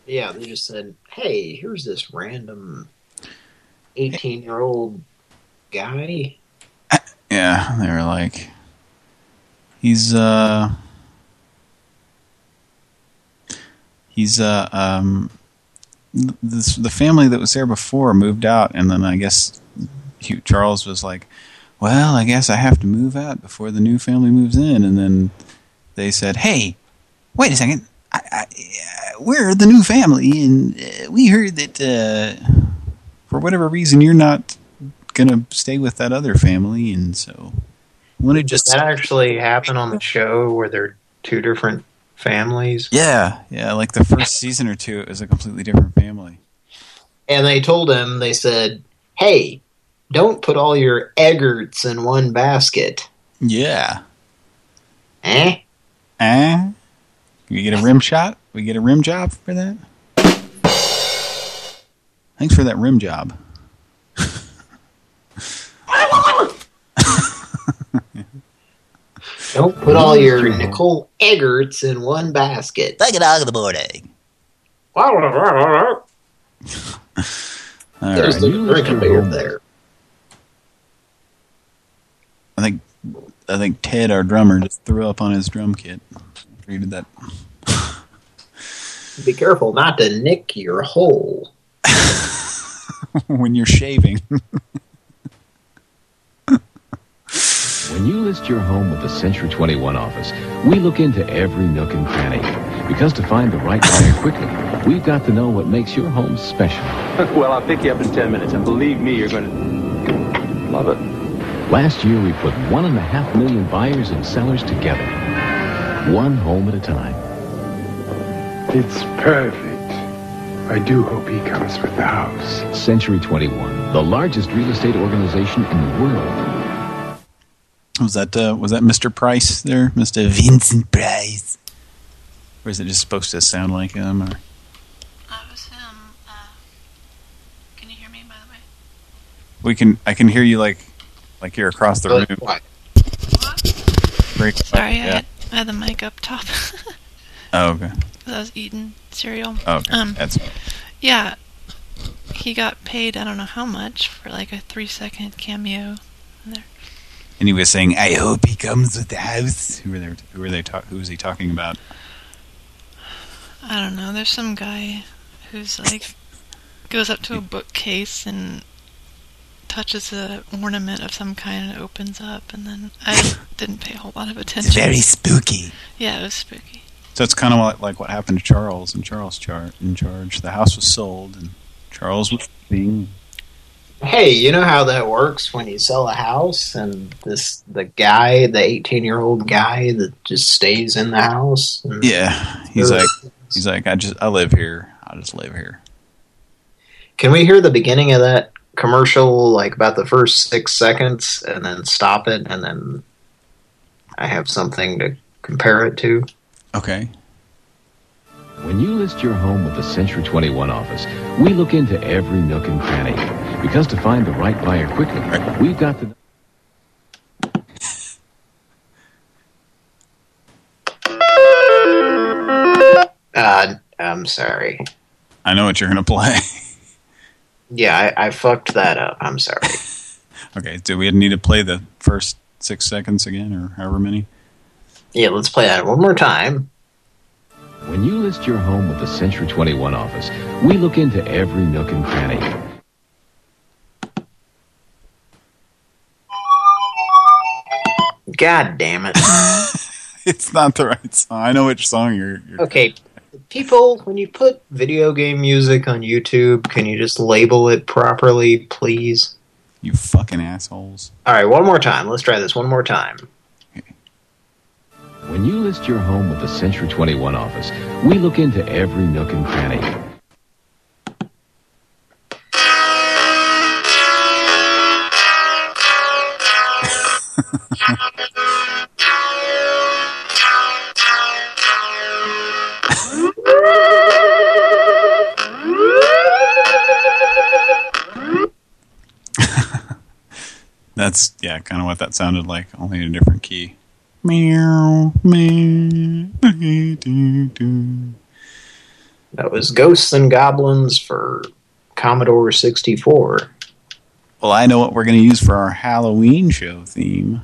Yeah, they just said, hey, here's this random 18-year-old guy. Yeah, they were like, he's uh, he's uh um, this the family that was there before moved out, and then I guess Hugh, Charles was like, well, I guess I have to move out before the new family moves in, and then they said, hey, wait a second, I, I, uh, we're the new family, and uh, we heard that uh, for whatever reason you're not gonna stay with that other family, and so want to just Did that actually happen on the show where they're two different families? yeah, yeah, like the first season or two, it was a completely different family. And they told him, they said, hey, don't put all your Eggerts in one basket. Yeah. Eh? Eh? We get a rim shot? We get a rim job for that? Thanks for that rim job. Don't put all your Nicole Eggerts in one basket. Like a dog of the morning. All There's right. the drinking beer there. I think I think Ted, our drummer, just threw up on his drum kit. Read that. Be careful not to nick your hole. when you're shaving. When you list your home with the Century 21 office, we look into every nook and cranny. Because to find the right buyer quickly, we've got to know what makes your home special. well, I'll pick you up in 10 minutes, and believe me, you're going to love it. Last year, we put one and a half million buyers and sellers together. One home at a time. It's perfect. I do hope he comes with the house. Century 21, the largest real estate organization in the world. Was that uh, was that Mr. Price there, Mr. Vincent Price? Or is it just supposed to sound like him? Or That was him. Uh, can you hear me, by the way? we can I can hear you like like you're across the Really room. quiet. Very quiet, Sorry, I, had, I had the mic up top. Oh, okay. 'Cause I was eating cereal. Oh, okay. Um, That's yeah, he got paid. I don't know how much for like a three-second cameo. There. and he was saying, "I hope he comes with the house." Who were they? Who were they? Talk, who was he talking about? I don't know. There's some guy who's like goes up to a bookcase and touches a ornament of some kind and opens up, and then I didn't pay a whole lot of attention. very spooky. Yeah, it was spooky. So it's kind of like, like what happened to Charles and Charles char in charge. The house was sold and Charles was being Hey, you know how that works when you sell a house and this the guy, the 18-year-old guy that just stays in the house? Yeah, he's like he's like I just I live here. I just live here. Can we hear the beginning of that commercial, like about the first six seconds, and then stop it, and then I have something to compare it to? Okay. When you list your home with the Century 21 office, we look into every nook and cranny. Because to find the right buyer quickly, we've got to... Uh, I'm sorry. I know what you're gonna play. Yeah, I, I fucked that up. I'm sorry. okay, do we need to play the first six seconds again, or however many? Yeah, let's play that one more time. When you list your home with the Century 21 office, we look into every nook and cranny. God damn it. it's not the right song. I know which song you're. you're Okay, people, when you put video game music on YouTube, can you just label it properly, please? You fucking assholes. All right, one more time. Let's try this one more time. When you list your home with the Century 21 office, we look into every nook and cranny. That's yeah, kind of what that sounded like, only in a different key. Meow, meow. That was Ghosts and Goblins for Commodore 64. Well, I know what we're going to use for our Halloween show theme.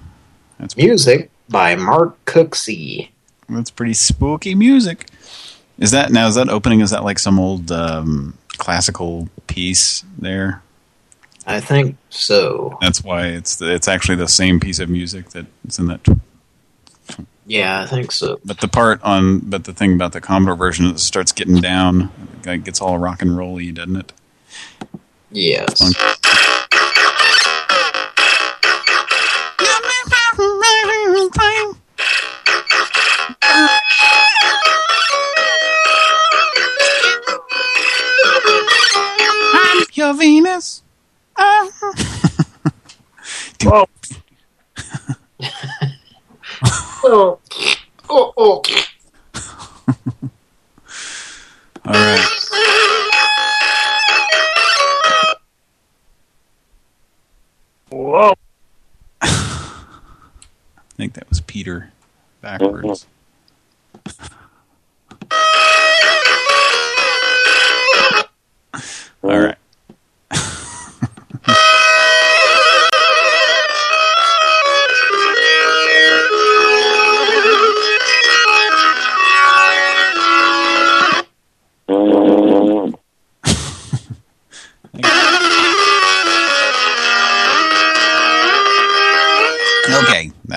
That's Music by Mark Cooksey. That's pretty spooky music. Is that now? Is that opening? Is that like some old um, classical piece there? I think so. That's why it's the, it's actually the same piece of music that's in that. Yeah, I think so. But the part on, but the thing about the Commodore version, is it starts getting down. It gets all rock and rolly, doesn't it? Yes. Your Venus. Oh. oh, oh, oh. All right. Whoa. I think that was Peter backwards. All right.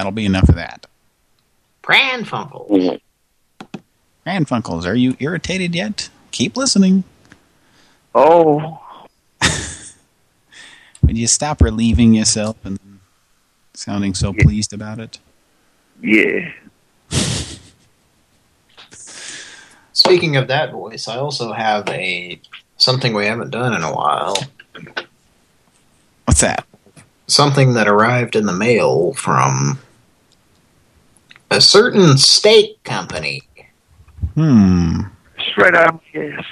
That'll be enough of that. Pran Funkels. Mm-hmm. Pran Funkels, are you irritated yet? Keep listening. Oh. Would you stop relieving yourself and sounding so pleased about it? Yeah. Speaking of that voice, I also have a something we haven't done in a while. What's that? Something that arrived in the mail from a certain steak company. Hmm. Straight out up, yes.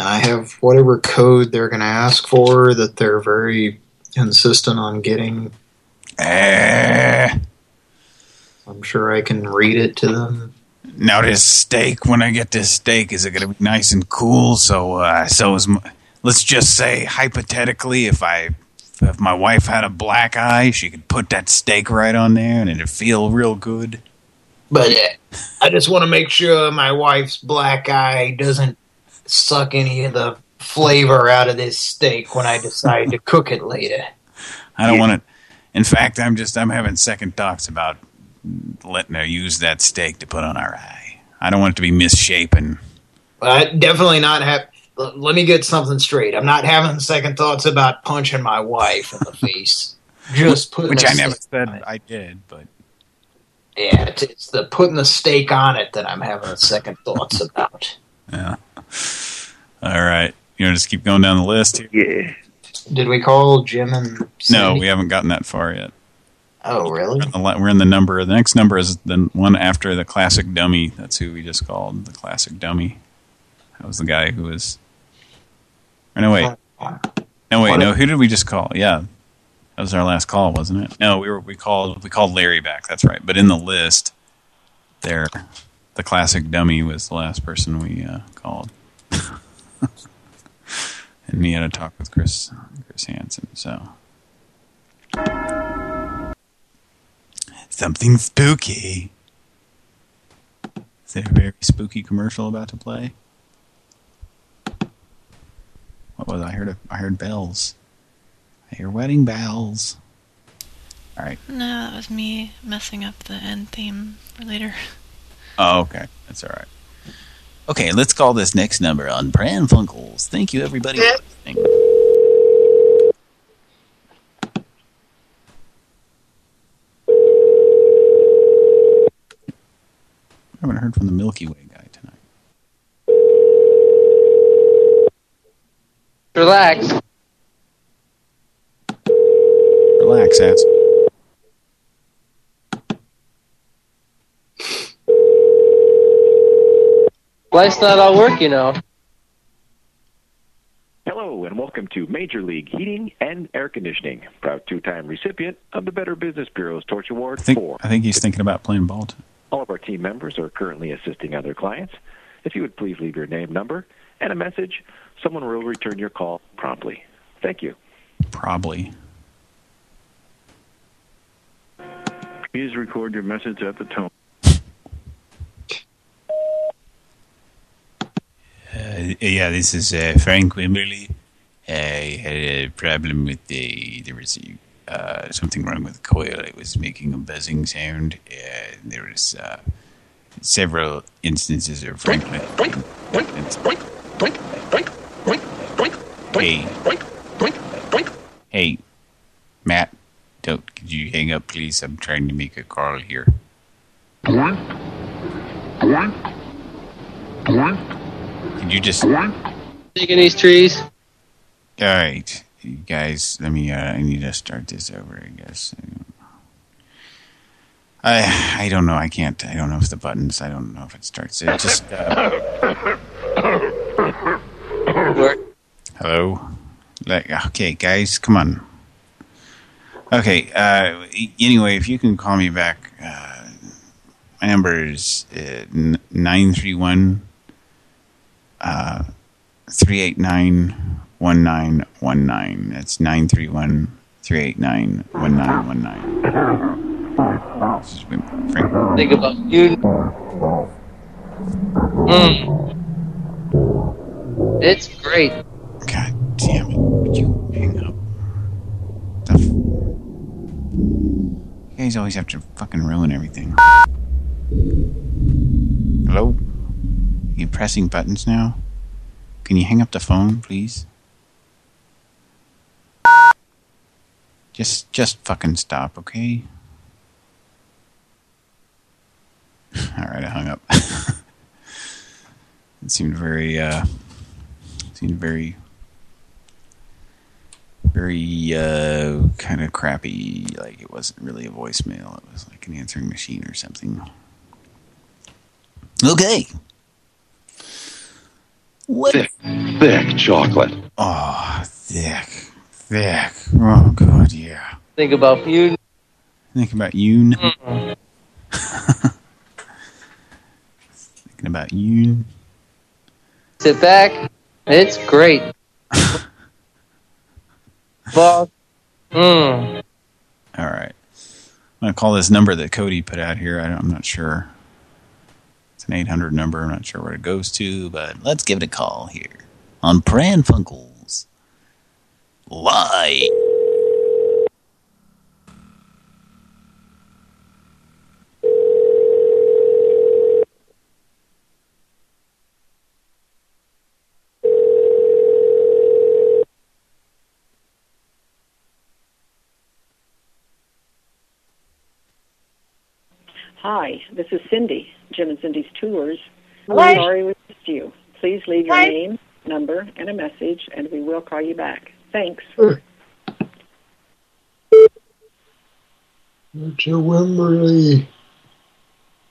And I have whatever code they're going to ask for that they're very insistent on getting. Eh. I'm sure I can read it to them. Now this steak, when I get this steak, is it going to be nice and cool? So, uh, so is, m- let's just say, hypothetically, if I, if my wife had a black eye, she could put that steak right on there and it'd feel real good. But uh, I just want to make sure my wife's black eye doesn't suck any of the flavor out of this steak when I decide to cook it later. I don't want it. In fact, I'm just, I'm having second thoughts about letting her use that steak to put on our eye. I don't want it to be misshapen. I definitely not have. L- Let me get something straight. I'm not having second thoughts about punching my wife in the face. Just putting Which I never said. I did, but Yeah, it's, it's the putting the stake on it that I'm having second thoughts about. yeah. All right. You want to just keep going down the list here? Yeah. Did we call Jim and No, we haven't gotten that far yet. Oh, really? The We're in the number. The next number is the one after the classic dummy. That's who we just called the classic dummy. That was the guy who was. No, wait. No, wait. No, who did we just call? Yeah, that was our last call, wasn't it? No, we were we called we called Larry back. That's right. But in the list, there, the classic dummy was the last person we uh, called. and he had a talk with Chris Chris Hansen. So. Something spooky. Is there a very spooky commercial about to play? What was it? I heard? A, I heard bells. I hear wedding bells. All right. No, that was me messing up the end theme for later. Oh, okay. That's all right. Okay, let's call this next number on Pran Funkels. Thank you, everybody. for listening. I haven't heard from the Milky Way guy tonight. Relax. Relax, ass. Life's not all work, you know. Hello and welcome to Major League Heating and Air Conditioning, proud two-time recipient of the Better Business Bureau's Torch Award I think for. I think he's thinking about playing ball. too. All of our team members are currently assisting other clients. If you would please leave your name, number, and a message, someone will return your call promptly. Thank you. Probably. Please record your message at the tone. Uh, yeah, this is uh, Frank Wimberly. I had a problem with the there was uh, something wrong with the coil. It was making a buzzing sound. Uh, there was uh, several instances of Frank. Hey, hey, Matt, don't could you hang up, please? I'm trying to make a call here. Can you just? Digging these trees. All right, you guys. Let me. Uh, I need to start this over. I guess. I I don't know. I can't. I don't know if the buttons. I don't know if it starts. It just. Uh, hello. Like okay, guys, come on. Okay. Uh, anyway, if you can call me back, uh, my number is uh, nine three one. Uh, 389-1919. That's 931-389-1919. This is Frank. Think about you. Mm. It's great. God damn it. would you hang up? The f you guys always have to fucking ruin everything. Hello? you pressing buttons now? Can you hang up the phone, please? Just, just fucking stop, okay? Alright, I hung up. it seemed very, uh, seemed very, very, uh, kind of crappy. Like, it wasn't really a voicemail. It was like an answering machine or something. Okay. What? Thick, thick chocolate. Oh, thick, thick. Oh, God, yeah. Think about you. Think about you. Mm. Thinking about you. Sit back. It's great. Boss. Mm. All right. I'm going to call this number that Cody put out here. I am not sure. It's an 800 number. I'm not sure where it goes to, but let's give it a call here on Pran Funkels. Live. Hi, this is Cindy, Jim and Cindy's Tours. Hello? We're sorry we missed you. Please leave your Hi. name, number, and a message, and we will call you back. Thanks. It's a Wimberly.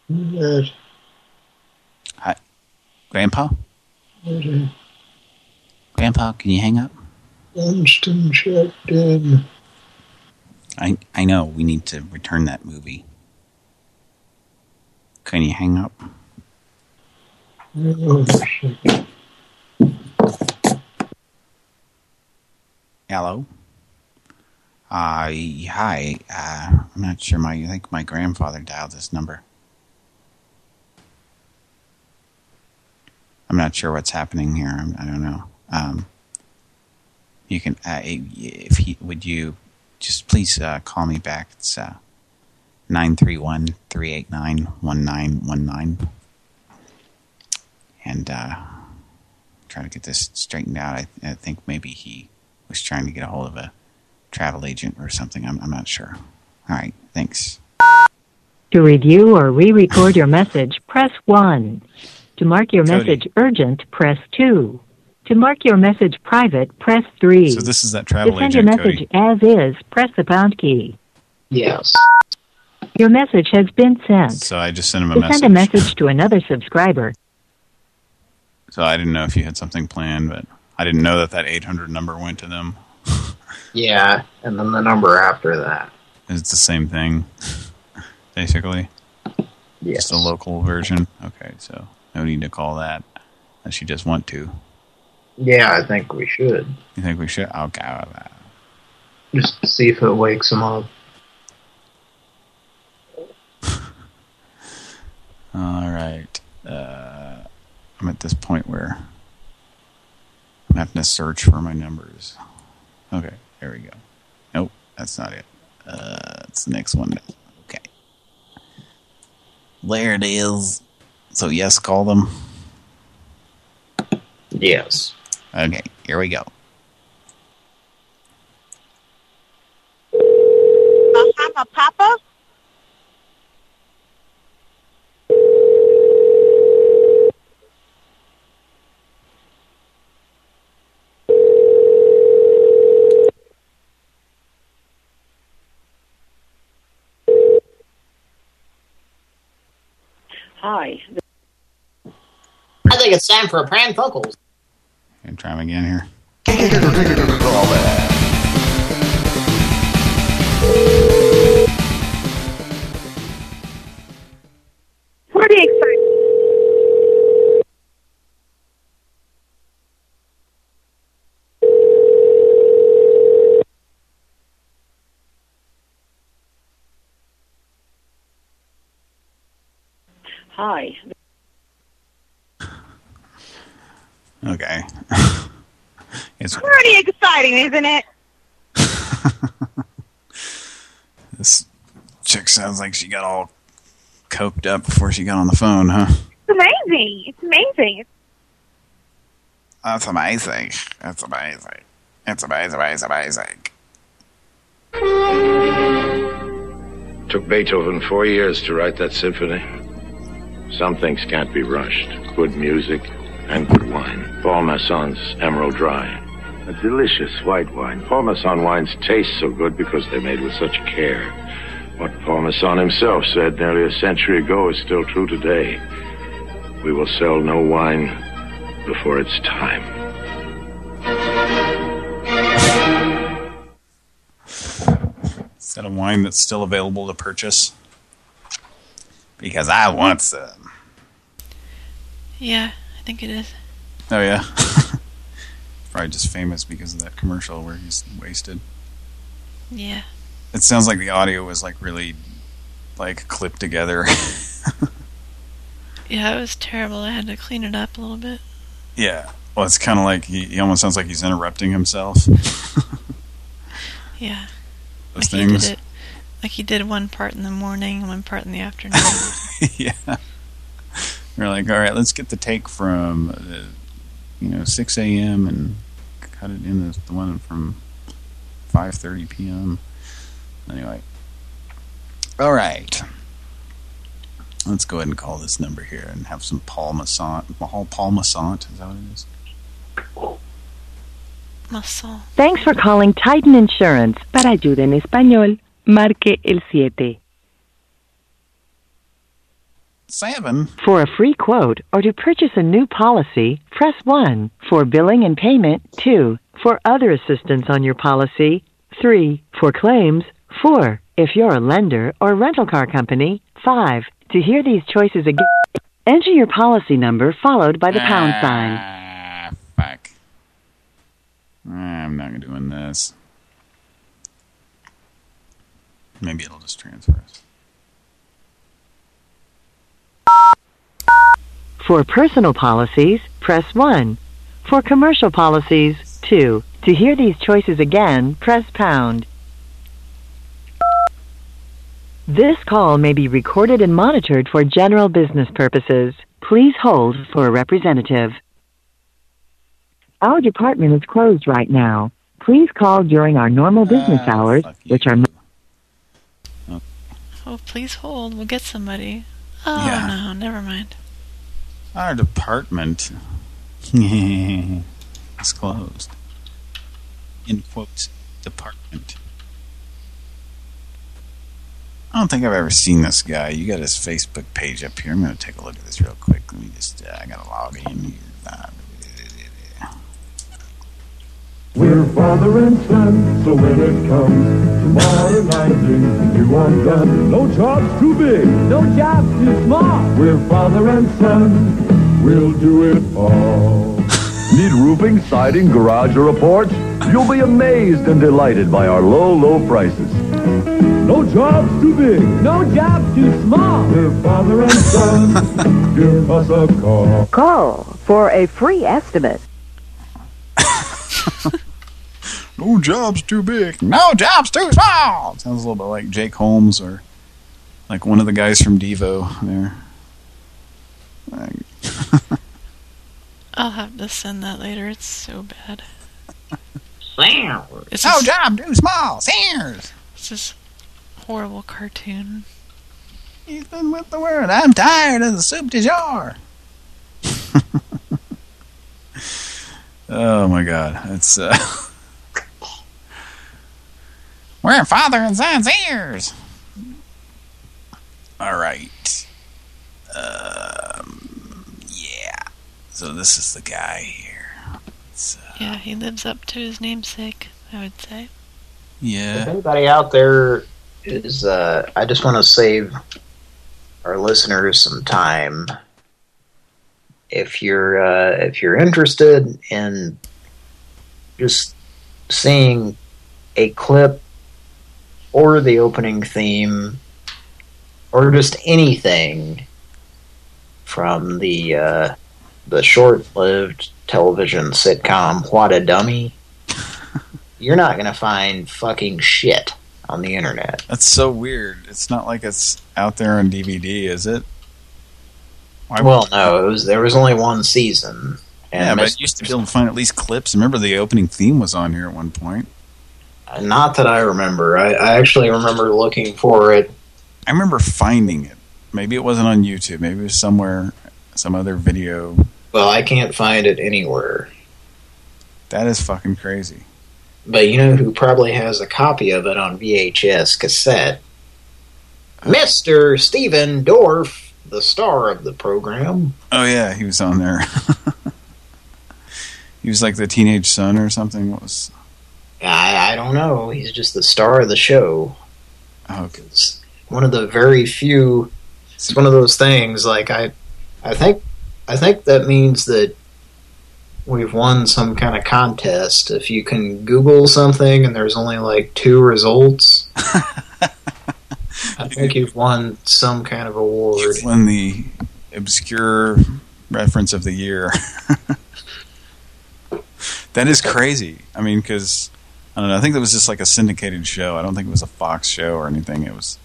That, Hi. Grandpa? that a Grandpa, can you hang up? Dunston checked in. I I know we need to return that movie. Can you hang up? Hello. Uh, hi. Uh, I'm not sure. My I think my grandfather dialed this number. I'm not sure what's happening here. I'm, I don't know. Um, you can uh, if he would you just please uh, call me back. It's uh, nine three one three eight nine one nine one nine, and uh, try to get this straightened out. I, I think maybe he was trying to get a hold of a travel agent or something. I'm, I'm not sure. All right, thanks. To review or re-record your message, press 1. To mark your Cody. message urgent, press 2. To mark your message private, press 3. So this is that travel agent, to travel send your message Cody. as is, press the pound key. Yes. Your message has been sent. So I just sent him a To message. send a message to another subscriber, So I didn't know if you had something planned, but I didn't know that that 800 number went to them. Yeah, and then the number after that. It's the same thing, basically. Yes. Just a local version. Okay, so no need to call that unless you just want to. Yeah, I think we should. You think we should? Okay. Just see if it wakes him up. All right. Uh, I'm at this point where I'm having to search for my numbers. Okay, there we go. Nope, that's not it. Uh, it's the next one. Okay. There it is. So yes, call them. Yes. Okay, here we go. Bahama Papa? Hi. I think it's time for a Pran Funkels. And try them again here. Hi. Okay. It's Pretty exciting, isn't it? this chick sounds like she got all coked up before she got on the phone, huh? It's amazing. It's amazing. That's amazing. That's amazing. It's amazing, amazing, amazing. Took Beethoven four years to write that symphony. Some things can't be rushed. Good music and good wine. Paul Masson's Emerald Dry. A delicious white wine. Paul Masson wines taste so good because they're made with such care. What Paul Masson himself said nearly a century ago is still true today. We will sell no wine before it's time. Is that a wine that's still available to purchase? Because I want some. Yeah, I think it is. Oh, yeah? Probably just famous because of that commercial where he's wasted. Yeah. It sounds like the audio was like really like clipped together. Yeah, it was terrible. I had to clean it up a little bit. yeah. Well, it's kind of like he, he almost sounds like he's interrupting himself. Yeah. Those like things. He did it, like he did one part in the morning and one part in the afternoon. yeah. We're like, all right, let's get the take from, uh, you know, 6 a.m. and cut it in the, the one from 5.30 p.m. Anyway. All right. Let's go ahead and call this number here and have some Paul Massant. Paul, Paul Massant, is that what it is? Muscle. Thanks for calling Titan Insurance. Para ayuda en español, marque el siete. Seven. For a free quote or to purchase a new policy, press 1. For billing and payment, 2. For other assistance on your policy, 3. For claims, 4. If you're a lender or rental car company, 5. To hear these choices again, enter your policy number followed by the pound sign. Ah, fuck. I'm not doing this. Maybe it'll just transfer us. For personal policies, press 1. For commercial policies, 2. To hear these choices again, press pound. This call may be recorded and monitored for general business purposes. Please hold for a representative. Our department is closed right now. Please call during our normal ah, business hours, which are oh. oh, please hold. We'll get somebody. Oh, Yeah. no, never mind. Our department is closed. In quotes, department. I don't think I've ever seen this guy. You got his Facebook page up here. I'm going to take a look at this real quick. Let me just, uh, I got to log in here. We're father and son, so when it comes to modernizing, you want done. No job's too big, no job's too small. We're father and son, we'll do it all. Need roofing, siding, garage, or a porch? You'll be amazed and delighted by our low, low prices. No job's too big, no job's too small. We're father and son, give us a call. Call for a free estimate. No job's too big. No job's too small. Sounds a little bit like Jake Holmes or like one of the guys from Devo there. Like, I'll have to send that later. It's so bad. Sam. It's no just, job too small. Sears. It's just horrible cartoon. He's been with the word. I'm tired of the soup du jour. oh my god. It's uh We're father and son's ears. All right. Um, yeah. So this is the guy here. It's, uh, Yeah, he lives up to his namesake, I would say. Yeah. If yeah. anybody out there is, uh, I just want to save our listeners some time. If you're, uh, if you're interested in just seeing a clip or the opening theme or just anything from the uh, the short-lived television sitcom What a Dummy, you're not going to find fucking shit on the internet. That's so weird. It's not like it's out there on DVD, is it? Why Well, no, it was there was only one season. And yeah, but you used to be able to find at least clips. Remember the opening theme was on here at one point. Not that I remember. I, I actually remember looking for it. I remember finding it. Maybe it wasn't on YouTube. Maybe it was somewhere, some other video. Well, I can't find it anywhere. That is fucking crazy. But you know who probably has a copy of it on VHS cassette? Mr. Stephen Dorff, the star of the program. Oh yeah, he was on there. he was like the teenage son or something. What was? I, I don't know. He's just the star of the show. Oh, okay. It's one of the very few. It's one of those things. Like I, I think, I think that means that we've won some kind of contest. If you can Google something and there's only like two results, I think you've won some kind of award. Won the obscure reference of the year. that is crazy. I mean, because I don't know. I think it was just like a syndicated show. I don't think it was a Fox show or anything. It was.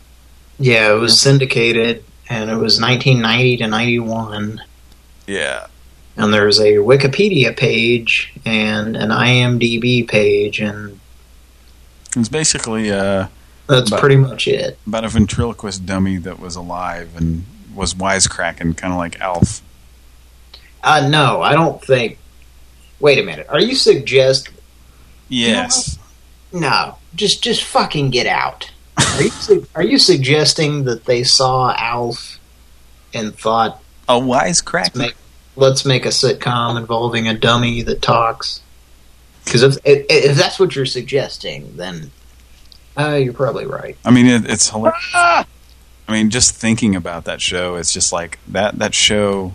Yeah, it was syndicated, and it was 1990 to 91. Yeah. And there's a Wikipedia page and an IMDb page, and It's basically uh, that's about- pretty much it. about a ventriloquist dummy that was alive and was wisecracking, kind of like Alf. Uh, no, I don't think... Wait a minute. Are you suggest... Yes. No, just just fucking get out. Are you su- are you suggesting that they saw Alf and thought a wisecrack? Make, let's make a sitcom involving a dummy that talks. Because if, if if that's what you're suggesting, then uh, you're probably right. I mean, it, it's hilarious. I mean, just thinking about that show, it's just like that. That show.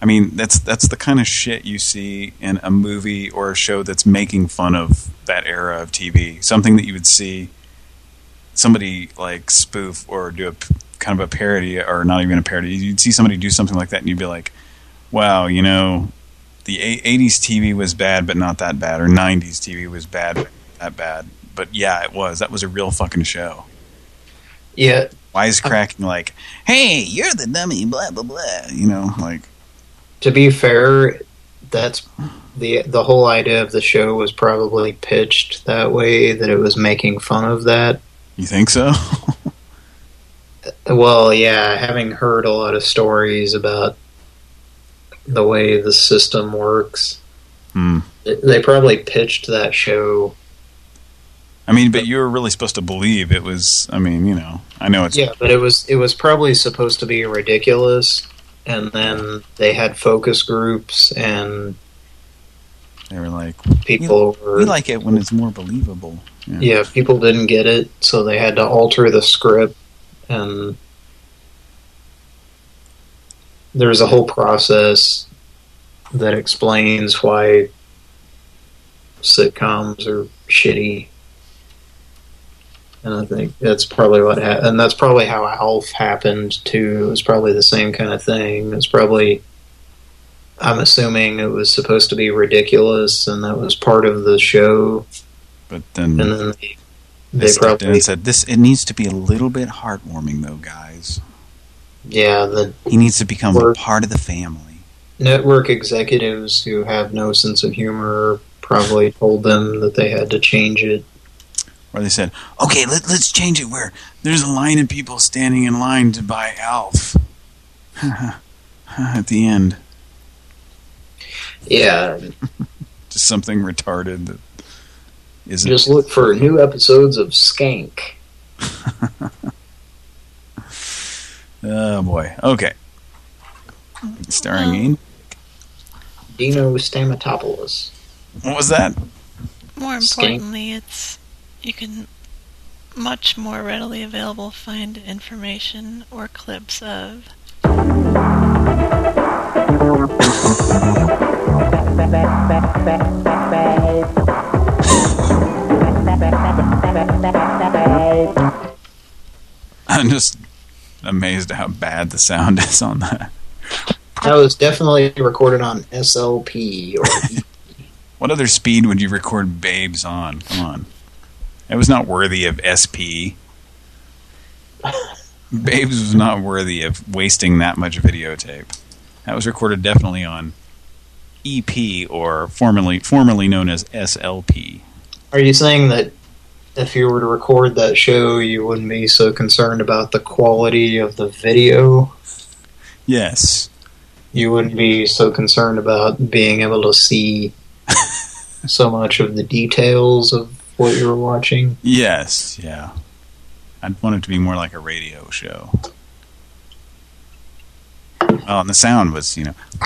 I mean, that's that's the kind of shit you see in a movie or a show that's making fun of that era of TV. Something that you would see somebody like spoof or do a kind of a parody, or not even a parody. You'd see somebody do something like that, and you'd be like, "Wow, you know, the '80s TV was bad, but not that bad," or '90s TV was bad, but not that bad. But yeah, it was. That was a real fucking show. Yeah. Wisecracking like, hey, you're the dummy, blah, blah, blah. You know, like, To be fair, that's the the whole idea of the show was probably pitched that way that it was making fun of that. you think so? Well, yeah, having heard a lot of stories about the way the system works, Hmm. they probably pitched that show I mean, but you were really supposed to believe it was, I mean, you know, I know it's, Yeah, but it was it was probably supposed to be ridiculous, and then they had focus groups and they were like, people we, were we like it when it's more believable. Yeah. yeah people didn't get it, so they had to alter the script, and there's a whole process that explains why sitcoms are shitty. And I think that's probably what happened. And that's probably how Alf happened, too. It was probably the same kind of thing. It's probably... I'm assuming it was supposed to be ridiculous, and that was part of the show. But then, And then they, they, probably... and said, this, it needs to be a little bit heartwarming though, guys. Yeah, the He needs to become a part of the family. network executives who have no sense of humor probably told them that they had to change it. Or they said, okay, let, let's change it where there's a line of people standing in line to buy Alf. At the end. Yeah, Just something retarded that isn't... just look for new episodes of Skank. Oh, boy. Okay. Starring Ian. Dino Stamatopoulos. What was that? More Skank. importantly, it's you can much more readily available find information or clips of I'm just amazed at how bad the sound is on that. That was definitely recorded on SLP or What other speed would you record babes on? Come on. That was not worthy of SP. babes was not worthy of wasting that much videotape. That was recorded definitely on EP or formerly formerly known as SLP. Are you saying that if you were to record that show, you wouldn't be so concerned about the quality of the video? Yes. You wouldn't be so concerned about being able to see so much of the details of what you were watching? Yes, yeah. I'd want it to be more like a radio show. Oh, and the sound was, you know,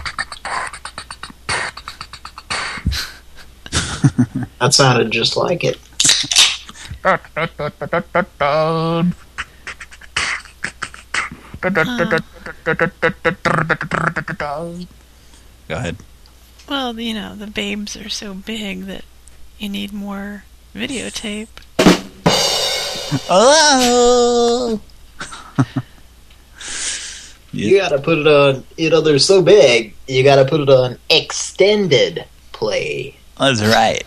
That sounded just like it. Go ahead. Well, you know, the babes are so big that you need more videotape. Oh. You gotta put it on, you know, they're so big, you gotta put it on extended play. That's right.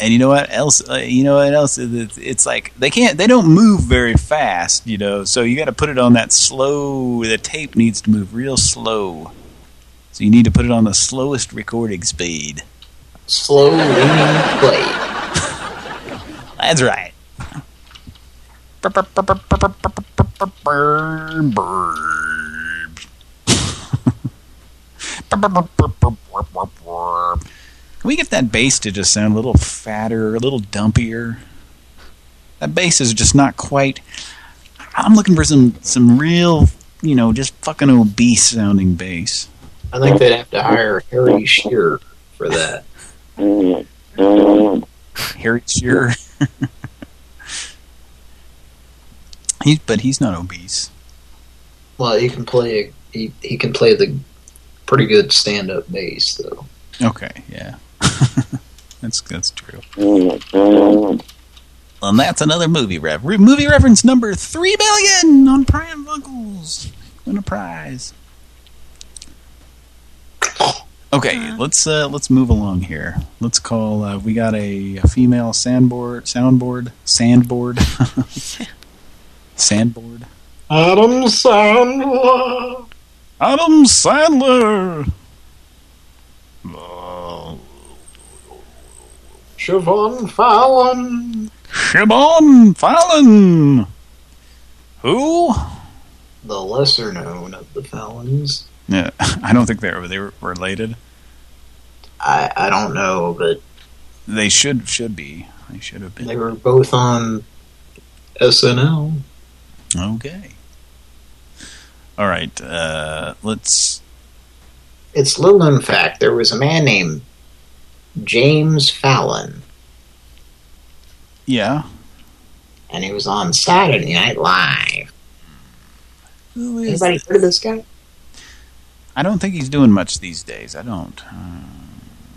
And you know what else? Uh, you know what else? It's, it's like they can't. They don't move very fast. You know, so you got to put it on that slow. The tape needs to move real slow. So you need to put it on the slowest recording speed. Slow play. That's right. Can we get that bass to just sound a little fatter, a little dumpier? That bass is just not quite... I'm looking for some, some real, you know, just fucking obese sounding bass. I think they'd have to hire Harry Shearer for that. Harry Shearer. he, but he's not obese. Well, he can play. He he can play the pretty good stand-up bass though. Okay, yeah. that's that's true. And that's another movie rev. Movie reference number three million on Pran Funkels. Win a prize. Okay, let's uh, let's move along here. Let's call. Uh, we got a, a female sandboard, soundboard, sandboard, sandboard. Adam Sandler. Adam Sandler. Siobhan Fallon. Siobhan Fallon. Who? The lesser known of the Fallons. Yeah, I don't think they were they were related. I I don't know, but They should should be. They should have been. they were both on SNL. Okay. All right. Uh, let's. It's little known fact there was a man named James Fallon, Yeah. and he was on Saturday Night Live. Who is Anybody heard of this guy? I don't think he's doing much these days. I don't. Uh,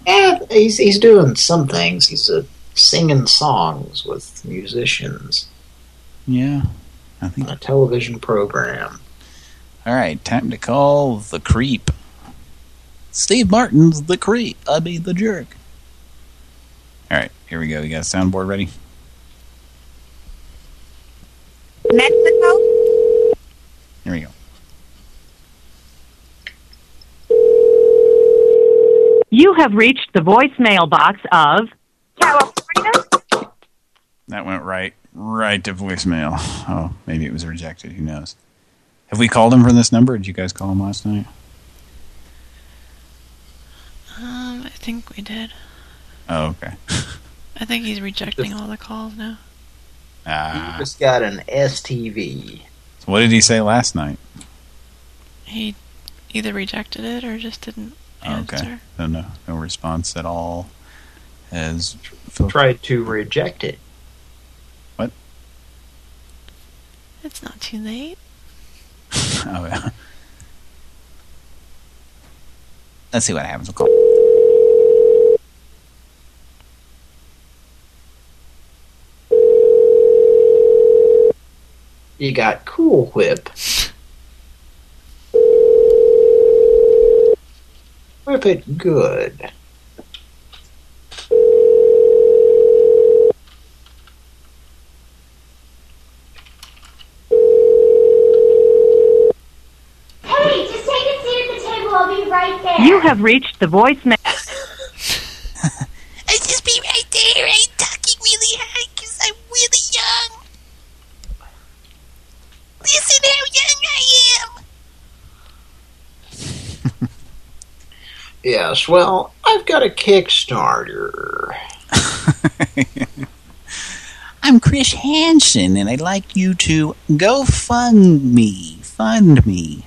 Yeah, he's he's doing some things. He's uh, singing songs with musicians yeah. I think. on a television program. All right. Time to call the creep. Steve Martin's the creep. I mean the jerk. All right. Here we go. You got a soundboard ready? Mexico? Here we go. Have reached the voicemail box of California? That went right, right to voicemail. Oh, maybe it was rejected. Who knows? Have we called him from this number? Did you guys call him last night? Um, I think we did. Oh, okay. I think he's rejecting all the calls now. Ah. Just got an STV. So what did he say last night? He either rejected it or just didn't Oh, okay. answer. No, no response at all. Has Tried to reject it. What? It's not too late. oh, yeah. Let's see what happens. We'll call. You got Cool Whip. it good. Hey, just take a seat at the table. I'll be right there. You have reached the voicemail. I just be right there. I'm talking really high because I'm really young. Listen how young I am. Yes, well, I've got a Kickstarter. I'm Chris Hansen, and I'd like you to go fund me. Fund me.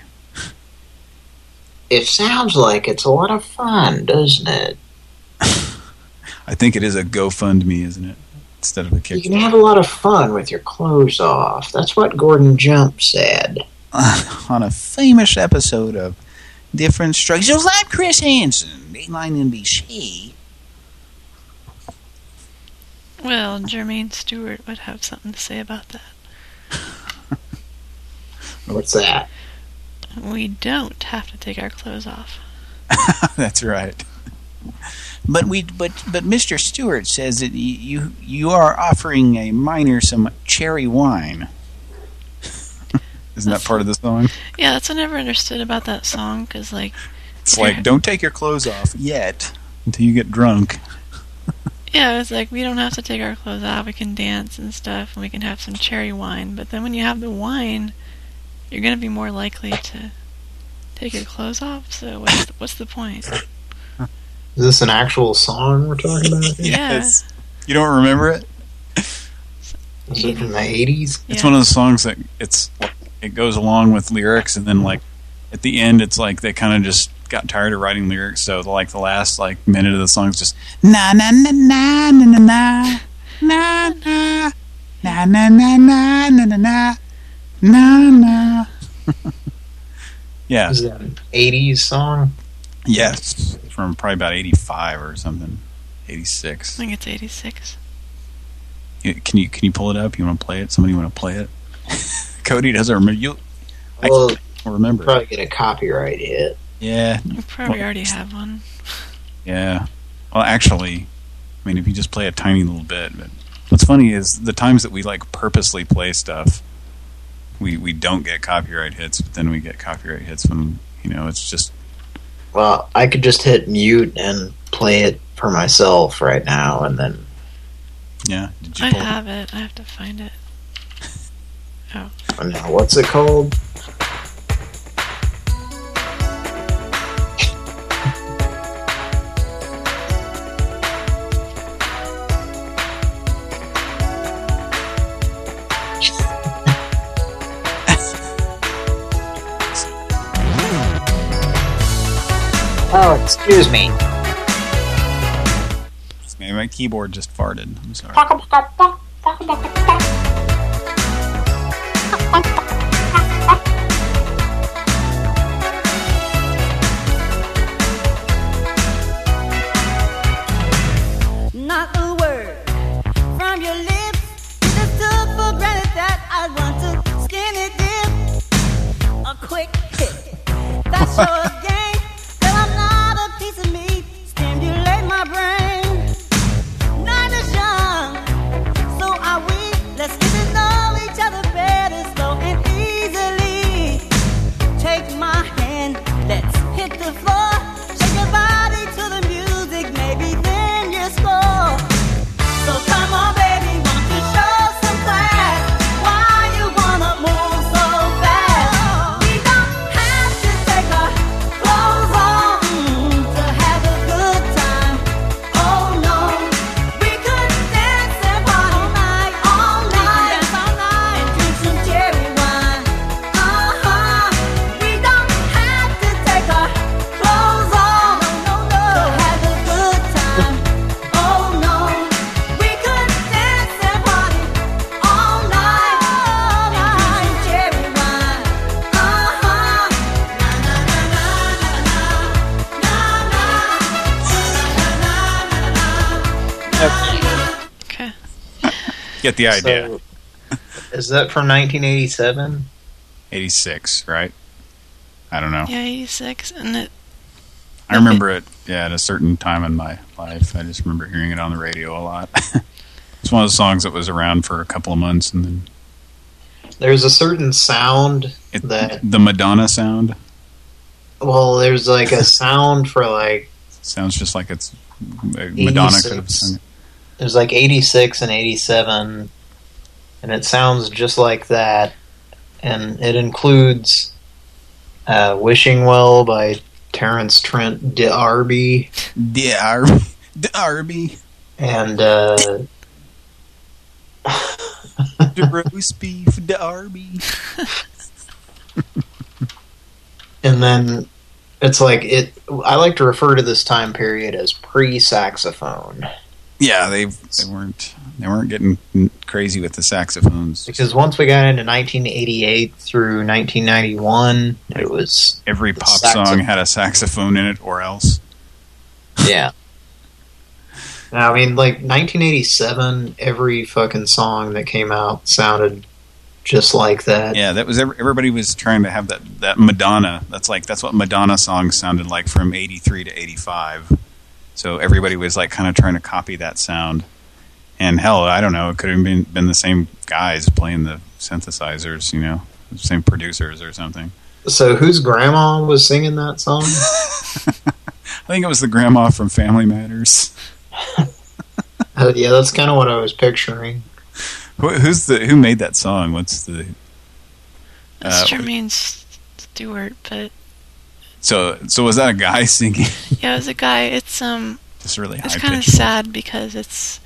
It sounds like it's a lot of fun, doesn't it? I think it is a GoFundMe, isn't it? Instead of a You can have a lot of fun with your clothes off. That's what Gordon Jump said. On a famous episode of Diff'rent Strokes. So I'm Chris Hansen, Dateline NBC. Well, Jermaine Stewart would have something to say about that. What's that? We don't have to take our clothes off. That's right. But we, but but Mr. Stewart says that you you are offering a minor some cherry wine. Isn't that part of the song? Yeah, that's what I never understood about that song, because, like, It's like don't take your clothes off yet until you get drunk. yeah, it's like we don't have to take our clothes off. We can dance and stuff, and we can have some cherry wine. But then when you have the wine, you're going to be more likely to take your clothes off. So what's the, what's the point? Is this an actual song we're talking about? here? Yes. You don't remember it? Is it from the 80s? It's one of the songs that it's it goes along with lyrics, and then like at the end, it's like they kind of just got tired of writing lyrics, so like the last like minute of the song is just na na na na na na na na na na na na na na na na na na. Yeah. Is that an 80s song? Yes, from probably about eighty-five or something, '86. I think it's 86. Can you can you pull it up? You want to play it? Somebody want to play it? Cody doesn't remember. You Well, I remember. probably get a copyright hit. Yeah. You probably Well, already have one. Yeah. Well, actually, I mean, if you just play a tiny little bit. But what's funny is the times that we like purposely play stuff, we we don't get copyright hits, but then we get copyright hits when you know it's just Well, I could just hit mute and play it for myself right now, and then yeah. Did you I pull? have it. I have to find it. Oh. oh, no, what's it called? Oh, excuse me. Maybe my keyboard just farted. I'm sorry. Quick. That's your game. Girl, I'm not a piece of meat. Stimulate my brain. Get the idea. So, is that from 1987? 86, right? I don't know. Yeah, 86. And it, I remember it, yeah, at a certain time in my life. I just remember hearing it on the radio a lot. it's one of the songs that was around for a couple of months, and then There's a certain sound it, that, the Madonna sound well, there's like a sound for like, sounds just like it's Madonna could have 86. sung it. There's like 86 and 87, and it sounds just like that. And it includes uh, Wishing Well by Terence Trent D'Arby. D'Arby. D'Arby. And, uh, the roast beef, D'Arby. and then it's like it. I like to refer to this time period as pre-saxophone Yeah, they they weren't they weren't getting crazy with the saxophones. because once we got into 1988 through 1991, it was Every pop song had a saxophone in it, or else. Yeah. I mean, like 1987, every fucking song that came out sounded just like that. Yeah, that was everybody was trying to have that that Madonna. That's like that's what Madonna songs sounded like from '83 to '85. So everybody was like kind of trying to copy that sound. And hell, I don't know, it could have been been the same guys playing the synthesizers, you know, the same producers or something. So whose grandma was singing that song? I think it was the grandma from Family Matters. Uh, yeah, that's kind of what I was picturing. Who, who's the who made that song? What's the It's uh, Jermaine Stewart, but so so was that a guy singing? yeah, it was a guy. It's um, Just really it's kind of sad because it's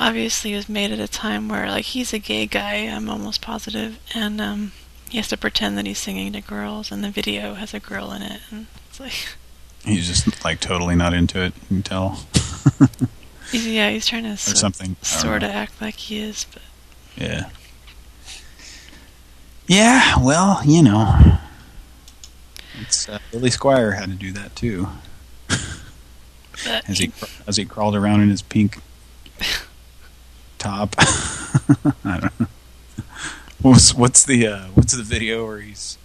obviously it was made at a time where like he's a gay guy. I'm almost positive, and um, he has to pretend that he's singing to girls, and the video has a girl in it, and it's like He's just like totally not into it. You can tell. yeah, he's trying to Or something. Sort of act like he is, but Yeah. Yeah, well, you know. It's uh, Billy Squier had to do that too. As he as he crawled around in his pink top. I don't know. What's what's the uh, what's the video where he's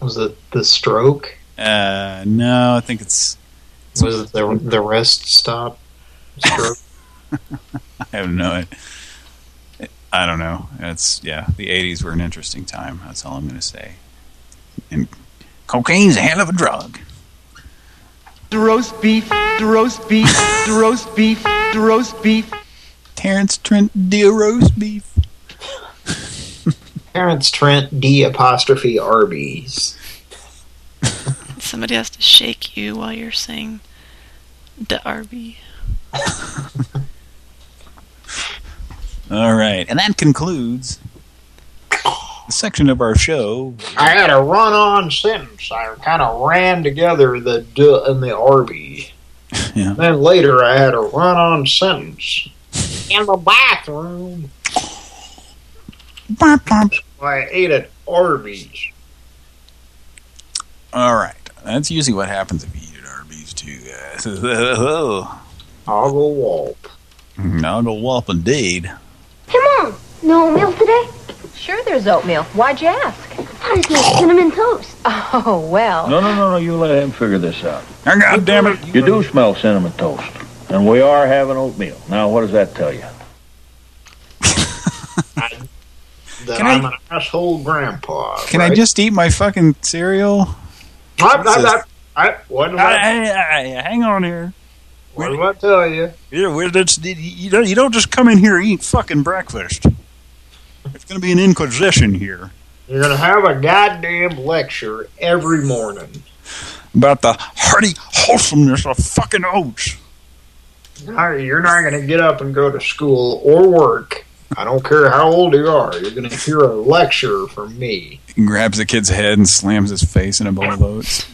Was it the stroke? uh no, I think it's Was it the the rest stop? Stroke. I have no idea. I don't know. It's yeah, the 80s were an interesting time. That's all I'm going to say. And cocaine's a hell of a drug. The roast beef, the roast beef, the roast beef, the roast beef. Terence Trent dear roast beef. Terence Trent D apostrophe Arby's. somebody has to shake you while you're saying the Arby. All right, and that concludes the section of our show. I had a run-on sentence. I kind of ran together the duh and the Arby. Yeah. Then later I had a run-on sentence in the bathroom. I ate at Arby's. All right, that's usually what happens if you eat at Arby's too, guys. I'll go walp. I'll go walp indeed. Hey, Mom, no oatmeal today? Sure there's oatmeal. Why'd you ask? I just made cinnamon toast. Oh, well. No, no, no, no. You let him figure this out. God damn it! You do smell cinnamon toast, and we are having oatmeal. Now, what does that tell you? That Can I- I'm an asshole grandpa. Can I just eat my fucking cereal? I, I, I, I, what hang on here. what did I tell you? Yeah, you, don't, you don't just come in here and eat fucking breakfast. It's going to be an inquisition here You're gonna have a goddamn lecture every morning. about the hearty wholesomeness of fucking oats. You're not gonna get up and go to school or work. I don't care how old you are. You're gonna hear a lecture from me. He grabs the kid's head and slams his face in a bowl of oats.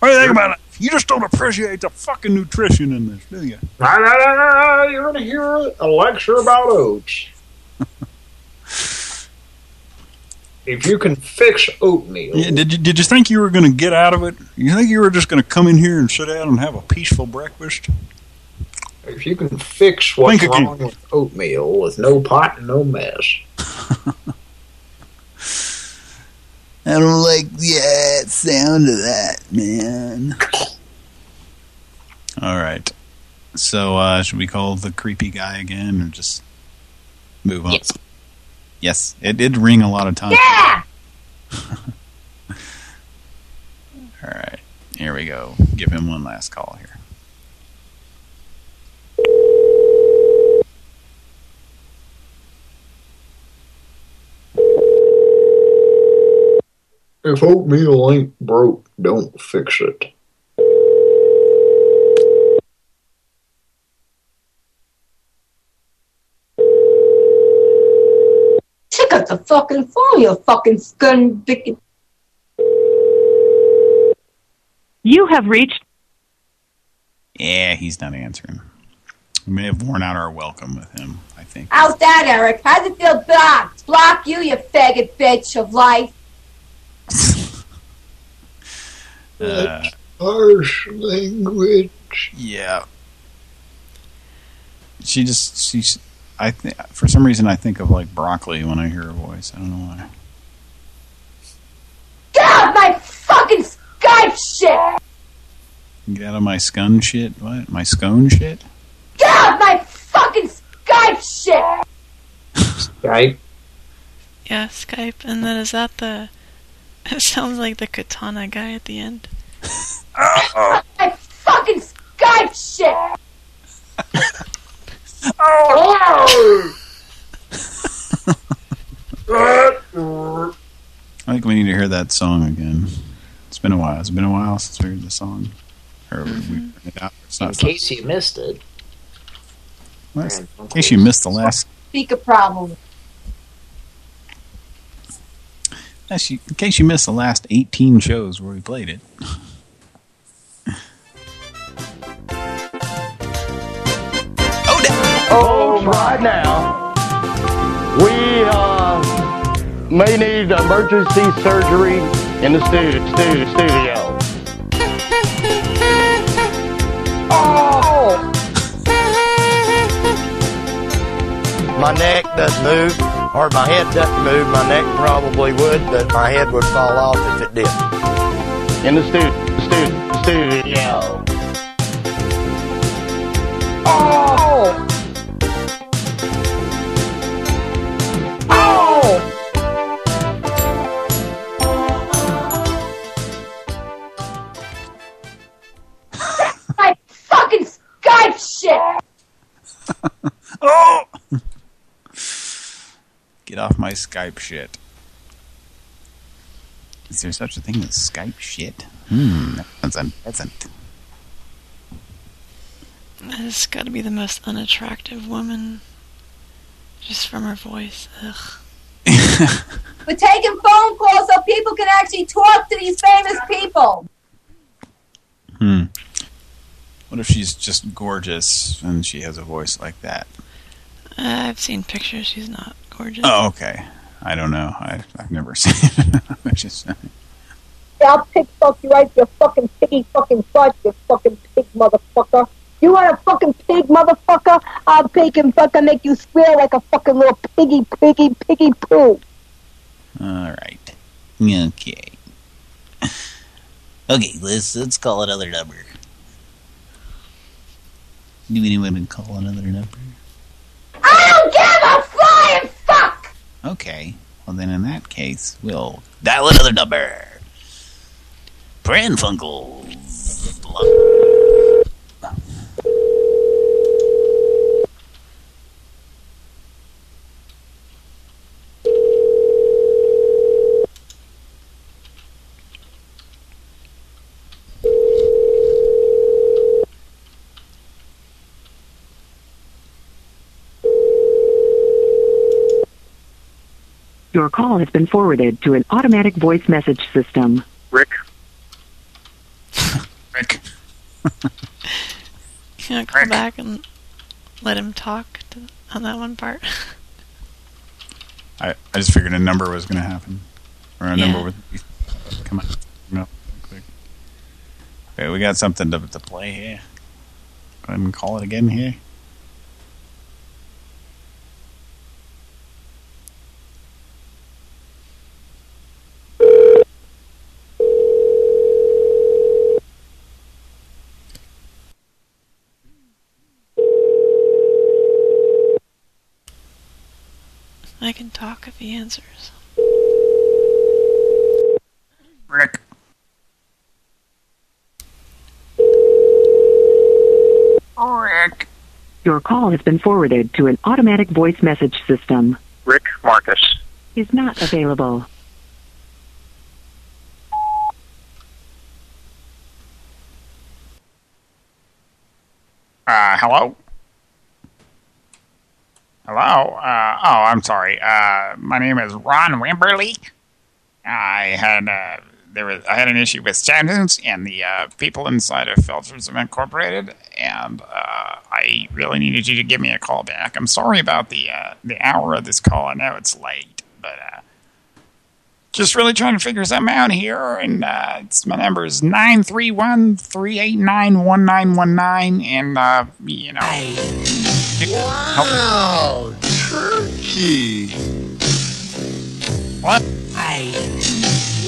What do you think about it? You just don't appreciate the fucking nutrition in this, do you? No, no, no, no, no. You're gonna hear a lecture about oats. if you can fix oatmeal, Yeah, did you did you think you were going to get out of it? You think you were just going to come in here and sit down and have a peaceful breakfast? if you can fix what's Think again. wrong with oatmeal with no pot and no mess, I don't like the uh, sound of that, man. All right. So, uh, should we call the creepy guy again or just move on? Yes. Yes, it did ring a lot of times. Yeah! All right. Here we go. Give him one last call here. If oatmeal ain't broke, don't fix it. Pick up the fucking phone, you fucking scum dick. You have reached Yeah, he's not answering. We may have worn out our welcome with him, I think. How's that, Eric? How's it feel blocked? Block you, you faggot bitch of life. Uh, Harsh language. yeah. She just, she's, I think, for some reason I think of like broccoli when I hear a voice. I don't know why. Get out of my fucking Skype shit! Get out of my scone shit? What? My scone shit? Get out of my fucking Skype shit! Skype? Yeah, Skype. And then is that the... It sounds like the katana guy at the end. My fucking Skype shit! I think we need to hear that song again. It's been a while. It's been a while since we heard the song. Or we mm-hmm. heard it out. It's In not fun. case you missed it. What? In case you missed the last... Speaker problem. In case you missed the last 18 shows where we played it. Oh, right now, we uh, may need emergency surgery in the stu- stu- studio. Oh! My neck doesn't move, or my head doesn't move. My neck probably would, but my head would fall off if it did. In the stu- stu- studio. Oh! Get off my Skype shit. Is there such a thing as Skype shit? Hmm, that's unpleasant. This got to be the most unattractive woman. Just from her voice. Ugh. We're taking phone calls so people can actually talk to these famous people. Hmm. What if she's just gorgeous and she has a voice like that? Uh, I've seen pictures. She's not gorgeous. Oh, okay. I don't know. I, I've never seen it. I just, I'll pig fuck you right, you fucking piggy fucking butt, you fucking pig motherfucker. You want a fucking pig motherfucker? I'll pig and fucking make you squeal like a fucking little piggy, piggy, piggy poo. all right. Okay. Okay, let's let's call another number. Do anyone want to call another number? I don't give a fuck! Okay. Well, then in that case, we'll dial another number. Pran Your call has been forwarded to an automatic voice message system. Rick. Rick. Can I call back and let him talk to, on that one part? I, I just figured a number was going to happen. Or a number Yeah. would come on. No, quick. Okay, we got something to, to play here. Go ahead and call it again here. I can talk if he answers. Rick. Rick. Your call has been forwarded to an automatic voice message system. Rick Marcus. Is not available. Uh, hello? Hello? Uh, oh, I'm sorry. Uh, my name is Ron Wimberly. I had, uh, there was, I had an issue with standards and the, uh, people inside of Felcherism Incorporated, and, uh, I really needed you to give me a call back. I'm sorry about the, uh, the hour of this call. I know it's late, but, uh, just really trying to figure something out here, and, uh, it's, my number is 931-389-1919, and, uh, you know... Wow, turkey. What? I...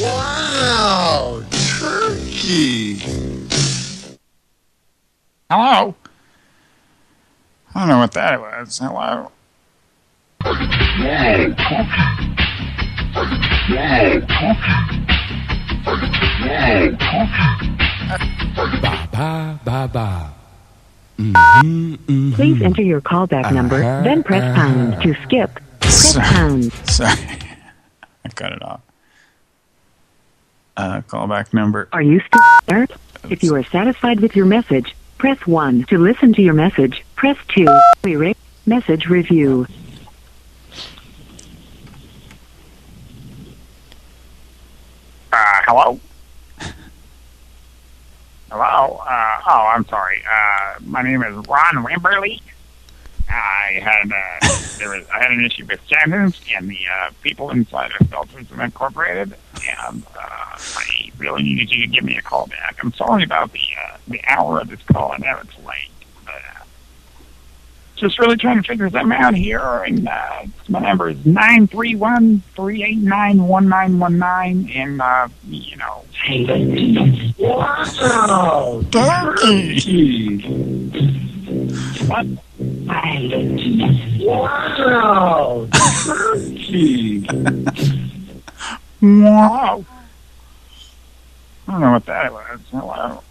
Wow, turkey. Hello? I don't know what that was. Hello? Turkey. Turkey. Turkey. Ba Ba ba ba. Please enter your callback number, then press pound to skip. Press pound. Sorry. I cut it off. Uh, callback number. Are you still there? If you are satisfied with your message, press 1. To listen to your message, press 2. Re- message review. Uh, hello? Hello? Uh, oh, I'm sorry. Uh, my name is Ron Wimberly. I had, uh, there was, I had an issue with standards and the, uh, people inside of Felcherism Incorporated, and, uh, I really needed you to give me a call back. I'm sorry about the, uh, the hour of this call. I know it's late, just really trying to figure something out here, and, uh, my number is 931-389-1919, and, uh, you know, Wow, turkey. What? Wow, turkey. Wow. I don't know what that was. Hello.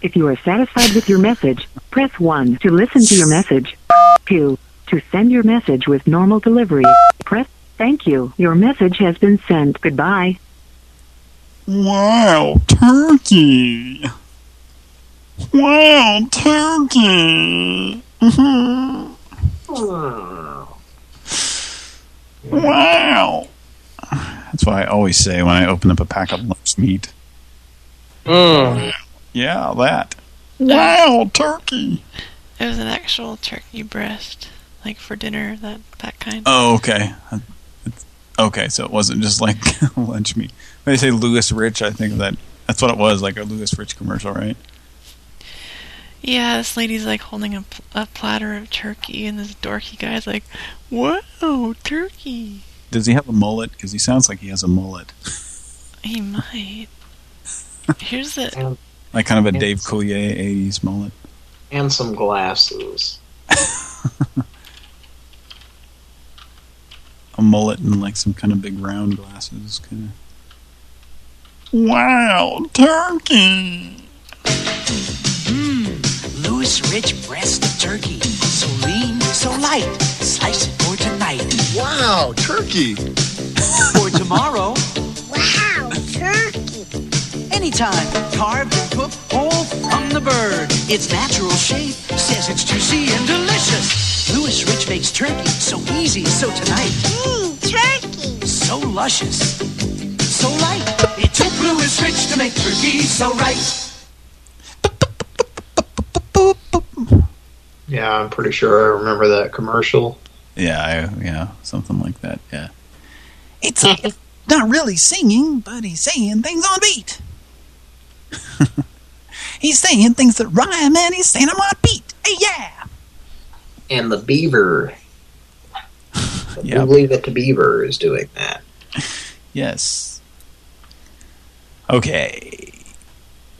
If you are satisfied with your message, press 1 to listen to your message. 2. To send your message with normal delivery, press Thank you. Your message has been sent. Goodbye. Wow, turkey. Wow, turkey. Mm-hmm. Wow. That's what I always say when I open up a pack of lunch meat. Mm. Yeah, that. Wow, turkey. It was an actual turkey breast, like for dinner, that that kind. Oh, okay. It's- Okay, so it wasn't just like lunch meat. When they say Louis Rich, I think that that's what it was, like a Louis Rich commercial, right? Yeah, this lady's like holding a, pl- a platter of turkey, and this dorky guy's like, "Whoa, turkey!" Does he have a mullet? Because he sounds like he has a mullet. He might. Here's the. Like kind of a Dave Coulier 80s mullet. And some glasses. A mullet and like some kind of big round glasses. kind of. Wow, turkey! Louis Rich breast of turkey. So lean, so light. Slice it for tonight. Wow, turkey. For tomorrow. Wow, turkey. Anytime. Carved and cooked whole from the bird. Its natural shape says it's juicy and delicious. Louis Rich makes turkey so easy, so tonight. Mmm, turkey. So luscious. So light. It took Louis Rich to make turkey so right. Yeah, I'm pretty sure I remember that commercial. Yeah, I, yeah, something like that, yeah. It's not really singing, but he's saying things on beat. he's saying things that rhyme and he's saying them on beat. Hey, yeah! And the beaver. Yeah. We believe that the beaver is doing that. Yes. Okay.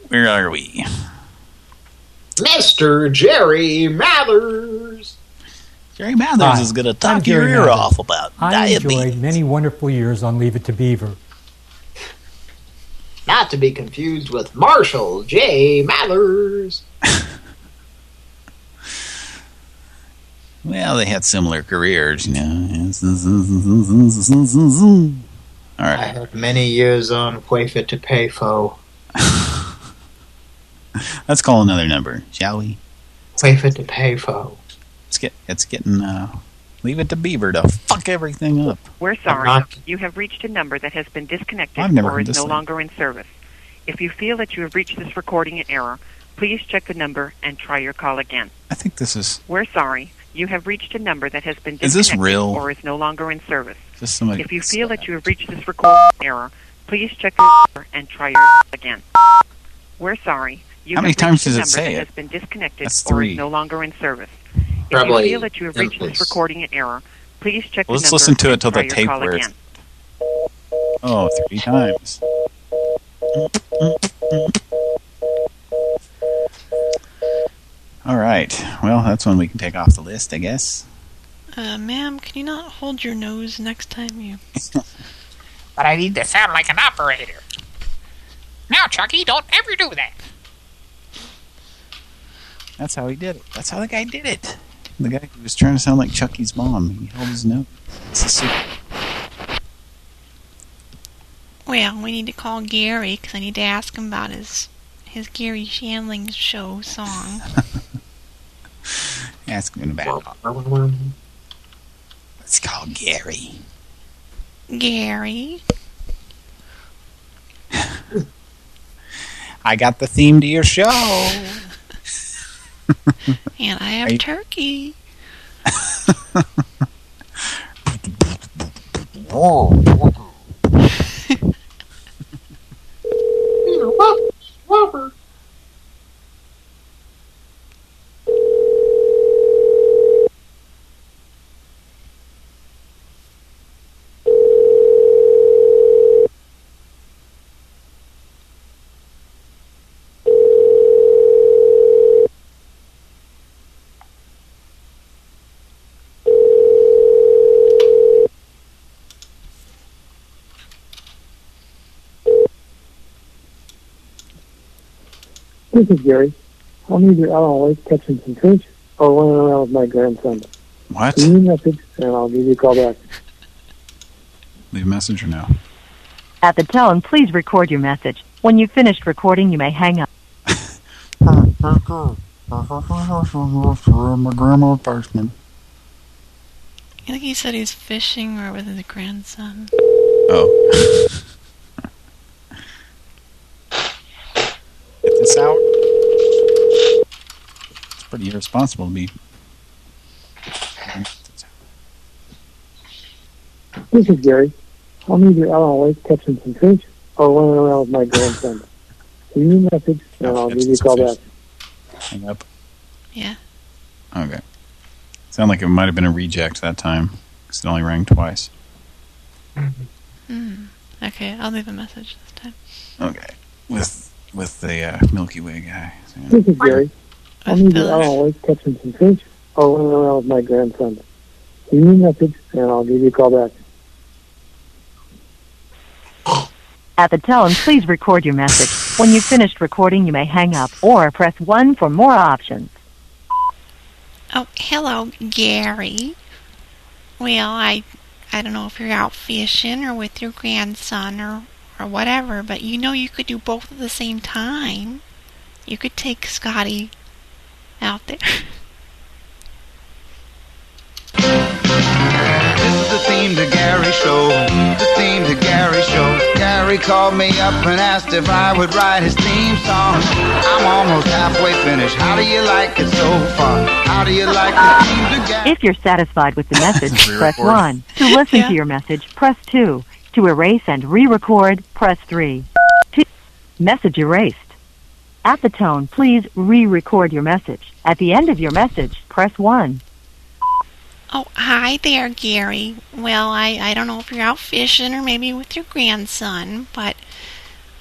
Where are we? Mr. Jerry Mathers. Jerry Mathers Hi, is going to talk your ear Mathers. off about I diabetes. enjoyed many wonderful years on Leave It to Beaver. Not to be confused with Marshall J. Mathers. Well, they had similar careers, you know. All I right. had many years on Wafer to pay for. Let's call another number, shall we? Wafer to pay for. It's get it's getting uh leave it to Beaver to fuck everything up. We're sorry. You have reached a number that has been disconnected I've never or is no thing. longer in service. If you feel that you have reached this recording in error, please check the number and try your call again. I think this is We're sorry. You have reached a number that has been Is this disconnected real? or is no longer in service. just somebody If you feel that you have reached this recording in error, please check the number and try your call again. We're sorry. You How many times reached does it say it? has been disconnected That's or three. is no longer in service. Probably if you feel that you have reached endless. this recording in error, please check Let's listen to it and till the tape call wears. again. Oh, three times. All right. Well, that's one we can take off the list, I guess. Uh, ma'am, can you not hold your nose next time you... But I need to sound like an operator. Now, Chucky, don't ever do that. That's how he did it. That's how the guy did it. The guy who was trying to sound like Chucky's mom. He held his nose. It's a secret. Well, we need to call Gary, because I need to ask him about his his Garry Shandling show song. Ask him about it. Let's call Gary. Gary? I got the theme to your show. And I have you- turkey. Whopper. This is Gary. I'm either out on Lake catching some fish or running around with my grandson. What? Leave me a message and I'll give you a call back. Leave a message or no? At the tone, please record your message. When you've finished recording, you may hang up. My grandma's basement. I think he said he's fishing or with his grandson. Oh. Get this out. It's pretty irresponsible to be. This is Gary. I'm either out on Lake catching some fish or running around with my grandson. Leave me a message and I'll give you a call back. Hang up. Yeah. Okay. Sound like it might have been a reject that time because it only rang twice. Hmm. Okay, I'll leave a message this time. Okay. With with the uh, Milky Way guy. So, This is Gary. I'm either out on Lake catching some fish or running around with my grandson. Leave me a message and I'll give you a call back. At the tone, please record your message. When you've finished recording, you may hang up or press 1 for more options. Oh, hello, Gary. Well, I I don't know if you're out fishing or with your grandson or or whatever, but you know you could do both at the same time. You could take Scotty out there. This is the theme to Gary Show. The theme to Gary Show. Gary called me up and asked if I would write his theme song. I'm almost halfway finished. How do you like it so far? How do you like the theme to Gary? If you're satisfied with the message, press Re-record. 1. To listen to your message, press 2. To erase and re-record, press 3. To message erased. At the tone, please re-record your message. At the end of your message, press 1. Oh, hi there, Gary. Well, I, I don't know if you're out fishing or maybe with your grandson, but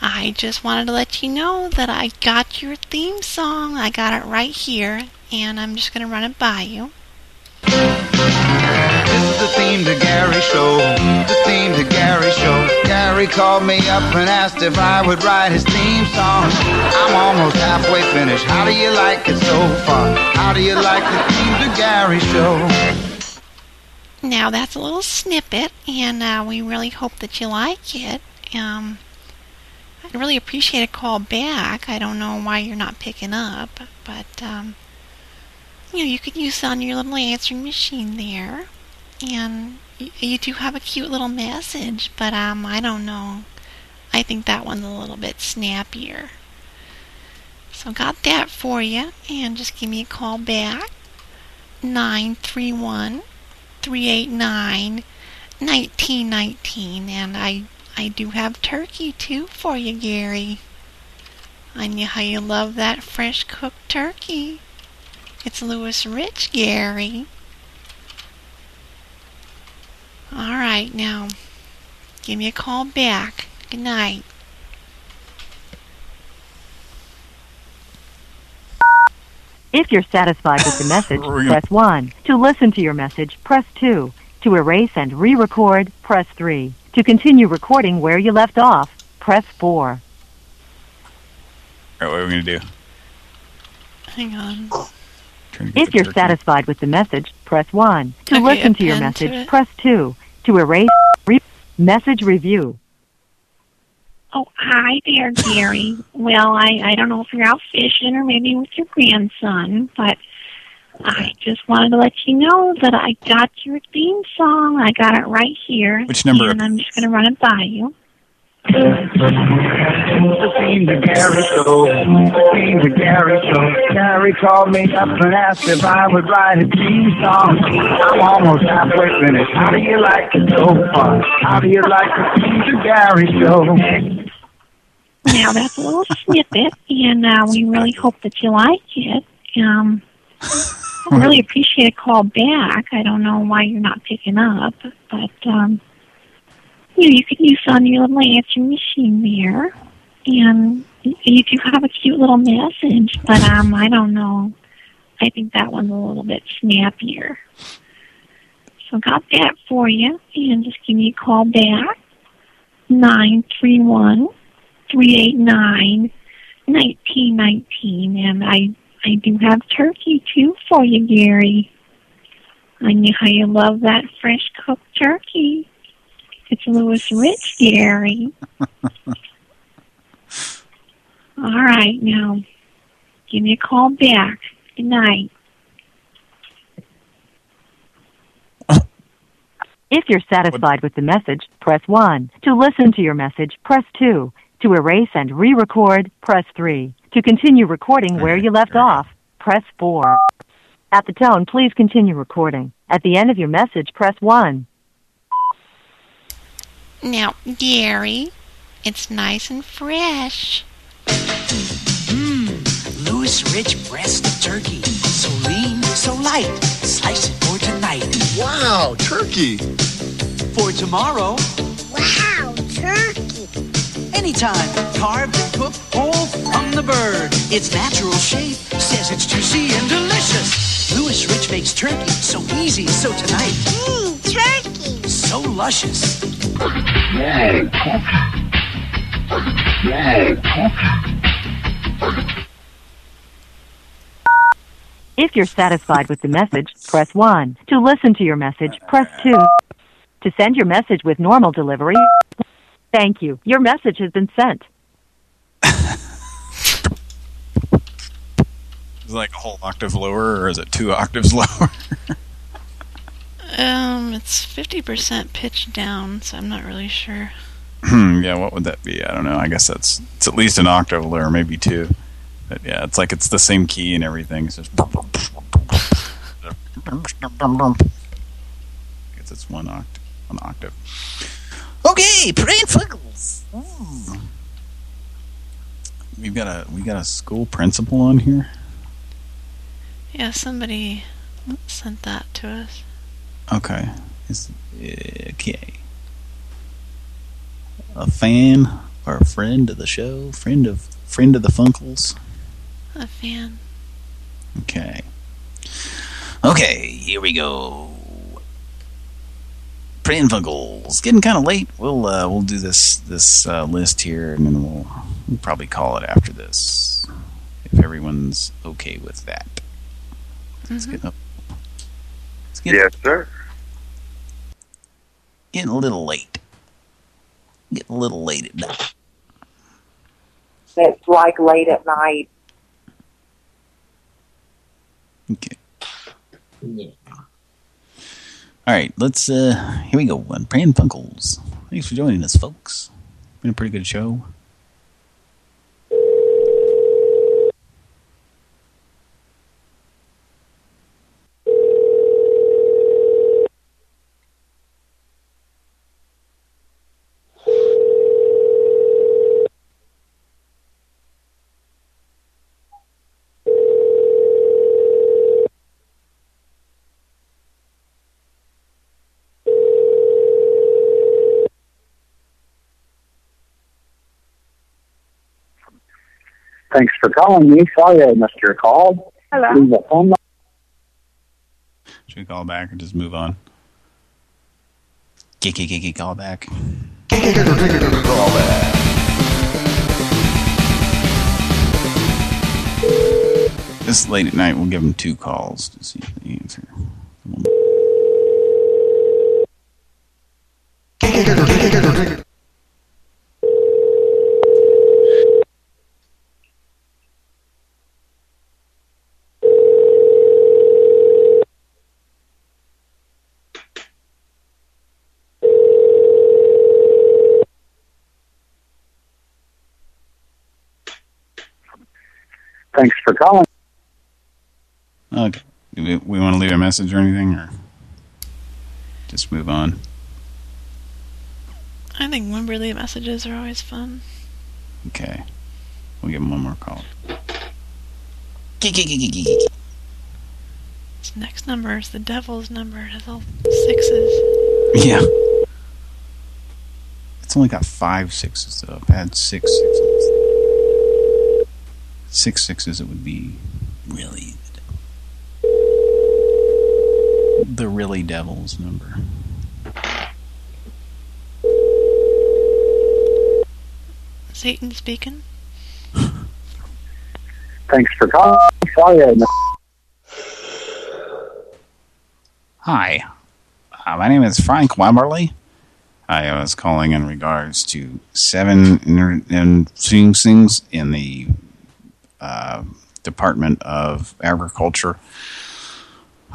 I just wanted to let you know that I got your theme song. I got it right here, and I'm just going to run it by you. This is the theme to Gary Show. The theme to Gary Show. Gary called me up and asked if I would write his theme song. I'm almost halfway finished. How do you like it so far? How do you like the theme to Gary Show? Now, that's a little snippet, and uh, we really hope that you like it. Um, I'd really appreciate a call back. I don't know why you're not picking up, but um, you know, you could use it on your little answering machine there. And you, you do have a cute little message, but um, I don't know. I think that one's a little bit snappier. So got that for you, and just give me a call back. 931 389 1919 and I I do have turkey too for you, Gary. I know how you love that fresh cooked turkey. It's Louis Rich, Gary. All right, now give me a call back. Good night. If you're satisfied with the message, press 1. To listen to your message, press 2. To erase and re-record, press 3. To continue recording where you left off, press 4. All right, what are we going to do? Hang on. If you're satisfied with the message, press 1. To Okay, listen to your append to message, press 2. To erase, re- message review. Oh, hi there, Gary. well, I, I don't know if you're out fishing or maybe with your grandson, but I just wanted to let you know that I got your theme song. I got it right here. Which number? And I'm just going to run it by you. The theme to Gary Show. The theme to Gary Show. Gary called me up and asked if I would write a theme song. I'm almost halfway finished. How do you like it so far? How do you like the theme to Gary Show? Now, that's a little snippet, and uh, we really hope that you like it. Um, I really appreciate a call back. I don't know why you're not picking up, but um, you know, you could use on your little answering machine there, and you do have a cute little message. But um, I don't know. I think that one's a little bit snappier. So got that for you, and just give me a call back nine three one three eight nine nineteen nineteen, and I I do have turkey too for you, Gary. I know how you love that fresh cooked turkey. It's Louis Rich, Gary. All right, now give me a call back. Good night. If you're satisfied with the message, press 1. To listen to your message, press 2. To erase and re-record, press 3. To continue recording where you left off, press 4. At the tone, please continue recording. At the end of your message, press 1. Now, Gary, it's nice and fresh. Mmm, Louis Rich breast of turkey. So lean, so light. Slice it for tonight. Wow, turkey. For tomorrow. Wow, turkey. Anytime. Carved and cooked whole from the bird. Its natural shape says it's juicy and delicious. Louis Rich makes turkey so easy, so tonight. Mmm, turkey. So luscious. If you're satisfied with the message, press 1. To listen to your message, press 2. To send your message with normal delivery, thank you. Your message has been sent. Is it like a whole octave lower, or is it two octaves lower? Um, it's 50% pitch down, so I'm not really sure. Hmm, yeah, what would that be? I don't know. I guess that's it's at least an octave lower, maybe two. But yeah, it's like it's the same key and everything. It's just I guess it's one octave. One octave. Okay, Brain Fuggles. We've got a we got a school principal on here. Yeah, somebody sent that to us. Okay. Is okay. A fan or a friend of the show, friend of friend of the Funkels. A fan. Okay. Okay, here we go. Pran Funkels. Getting kind of late. We'll uh, we'll do this this uh, list here, and then we'll, we'll probably call it after this, if everyone's okay with that. Let's get up. Let's get Yes, sir. Getting a little late. Getting a little late at night. It's like late at night. Okay. Yeah. All right, let's. uh Here we go. On Pran Funkels. Thanks for joining us, folks. Been a pretty good show. Thanks for calling me. Sorry I missed your call. Hello. Leave a phone. Should we call back or just move on? Kick, kick, kick, kick, call back. This late at night, we'll give them two calls to see if they answer. Thanks for calling. Okay. Do we, we want to leave a message or anything, or just move on? I think Wimberly messages are always fun. Okay. We'll give him one more call. His next number is the devil's number. It has all sixes. Yeah. It's only got five sixes, though. If it had six sixes. Six sixes, it would be really... The really devil's number. Satan speaking. Thanks for calling. Sorry I missed Hi. Uh, my name is Frank Wimberly. I was calling in regards to seven things in the uh, Department of Agriculture.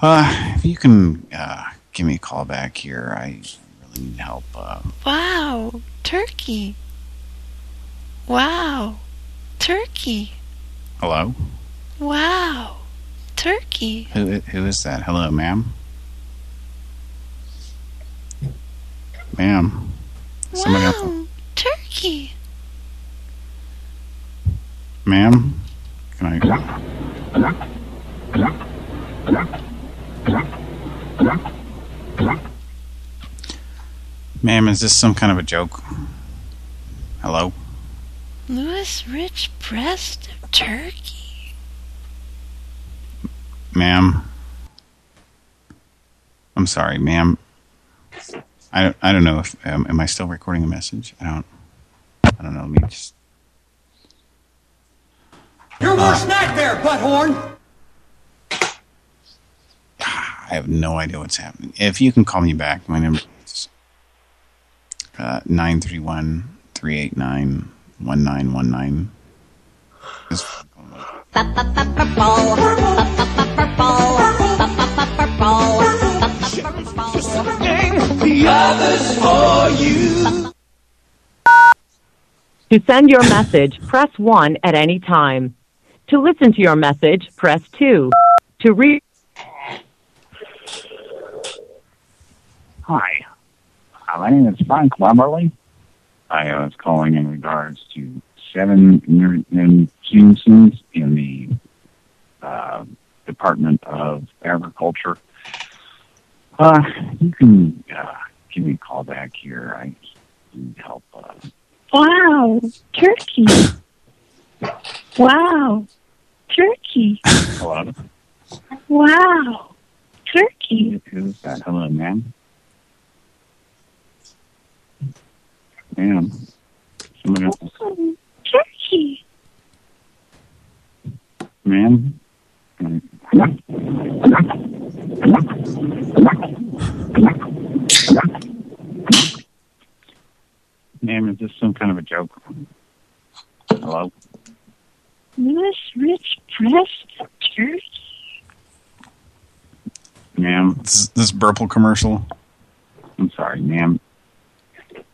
Uh, if you can uh, give me a call back here, I really need help. Uh, Wow, turkey. Wow, turkey. hello? Wow, turkey. Who Who is that? Hello, ma'am? Ma'am? Wow, turkey. Ma'am? Can I... Ma'am, is this some kind of a joke? Hello? Louis Rich breast of turkey. Ma'am? I'm sorry, ma'am. I don't, I don't know if... Um, am I still recording a message? I don't... I don't know. Let me just... Your worst nightmare, butthorn! I have no idea what's happening. If you can call me back, my number is uh, 931-389-1919. The others for you. To send your message, press 1 at any time. To listen to your message, press 2. To read Hi, uh, my name is Frank Wimberly. I uh, was calling in regards to seven Simpsons in the uh, Department of Agriculture. Uh, you can uh, give me a call back here. I need help uh, Wow, turkey. Wow, turkey. Hello? Wow, turkey. Who's that? Hello, ma'am? Ma'am? Somebody else? Oh, turkey. Ma'am? Ma'am, is this some kind of a joke? Hello? Miss Rich Pressed turkey. Ma'am? This, this Burple commercial. I'm sorry, ma'am.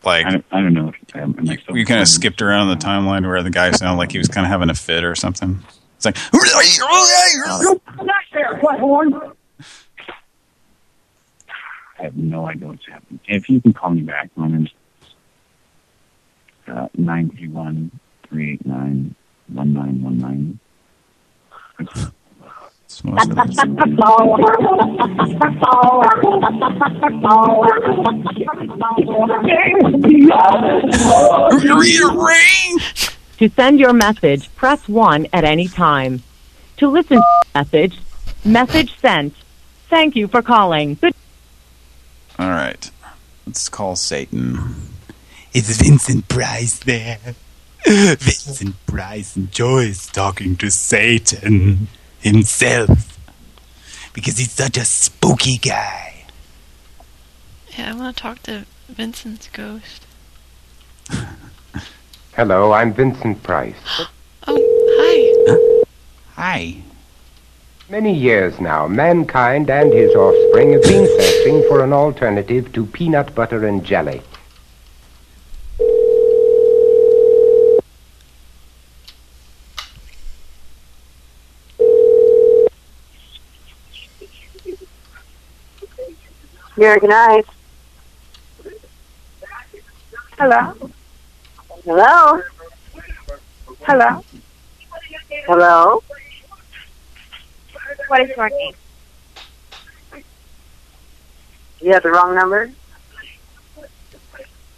Like I, I don't know. If, um, am I You kind of skipped around the timeline where the guy sounded like he was kind of having a fit or something. It's like, Not there, butthorn. I have no idea what's happening. If you can call me back, my name's uh, 931 389 1919. To send your message, press 1 at any time. To listen to the message, message sent. Thank you for calling. Good All right. Let's call Satan. Is Vincent Price there? Vincent Price enjoys talking to Satan himself because he's such a spooky guy. Yeah, I want to talk to Vincent's ghost. Hello, I'm Vincent Price. Oh, hi. Hi. Many years now, mankind and his offspring have been searching for an alternative to peanut butter and jelly. American Ice. Hello. Hello. Hello. Hello. What is your name? You have the wrong number.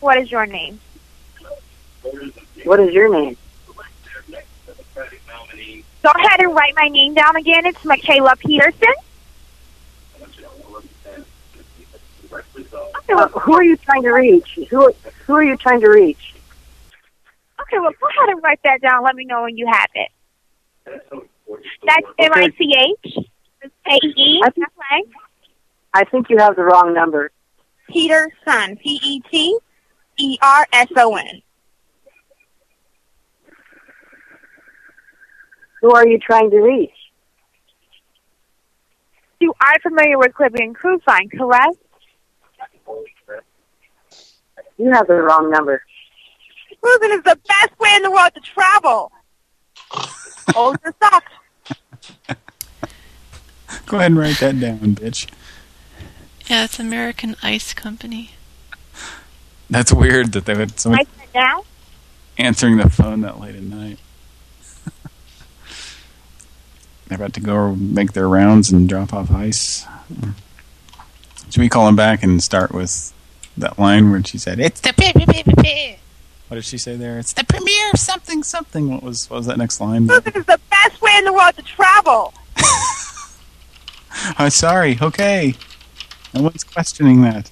What is your name? What is your name? Go ahead and write my name down again. It's Michaela Peterson. Uh, who are you trying to reach? Who who are you trying to reach? Okay, well, go ahead and write that down. Let me know when you have it. That's M I C H A E. I think, I think you have the wrong number. Peterson. P E T E R S O N. Who are you trying to reach? You are familiar with Caribbean Cruise Line, correct? You have the wrong number. Cruising is the best way in the world to travel. Hold your socks. Go ahead and write that down, bitch. Yeah, it's American Ice Company. That's weird that they would someone Write that down. answering the phone that late at night. They're about to go make their rounds and drop off ice. Should we call them back and start with that line where she said, "It's the p- p- p- p- p-" What did she say there? It's the premiere of something something. What was what was that next line? Cruising is the best way in the world to travel. I'm sorry. Okay. No one's questioning that.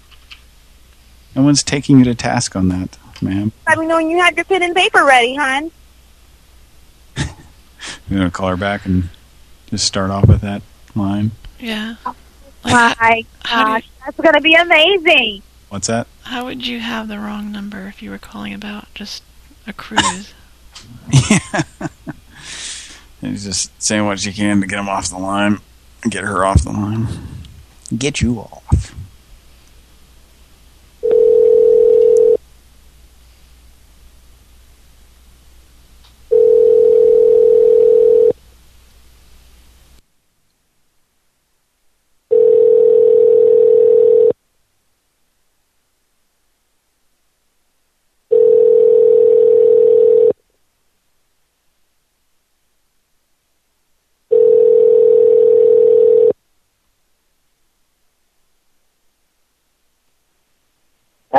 No one's taking you to task on that, ma'am. Let me know when you have your pen and paper ready, hon. You gonna call her back and just start off with that line? Yeah. Oh my gosh, that's going to be amazing. What's that? How would you have the wrong number if you were calling about just a cruise? yeah. He's just saying what she can to get him off the line, get her off the line, get you off.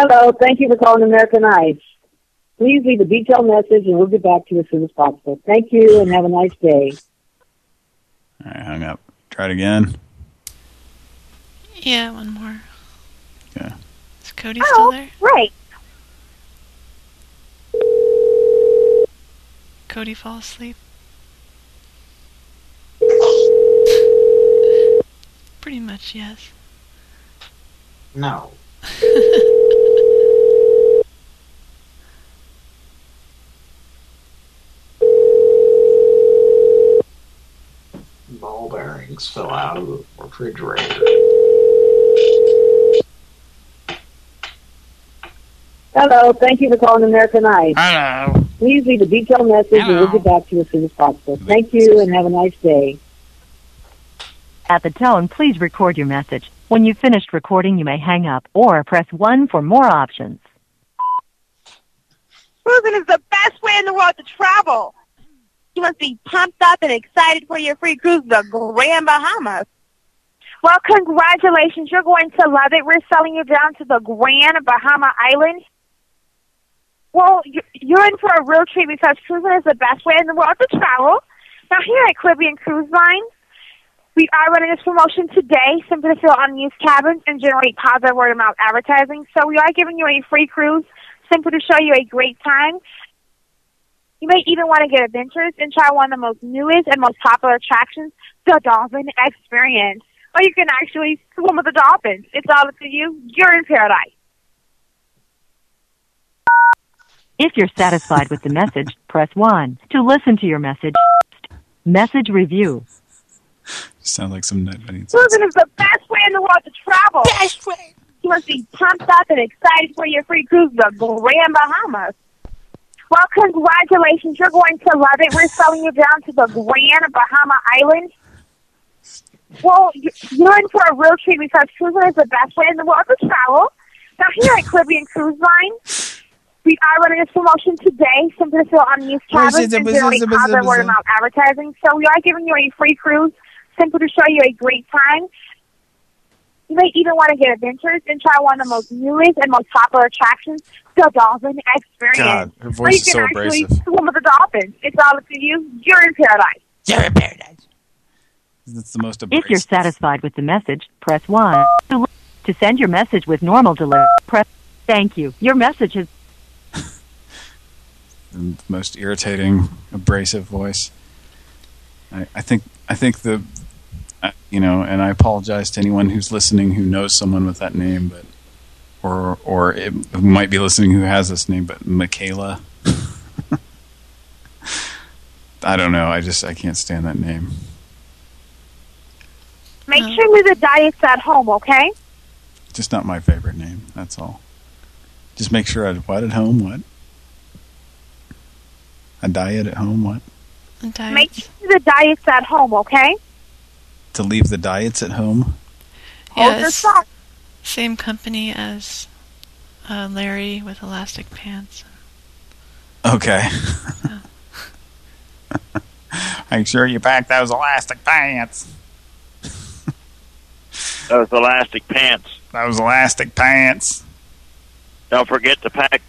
Hello, thank you for calling American Ice. Please leave a detailed message and we'll get back to you as soon as possible. Thank you and have a nice day. All right, hung up. Try it again. Yeah, one more. Yeah. Is Cody still oh, there? Right. Cody fall asleep? Pretty much, yes. No. Ball bearings fell out of the refrigerator. Hello, thank you for calling American Ice. Hello. Please leave a detailed message and we'll get back to you as soon as possible. Thank you and have a nice day. At the tone, please record your message. When you've finished recording, you may hang up or press 1 for more options. Cruising is the best way in the world to travel. You must be pumped up and excited for your free cruise to the Grand Bahamas. Well, congratulations. You're going to love it. We're selling you down to the Grand Bahama Island. Well, you- you're in for a real treat because cruising is the best way in the world to travel. Now, here at Caribbean Cruise Line, we are running this promotion today simply to fill unused cabins and generate positive word of mouth advertising. So we are giving you a free cruise simply to show you a great time. You may even want to get adventurous and try one of the most newest and most popular attractions, the Dolphin Experience. Or you can actually swim with the dolphins. It's all up to you. You're in paradise. If you're satisfied with the message, press 1. To listen to your message, message review. Sound like some night bunny. Cruising is the best way in the world to travel. Best way. You must be pumped up and excited for your free cruise to the Grand Bahamas. Well, congratulations. You're going to love it. We're selling you down to the Grand Bahama Island. Well, you- you're in for a real treat because cruising is the best way in the world to travel. Now, here at Caribbean Cruise Line, we are running this promotion today simply to fill unused cabins and generate positive word of mouth advertising. So we are giving you a free cruise simply to show you a great time. You may even want to get adventures and try one of the most newest and most popular attractions, the Dolphin Experience. God, her Or voice you is can so actually abrasive. swim with the dolphins. It's all up to you. You're in paradise. You're in paradise. That's the most If you're satisfied with the message, press 1. To, to send your message with normal delivery, press Thank you. Your message is... the most irritating, abrasive voice. I, I think I think the you know, and I apologize to anyone who's listening who knows someone with that name, but or or it, who might be listening who has this name, but Michaela. I don't know. I just I can't stand that name. Make sure you the diets at home, okay? Just not my favorite name. That's all. Just make sure I what at home. What? A diet at home. What? Make sure the diets at home, okay? To leave the diets at home. Hold your Yes. socks. Same company as uh, Larry with elastic pants. Okay. Make sure you pack those elastic pants. Those elastic pants. Those elastic pants. Don't forget to pack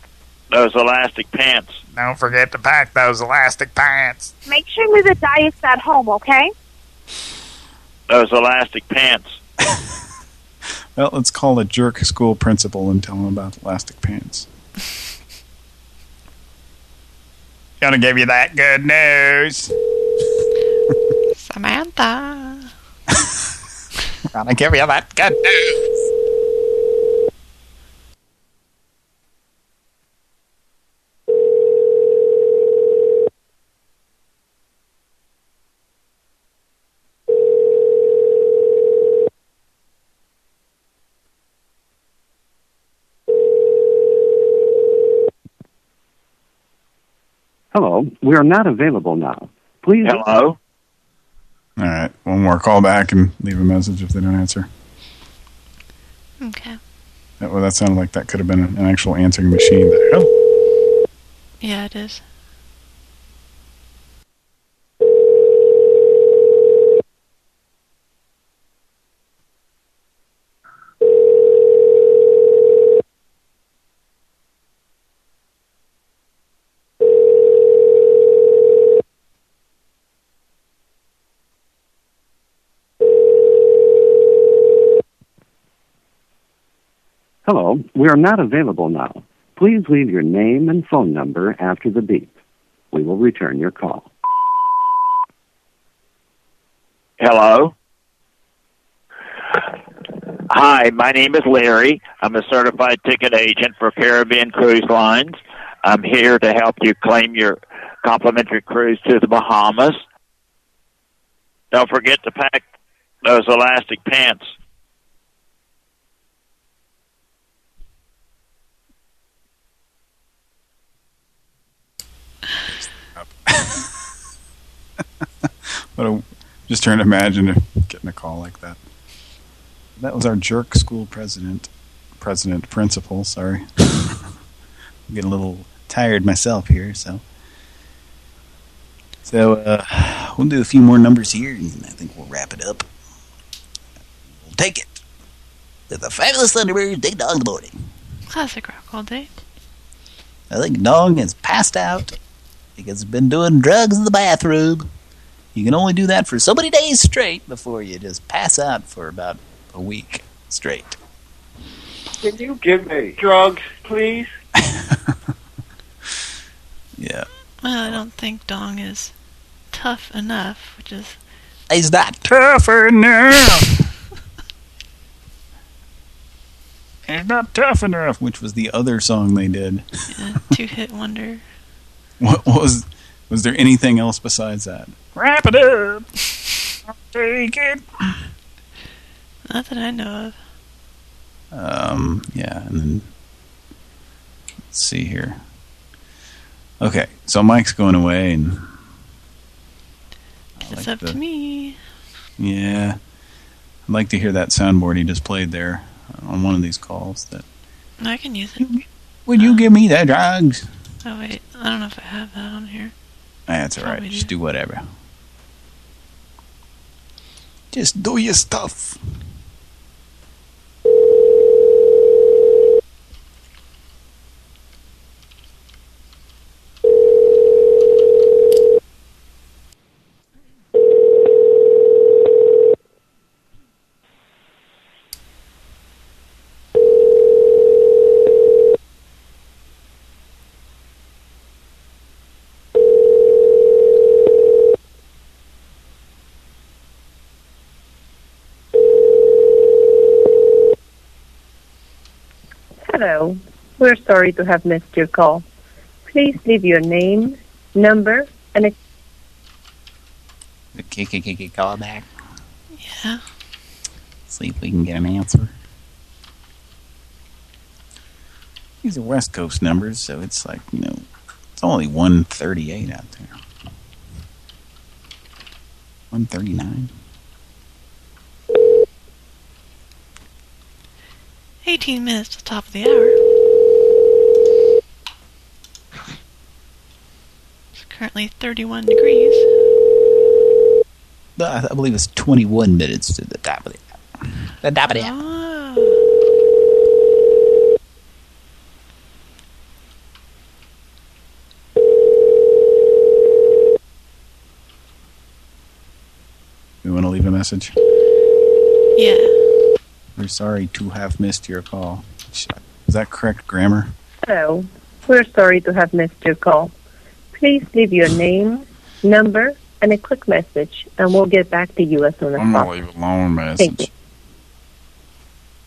those elastic pants. Don't forget to pack those elastic pants. Make sure you leave the diets at home, okay? Uh, Those elastic pants. Well, let's call a jerk school principal and tell him about elastic pants. Gonna give you that good news. Samantha. Gonna give you that good news. Hello, we are not available now. Please. Hello. All right, one more call back and leave a message if they don't answer. Okay. That, well, that sounded like that could have been an actual answering machine. Oh, Yeah, it is. Hello, we are not available now. Please leave your name and phone number after the beep. We will return your call. Hello. Hi, my name is Larry. I'm a certified ticket agent for Caribbean Cruise Lines. I'm here to help you claim your complimentary cruise to the Bahamas. Don't forget to pack those elastic pants. But a, just trying to imagine getting a call like that. That was our jerk school president, president, principal. Sorry, I'm getting a little tired myself here. So, so uh, we'll do a few more numbers here, and I think we'll wrap it up. We'll take it with the fabulous Thunderbirds Ding Dong the morning. Classic rock all day. I think Dong has passed out because he's been doing drugs in the bathroom. You can only do that for so many days straight before you just pass out for about a week straight. Can you give me drugs, please? Yeah. Well, I don't think Dong is tough enough, which is He's not tough enough. He's not tough enough, which was the other song they did. a two-hit wonder. What was was there anything else besides that? Wrap it up. Take it. Not that I know of. Um, yeah, and then let's see here. Okay, so Mike's going away, and It's like up the- to me. Yeah, I'd like to hear that soundboard he just played there on one of these calls. That I can use it. would you give me the drugs? Oh wait, I don't know if I have that on here. That's all right. Probably Just do whatever. Just do your stuff. Hello. We're sorry to have missed your call. Please leave your name, number, and a The KKK call back. Yeah. See if we can get an answer. These are West Coast numbers, so it's like, you know, it's only 138 out there. 139. 18 minutes to the top of the hour. It's currently 31 degrees. I believe it's 21 minutes to the top of the hour. The top of the hour. You want to leave a message? Yeah. We're sorry to have missed your call. Is that correct grammar? hello. We're sorry to have missed your call. Please leave your name, number, and a quick message, and we'll get back to you as soon as possible. I'm possible. gonna leave a long Thank message.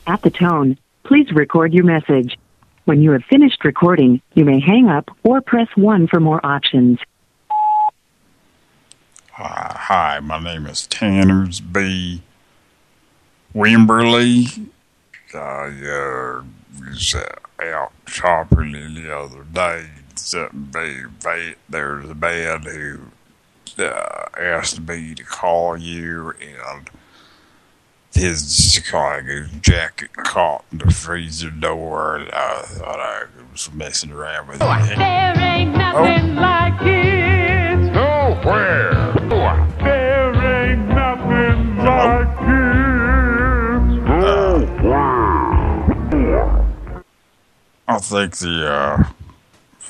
At the tone, please record your message. When you have finished recording, you may hang up or press 1 for more options. Hi, hi, my name is Tanners B. Wimberly. I uh, was uh, out shopping the other day. Something very bad. There was a man who uh, asked me to call you, and his, like, his jacket caught in the freezer door, and I thought I was messing around with it. There ain't nothing like it. Nowhere. I think the uh,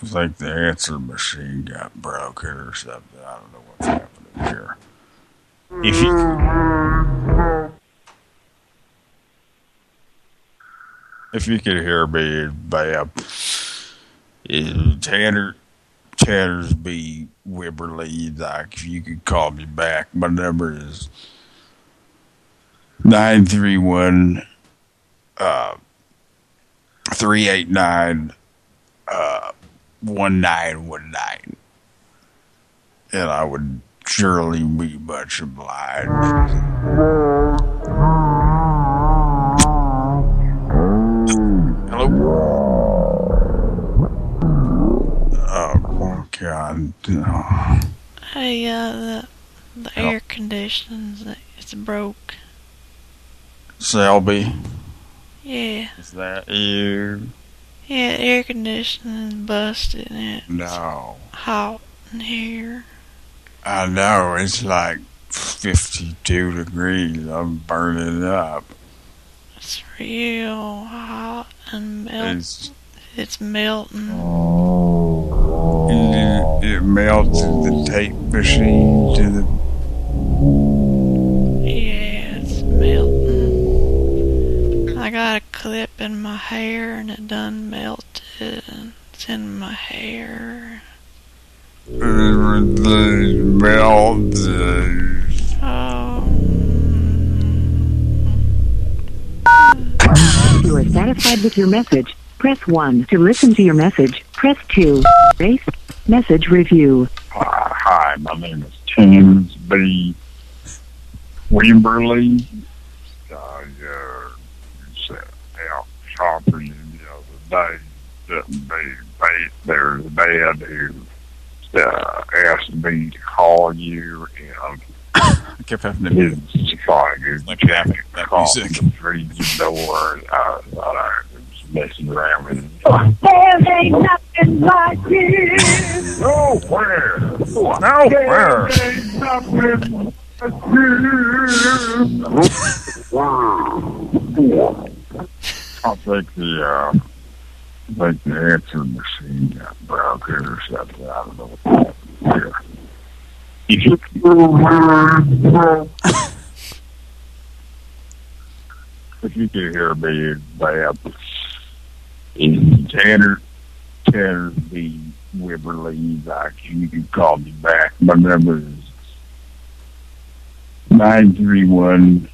I think the answer machine got broken or something. I don't know what's happening here. If you, if you could hear me, is Tanner, Tanner's B. Wibberly. Like, if you could call me back, my number is 931 uh, 389 uh, 1919. And I would surely be much obliged. Hello? Oh, God. Oh. Hey, uh, the, the air conditioning it's broke. Selby, Yeah. is that you? Yeah, air conditioning busted and it's No. hot in here. I know, it's like 52 degrees. I'm burning up. It's real hot and melt. It's, It's melting. it, it melted the tape machine to the... I got a clip in my hair and it done melted. It's in my hair. the melted. Oh. If you are satisfied with your message, press 1. To listen to your message, press 2. Base message review. Uh, hi, my name is James B. Wimberly. Uh, it's, uh, out shopping the other day. That they, they, there's a dad who uh, asked me to call you and I kept having to mute. it's like it's Like that, that call music. read the door. I thought I was messing around with it. There ain't nothing like it. Nowhere. Nowhere. Nowhere. I think the uh, think the answer machine got broken or something. I don't know what happened there. If you can hear me bad, Tanner Tanner B. Wibberly, like you can call me back. My number is nine three one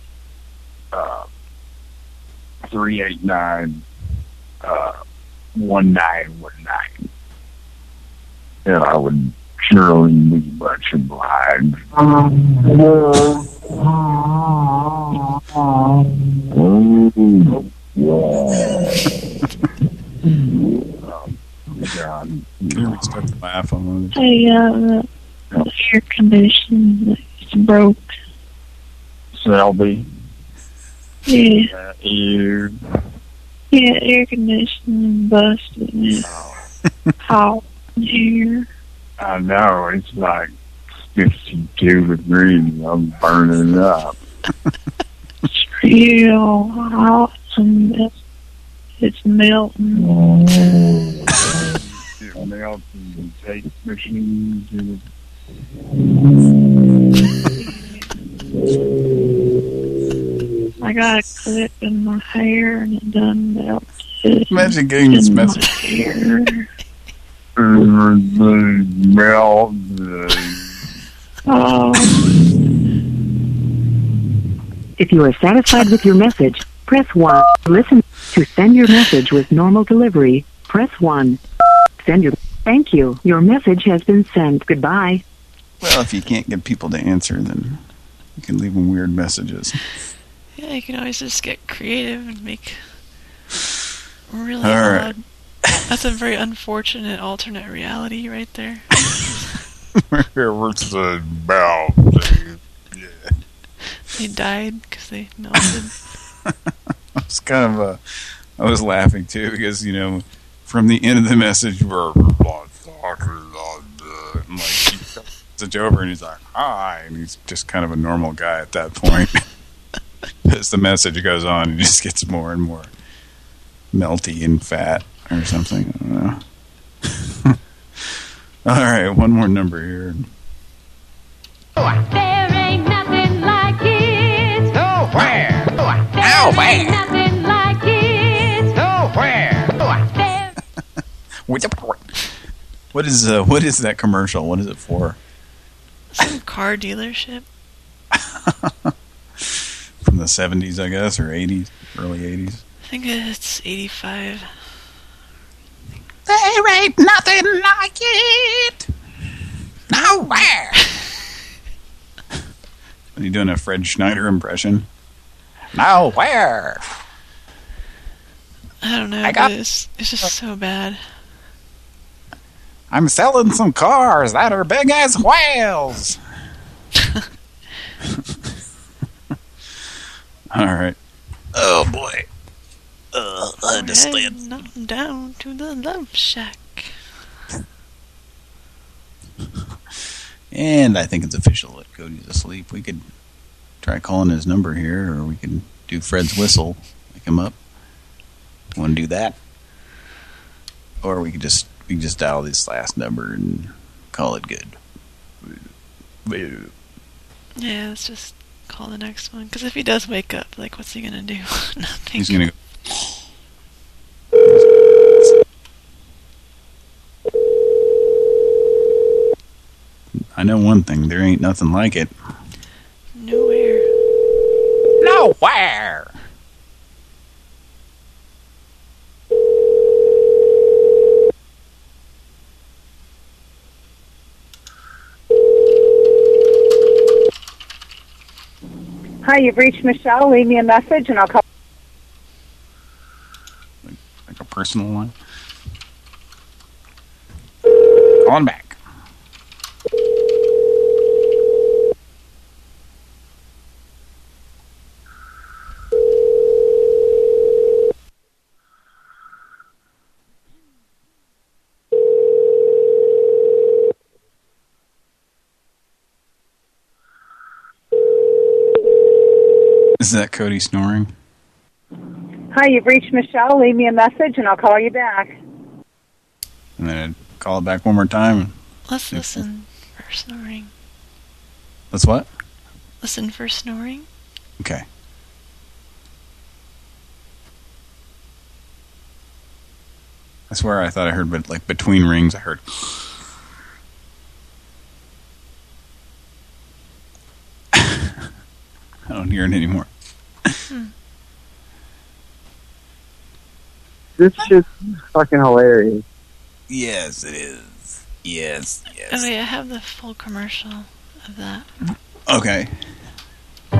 uh three eight nine uh one nine one nine. And I would surely be much obliged. Um, God. Can you expect to laugh on this? Hey, uh, the, the air conditioning it's broke. Selby. Yeah, yeah, air conditioning busted and it's oh. hot in here. I know, it's like 52 degrees. I'm burning up. It's real hot and it's, it's melting. It melts in the tape machine. to I got a clip in my hair and it done melted. Imagine getting this message. hair. the melt. Oh, If you are satisfied with your message, press 1. Listen to send your message with normal delivery, press 1. Send your Thank you. Your message has been sent. Goodbye. Well, if you can't get people to answer, then you can leave them weird messages. Yeah, you can always just get creative and make really All right. odd. That's a very unfortunate alternate reality right there. What's the melt? They died because they melted. I was kind of uh, I was laughing too because you know from the end of the message we're like he message over and he's like hi and he's just kind of a normal guy at that point. As the message goes on, it just gets more and more melty and fat or something. I don't know. All right, one more number here. There ain't nothing like it. Nowhere. There Nowhere. ain't nothing like it. Nowhere. What is uh, what is that commercial? What is it for? Some car dealership. From the 70s, I guess, or 80s, early 80s. I think it's 85. There ain't nothing like it. Nowhere. Are you doing a Fred Schneider impression? Nowhere. I don't know. I got- but it's, it's just so bad. I'm selling some cars that are big as whales. All right. Oh boy. Uh, I understand. Heading on down to the love shack. And I think it's official that Cody's asleep. We could try calling his number here, or we could do Fred's whistle, wake him up. Want to do that? Or we could just we could just dial this last number and call it good. Yeah, let's just call the next one. Because if he does wake up, like, what's he gonna do? Nothing. He's gonna go. I know one thing. There ain't nothing like it. Nowhere. Nowhere. Hi, you've reached Michelle. Leave me a message and I'll call. Like a personal one. On back. Is that Cody snoring? Hi, you've reached Michelle. Leave me a message and I'll call you back. And then I'd call it back one more time. Let's listen for snoring. That's what? Listen for snoring. Okay. I swear I thought I heard, but like between rings, I heard. I don't hear it anymore. This shit's fucking hilarious. Yes, it is. Yes, yes. Oh wait, I have the full commercial of that. Okay.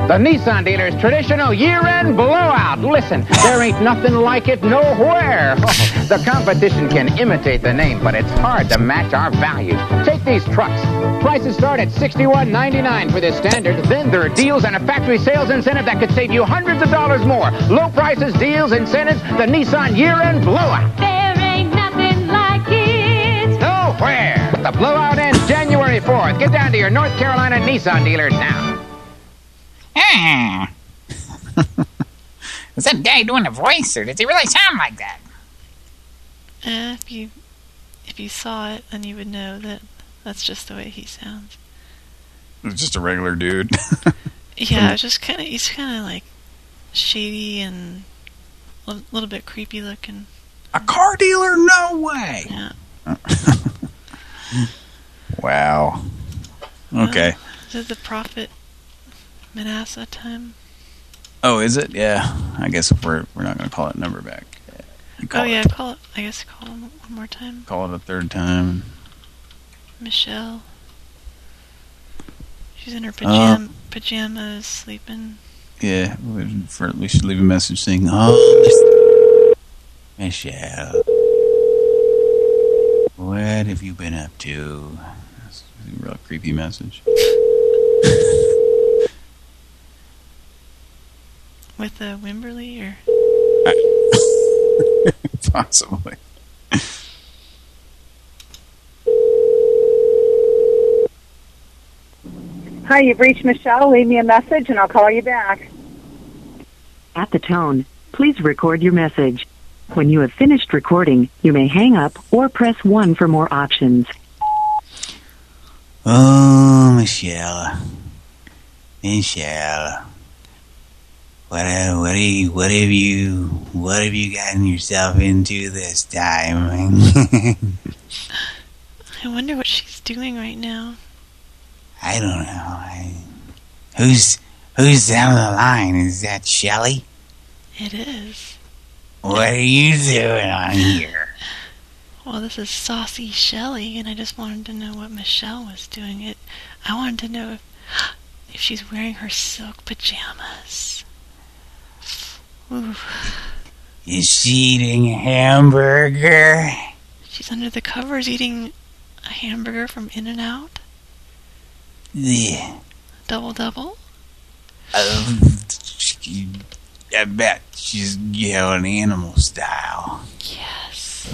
The Nissan dealer's traditional year-end blowout. Listen, there ain't nothing like it nowhere. the competition can imitate the name, but it's hard to match our values. Take these trucks. Prices start at $61.99 for this standard. Then there are deals and a factory sales incentive that could save you hundreds of dollars more. Low prices, deals, incentives, the Nissan year-end blowout. There ain't nothing like it. Nowhere. The blowout ends January 4th. Get down to your North Carolina Nissan dealer now. Ah. Is that guy doing a voice, or does he really sound like that? Eh, if you if you saw it, then you would know that that's just the way he sounds. It's just a regular dude. Yeah, just kind of he's kind of like shady and a little bit creepy looking. A car dealer? No way. Yeah. wow. Okay. Is it the Prophet Manasseh time? Oh, is it? Yeah. I guess we're we're not going to call it number back. Oh yeah, it, call it. I guess call him one more time. Call it a third time. Michelle. She's in her Uh, pajamas, sleeping. Yeah, we, for, we should leave a message saying, "Oh, Michelle, what have you been up to?" That's a real creepy message. With uh, Wimberly or Possibly. Hi, you've reached Michelle. Leave me a message and I'll call you back. At the tone, please record your message. When you have finished recording, you may hang up or press 1 for more options. Oh, Michelle. Michelle. What uh, what have you what have you what have you gotten yourself into this time? I wonder what she's doing right now. I don't know. I, who's who's down the line? Is that Shelley? It is. What are you doing on here? Well, this is Saucy Shelly, and I just wanted to know what Michelle was doing. It. I wanted to know if, if she's wearing her silk pajamas. Ooh. Is she eating a hamburger? She's under the covers eating a hamburger from In and Out. Yeah. Double double. Um, she- I bet she's going animal style. Yes.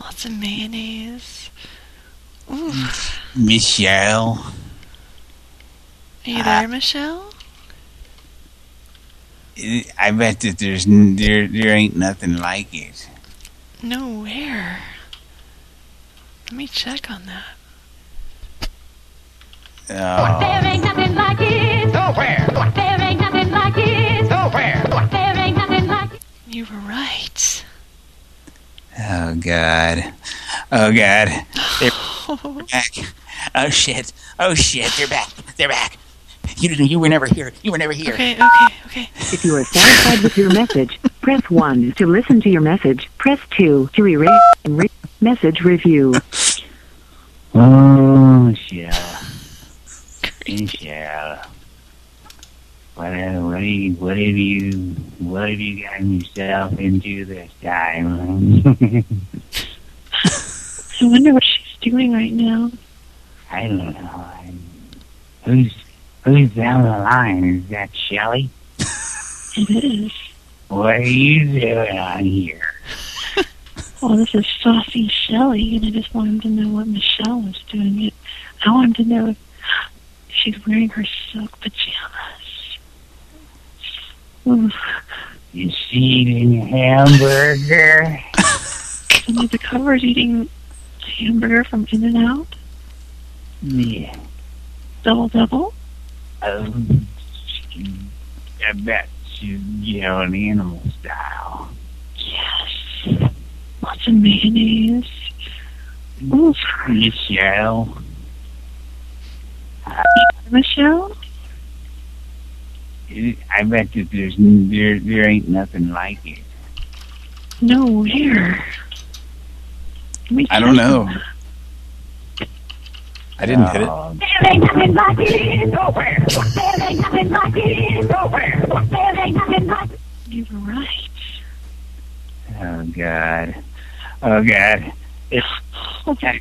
Lots of mayonnaise. Ooh. Are Michelle. you there, Michelle? I bet that there's there there ain't nothing like it. Nowhere. Let me check on that. Oh. There ain't nothing like it. Nowhere. There ain't nothing like it. Nowhere. There ain't nothing like it. You were right. Oh God. Oh God. They're back. Oh shit. Oh shit. They're back. They're back. You didn't. You were never here. You were never here. Okay, okay, okay. If you are satisfied with your message, press 1 to listen to your message. Press 2 to erase and re- message review. Oh shit. Michelle. What have, what have you what have you what have you gotten yourself into this time? I wonder what she's doing right now. I don't know. Who's who's down the line? Is that is. What are you doing on here? Well, this is Saucy Shelly, and I just wanted to know what Michelle was doing. It. I wanted to know if she's wearing her silk pajamas. Ooh. Is she eating hamburger? Under the covers eating hamburger from In and Out. Yeah. Double double. Um, I bet she's going animal style. Yes. Lots of mayonnaise. Ooh. Michelle. Michelle? I bet that there's there there ain't nothing like it. No, where? I don't know. On that. I didn't hit it. There ain't nothing like it. Nowhere. There ain't nothing like it. Nowhere. There ain't nothing like it. You were right. Oh God. Oh God. It's okay.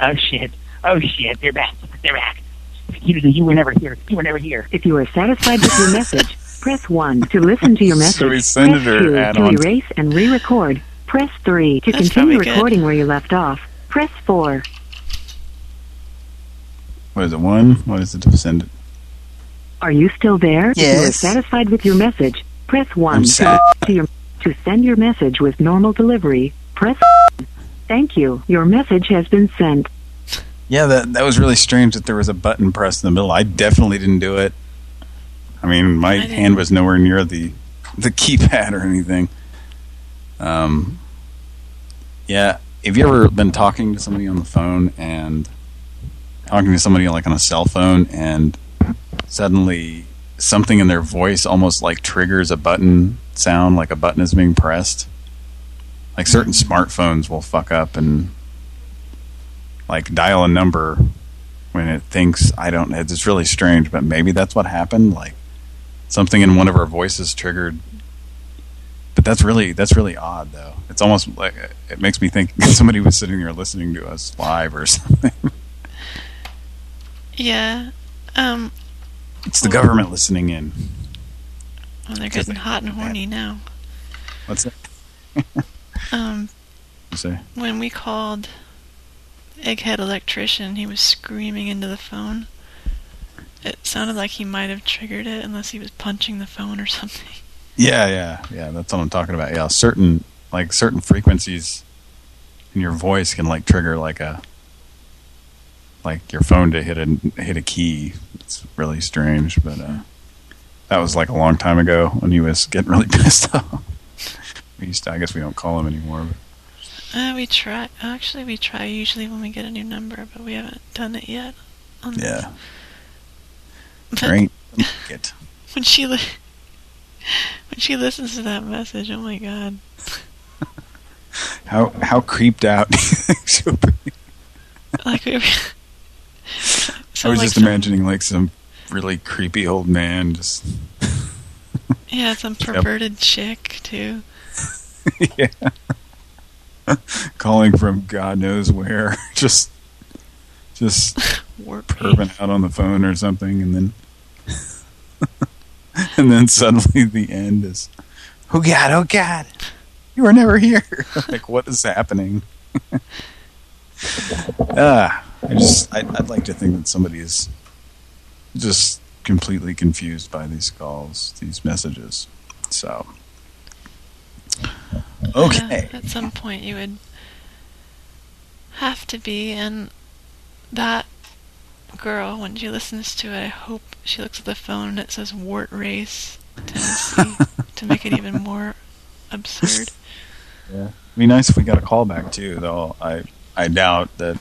Oh, oh shit. Oh shit. They're back. They're back. You you were never here. You were never here. If you are satisfied with your message, press 1 to listen to your message. So we press Senator 2 to erase and re-record. Press 3 to That's continue probably good. recording where you left off. Press 4. What is it? One? What is it to send it? Are you still there? If you are Yes. satisfied with your message, press 1 I'm to, sad. to, your, to send your message with normal delivery. Press Thank you. Your message has been sent. Yeah, that that was really strange that there was a button pressed in the middle. I definitely didn't do it. I mean, my didn't. hand was nowhere near the the keypad or anything. Um, yeah. Have you ever been talking to somebody on the phone and talking to somebody like on a cell phone and suddenly something in their voice almost like triggers a button sound, like a button is being pressed? Like certain smartphones will fuck up and like dial a number when it thinks I don't. It's really strange, but maybe that's what happened. Like something in one of our voices triggered. But that's really that's really odd, though. It's almost like it makes me think somebody was sitting there listening to us live or something. Yeah. Um, It's the government listening in. well, they're getting hot and horny now. What's that? Um, say? when we called Egghead Electrician, he was screaming into the phone. It sounded like he might have triggered it unless he was punching the phone or something. Yeah, yeah, yeah. That's what I'm talking about. Yeah, certain like certain frequencies in your voice can like trigger like a like your phone to hit a hit a key. It's really strange, but uh, That was like a long time ago when he was getting really pissed off. We used to, I guess we don't call him anymore. But Uh, we try. Actually, we try usually when we get a new number, but we haven't done it yet. On yeah. Ain't it. when she li- when she listens to that message, oh my god. How how creeped out she'll be. Like we. I was like just some- imagining like some really creepy old man just Yeah, some Yep. perverted chick too. yeah. calling from God knows where, just just perving out on the phone or something, and then and then suddenly the end is, oh God, oh God, you were never here. like what is happening? Ah, I just I'd, I'd like to think that somebody is just completely confused by these calls, these messages. So. Okay. Yeah, at some point, you would have to be, and that girl, when she listens to it, I hope she looks at the phone and it says Wartrace Tennessee to make it even more absurd. Yeah. It'd be nice if we got a call back too, though. I I doubt that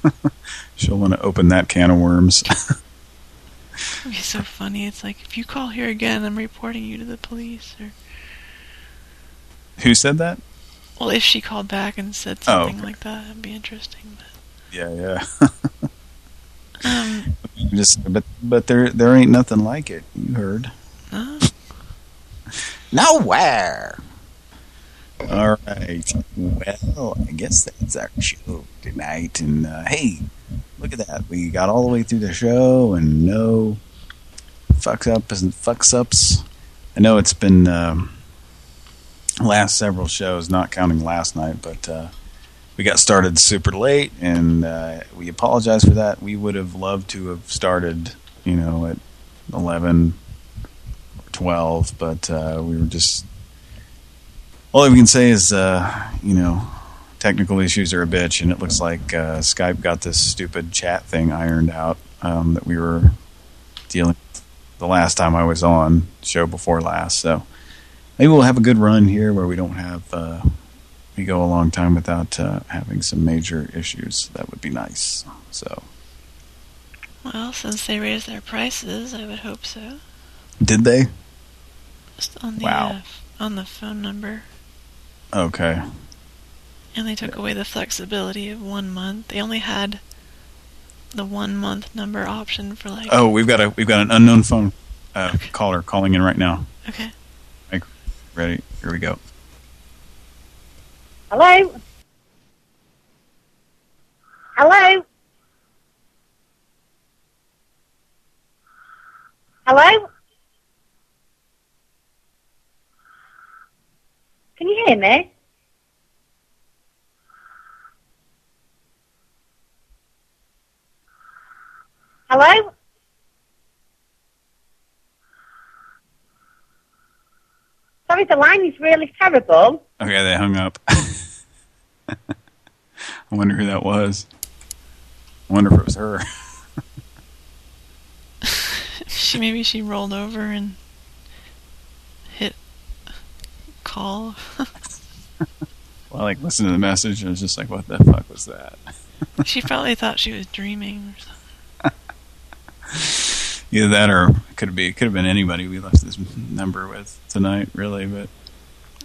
she'll want to open that can of worms. It'd be so funny. It's like, if you call here again, I'm reporting you to the police. Or Who said that? Well, if she called back and said Oh, something okay. like that, it'd be interesting. But, Yeah, yeah. um, Just, but but there there ain't nothing like it. You heard. no. Nowhere. All right. Well, I guess that's our show tonight. And uh, hey, look at that. We got all the way through the show and no fucks ups and fucks ups. I know it's been um, last several shows, not counting last night, but uh, we got started super late, and uh, we apologize for that. We would have loved to have started, you know, at 11 or 12, but uh, we were just all we can say is, uh, you know, technical issues are a bitch, and it looks like uh, Skype got this stupid chat thing ironed out um, that we were dealing with the last time I was on, show before last. So maybe we'll have a good run here where we don't have, uh, we go a long time without uh, having some major issues. That would be nice. So Well, since they raised their prices, I would hope so. did they? Just on the Wow. uh, on the phone number, Okay. and they took away the flexibility of one month. They only had the one month number option for like. Oh, we've got a we've got an unknown phone uh, caller calling in right now. Okay. Like, ready? Here we go. Hello? Hello? Hello? Can you hear me? Hello? Sorry, the line is really terrible. Okay, they hung up. I wonder who that was. I wonder if it was her. She maybe she rolled over and hit call. Well, like, listened to the message, and I was just like, what the fuck was that? she probably thought she was dreaming or something. Either that or it could be could have been anybody we left this number with tonight, really, but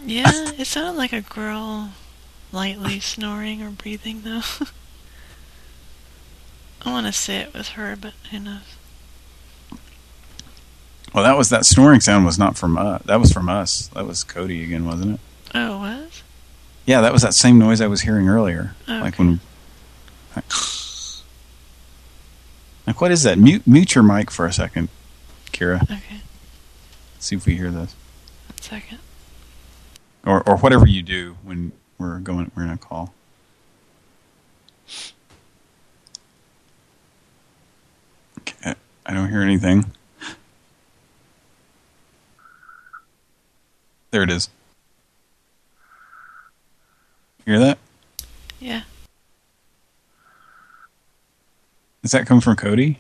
Yeah, it sounded like a girl lightly snoring or breathing though. I want to say it was her, but who knows? Well that was that snoring sound was not from us. That was from us. That was Cody again, wasn't it? Oh, it was? Yeah, that was that same noise I was hearing earlier. Oh, like when like, like what is that? Mute mute your mic for a second, Kira. Okay. See if we hear this. One second. Or or whatever you do when we're going we're gonna call. Okay, I don't hear anything. There it is. Hear that? Yeah. Does that come from Cody?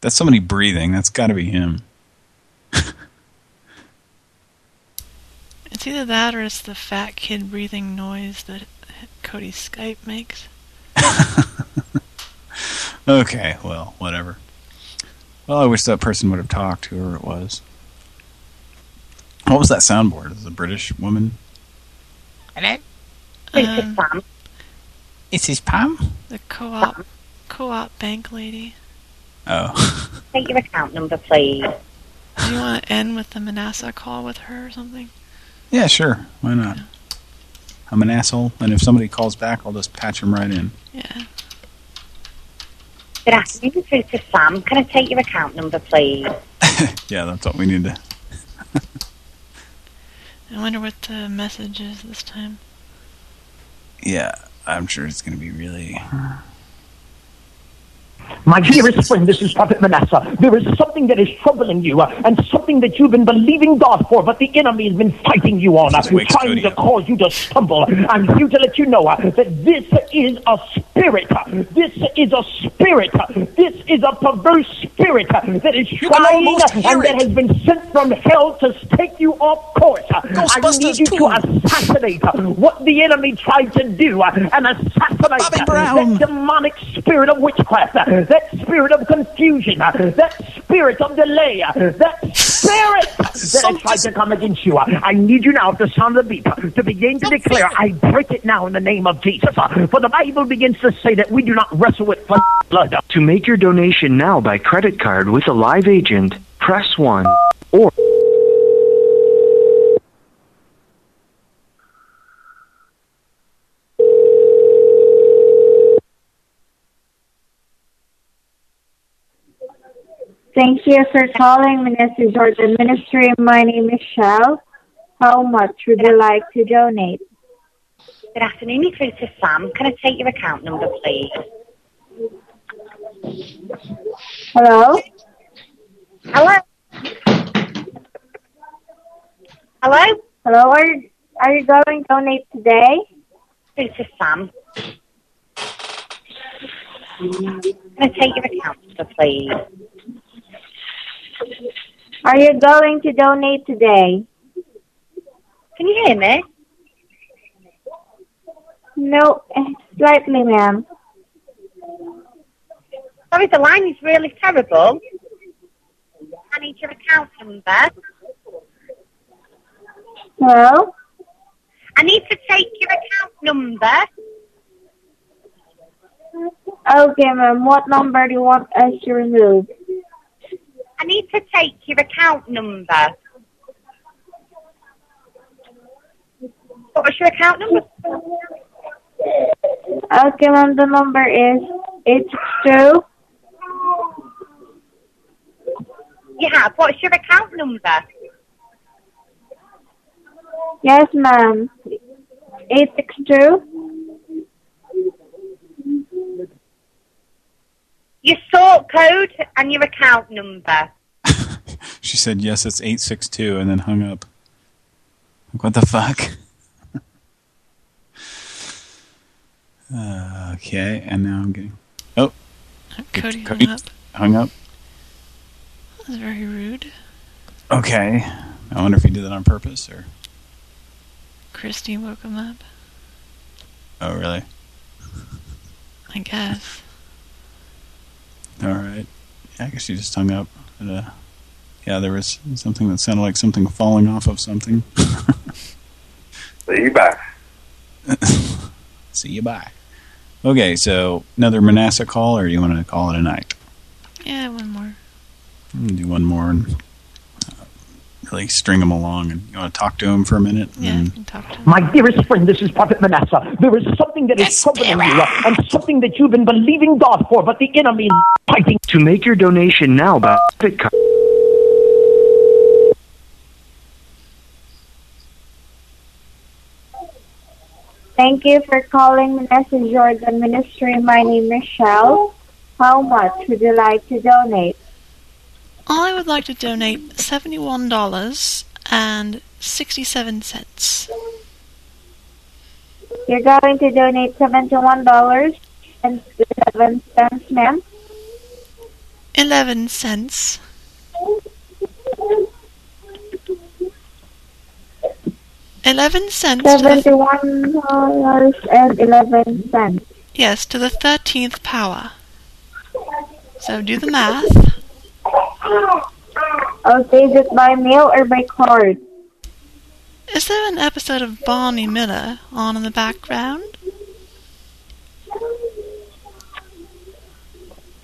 That's somebody breathing. That's got to be him. It's either that or it's the fat kid breathing noise that Cody's Skype makes. Okay, well, whatever. Well, I wish that person would have talked, whoever it was. What was that soundboard? Is it a British woman? Hello? This is Um, Pam. Is this Pam? the co-op co-op bank lady. Oh. Take your account number, please. Do you want to end with the Manasseh call with her or something? Yeah, sure. Why not? I'm an asshole, and if somebody calls back, I'll just patch them right in. Yeah. Good afternoon, through to Sam. Can I take your account number, please? Yeah, that's what we need to... I wonder what the message is this time. Yeah, I'm sure it's going to be really... My dearest friend, this is Prophet Manasseh. There is something that is troubling you, uh, and something that you've been believing God for, but the enemy has been fighting you on, uh, trying to cause you to stumble. I'm here to let you know uh, that this is a spirit. uh, This is a spirit. uh, This is a perverse spirit uh, that is trying uh, and that has been sent from hell to take you off course. Uh, I need you to assassinate uh, what the enemy tried to do uh, and assassinate uh, that demonic spirit of witchcraft, uh, that spirit of confusion, that spirit of delay, that spirit that tried to come against you. I need you now to sound the beep to begin to declare, I break it now in the name of Jesus. For the Bible begins to say that we do not wrestle with flesh and blood. To make your donation now by credit card with a live agent, press 1 or Thank you for calling Manasseh Jordan Ministry. My name is Shell. How much would you like to donate? Good afternoon, you're through to Sam. Can I take your account number, please? Hello? Hello? Hello? Hello, are you, are you going to donate today? Through to Sam. Can I take your account number, please? Are you going to donate today? Can you hear me? No, slightly, ma'am. Sorry, the line is really terrible. I need your account number. Hello? I need to take your account number. Okay, ma'am. What number do you want us to remove? I need to take your account number. What was your account number? Okay, ma'am. The number is 862 You have. What's your account number? Yes, ma'am. 862 Your sort code and your account number. She said, yes, it's 862, and then hung up. Like, what the fuck? Uh, okay, and now I'm getting... Oh. Cody hung up. Hung up. That was very rude. Okay. I wonder if he did that on purpose, or... Christy woke him up. Oh, really? I guess. All right. I guess she just hung up. But, uh, yeah, there was something that sounded like something falling off of something. See you bye. See you bye. Okay, so another Manasseh call, or you want to call it a night? Yeah, one more. Mm, Do one more and really string them along. And you want to talk to him for a minute? Yeah, And talk to him. My dearest friend, this is Prophet Manasseh. There is something that is troubling you, uh, and something that you've been believing God for, but the enemy is fighting. to make your donation now by credit. Thank you for calling Manasseh Jordan Ministry. My name is Michelle. How much would you like to donate? I would like to donate seventy-one dollars and sixty-seven cents. You're going to donate seventy-one dollars and seven cents, ma'am. 11 cents. Eleven cents. Seventy-one dollars and eleven cents. yes, to the thirteenth power. So do the math. Oh, okay, is it by mail or by card? Is there an episode of Barney Miller on in the background?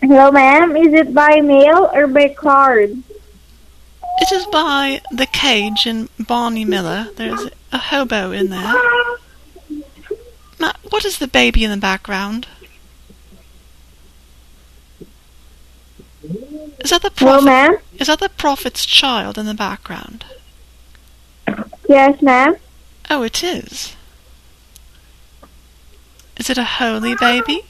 Hello, ma'am. Is it by mail or by card? It is by The Cage in Barney Miller. There's a hobo in there. Matt, what is the baby in the background? Is that the prophet? ma'am. Is that the prophet's child in the background? Yes, ma'am. Oh, it is. Is it a holy baby?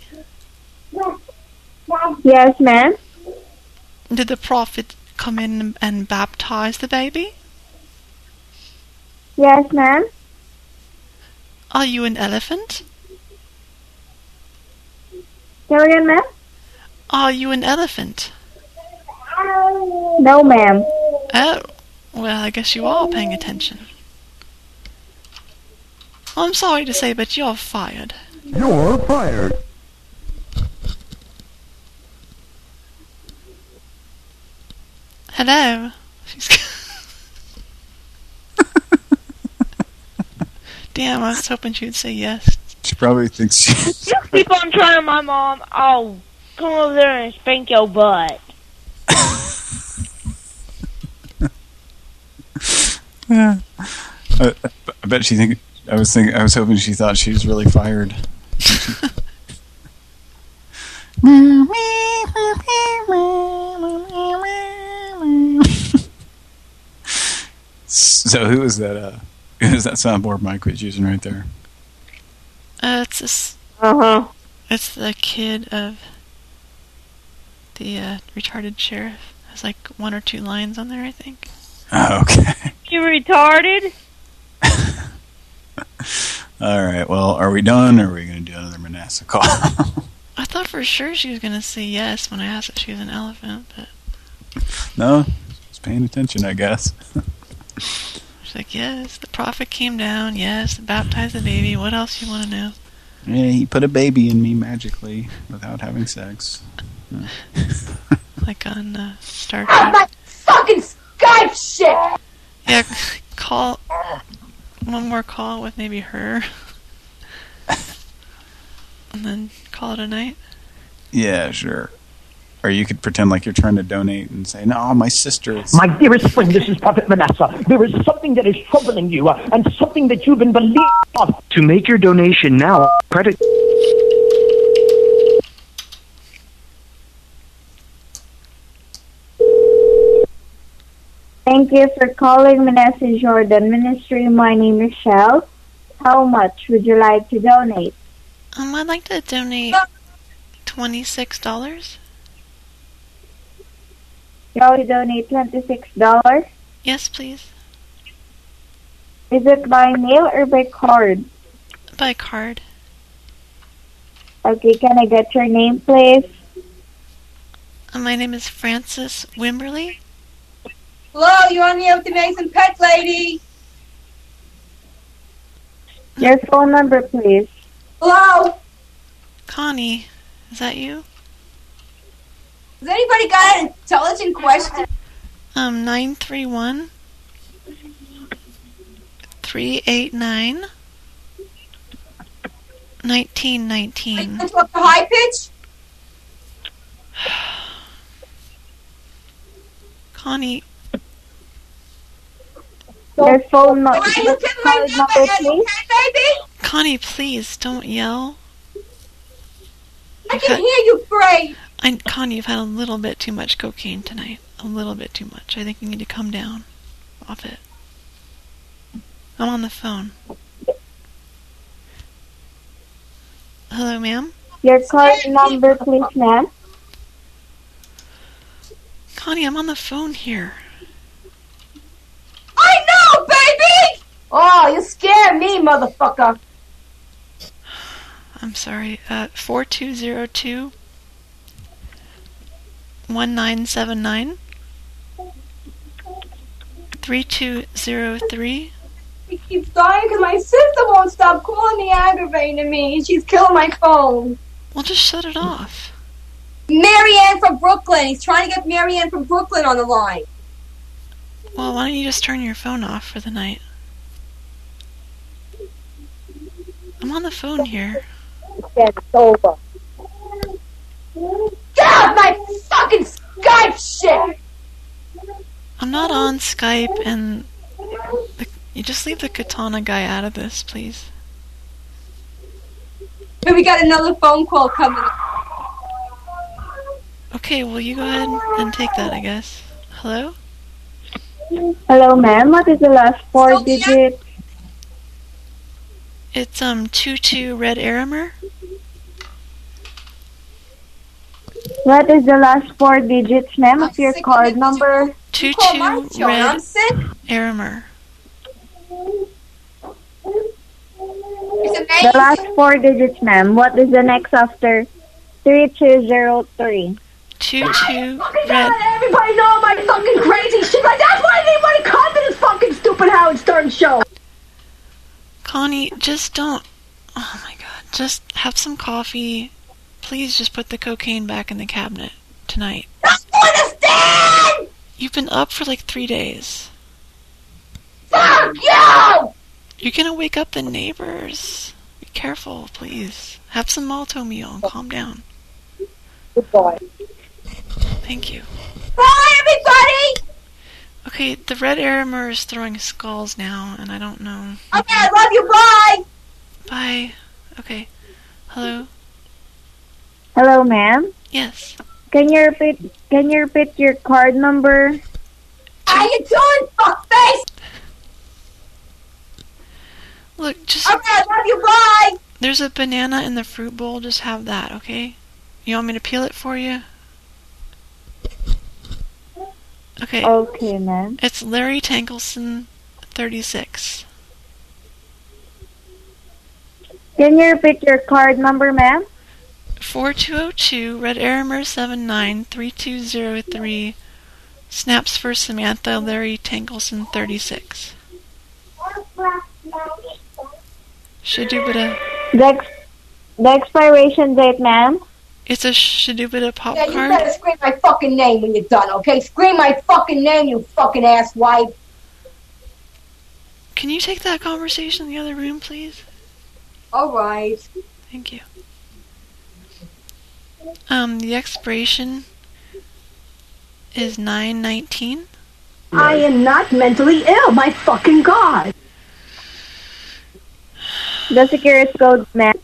Yes, ma'am. Did the prophet come in and baptize the baby? Yes, ma'am. Are you an elephant? Come again, ma'am? Are you an elephant? No, ma'am. Oh, well, I guess you are paying attention. I'm sorry to say, but you're fired. You're fired. Hello. She's Damn, I was hoping she'd say yes. She probably thinks she, You keep on trying my mom, I'll come over there and spank your butt. I, I bet she think I was thinking I was hoping she thought she was really fired. so who was that? Uh, who was that soundboard Mike was using right there? Uh, it's this. Uh huh. It's the kid of the uh, retarded sheriff. Has like one or two lines on there, I think. Oh, okay. You retarded? All right. Well, are we done, or are we going to do another Manasseh call? I thought for sure she was gonna say yes when I asked if she was an elephant, but no, just paying attention, I guess. she's like, yes, the prophet came down, yes, baptized the baby. What else you want to know? Yeah, he put a baby in me magically without having sex. Yeah. Like on uh, Star Trek. my fucking Skype shit! Yeah, call one more call with maybe her, and then call it a night. Yeah, sure. Or you could pretend like you're trying to donate and say, "No, my sister." Is My dearest friend, this is Prophet Manasseh. There is something that is troubling you, uh, and something that you've been believing of. To make your donation now, credit. Thank you for calling Manasseh Jordan Ministry. My name is Michelle. How much would you like to donate? Um, I'd like to donate twenty-six dollars. You want to donate twenty-six dollars? Yes, please. Is it by mail or by card? By card. Okay, can I get your name, please? Uh, my name is Frances Wimberly. Hello, you on the air with the Mason Pet Lady? Your phone number, please. Hello? Connie, is that you? Has anybody got an intelligent question? Um, nine three one three eight nine nineteen nineteen. Went up to high pitch? Connie, Your phone number, Why you your give my card number, number, please. baby? Connie, please don't yell. I can hear you great. I, Connie, you've had a little bit too much cocaine tonight. A little bit too much. I think you need to come down off it. I'm on the phone. Hello, ma'am? Your card number, please, ma'am. Connie, I'm on the phone here. I know, baby! Oh, you scare me, motherfucker. I'm sorry. Uh, 4202 1979 3203. He keeps dying because my sister won't stop calling me, aggravating me. She's killing my phone. Well, just shut it off. Marianne from Brooklyn. He's trying to get Marianne from Brooklyn on the line. Well, why don't you just turn your phone off for the night? I'm on the phone here. It's over. Get off my fucking Skype shit! I'm not on Skype, and the, you just leave the katana guy out of this, please. Hey, we got another phone call coming. Okay, well, you go ahead and take that, I guess. Hello? Hello, ma'am. What is the last four digits? It's, um, two two Red Arimer. What is the last four digits, ma'am, of your card number? 22 Red Arimer. The last four digits, ma'am. What is the next after 3203? 22 Fucking Red. let everybody know my fucking crazy shit. Like, that's why they anybody come to this fucking stupid Howard Stern show. Connie, just don't. Oh my god. Just have some coffee. Please just put the cocaine back in the cabinet tonight. Understand? You've been up for like three days. Fuck you! You're gonna wake up the neighbors. Be careful, please. Have some Malt-O-Meal and calm down. Goodbye. Thank you. Bye, everybody! Okay, the red Arimer is throwing skulls now, and I don't know. Okay, I love you. Bye! Bye. Okay. Hello? Hello, ma'am. Yes. Can you repeat? Can you repeat your card number? How you doing, fuckface? Look, just. Okay, I love you. Bye! There's a banana in the fruit bowl. Just have that, okay? You want me to peel it for you? Okay. Okay, ma'am. It's Larry Tankelson, 36. Can you repeat your card number, ma'am? 4202 Red Arimer 793203 Snaps for Samantha Larry Tankelson 36. Should do, Shadubita. Uh, the, ex- the expiration date, ma'am. It's a Shadubita pop Yeah, you better scream my fucking name when you're done, okay? Scream my fucking name, you fucking asswipe. Can you take that conversation in the other room, please? Alright. Thank you. Um, the expiration is 919. I am not mentally ill, my fucking god. Does The security code, ma'am.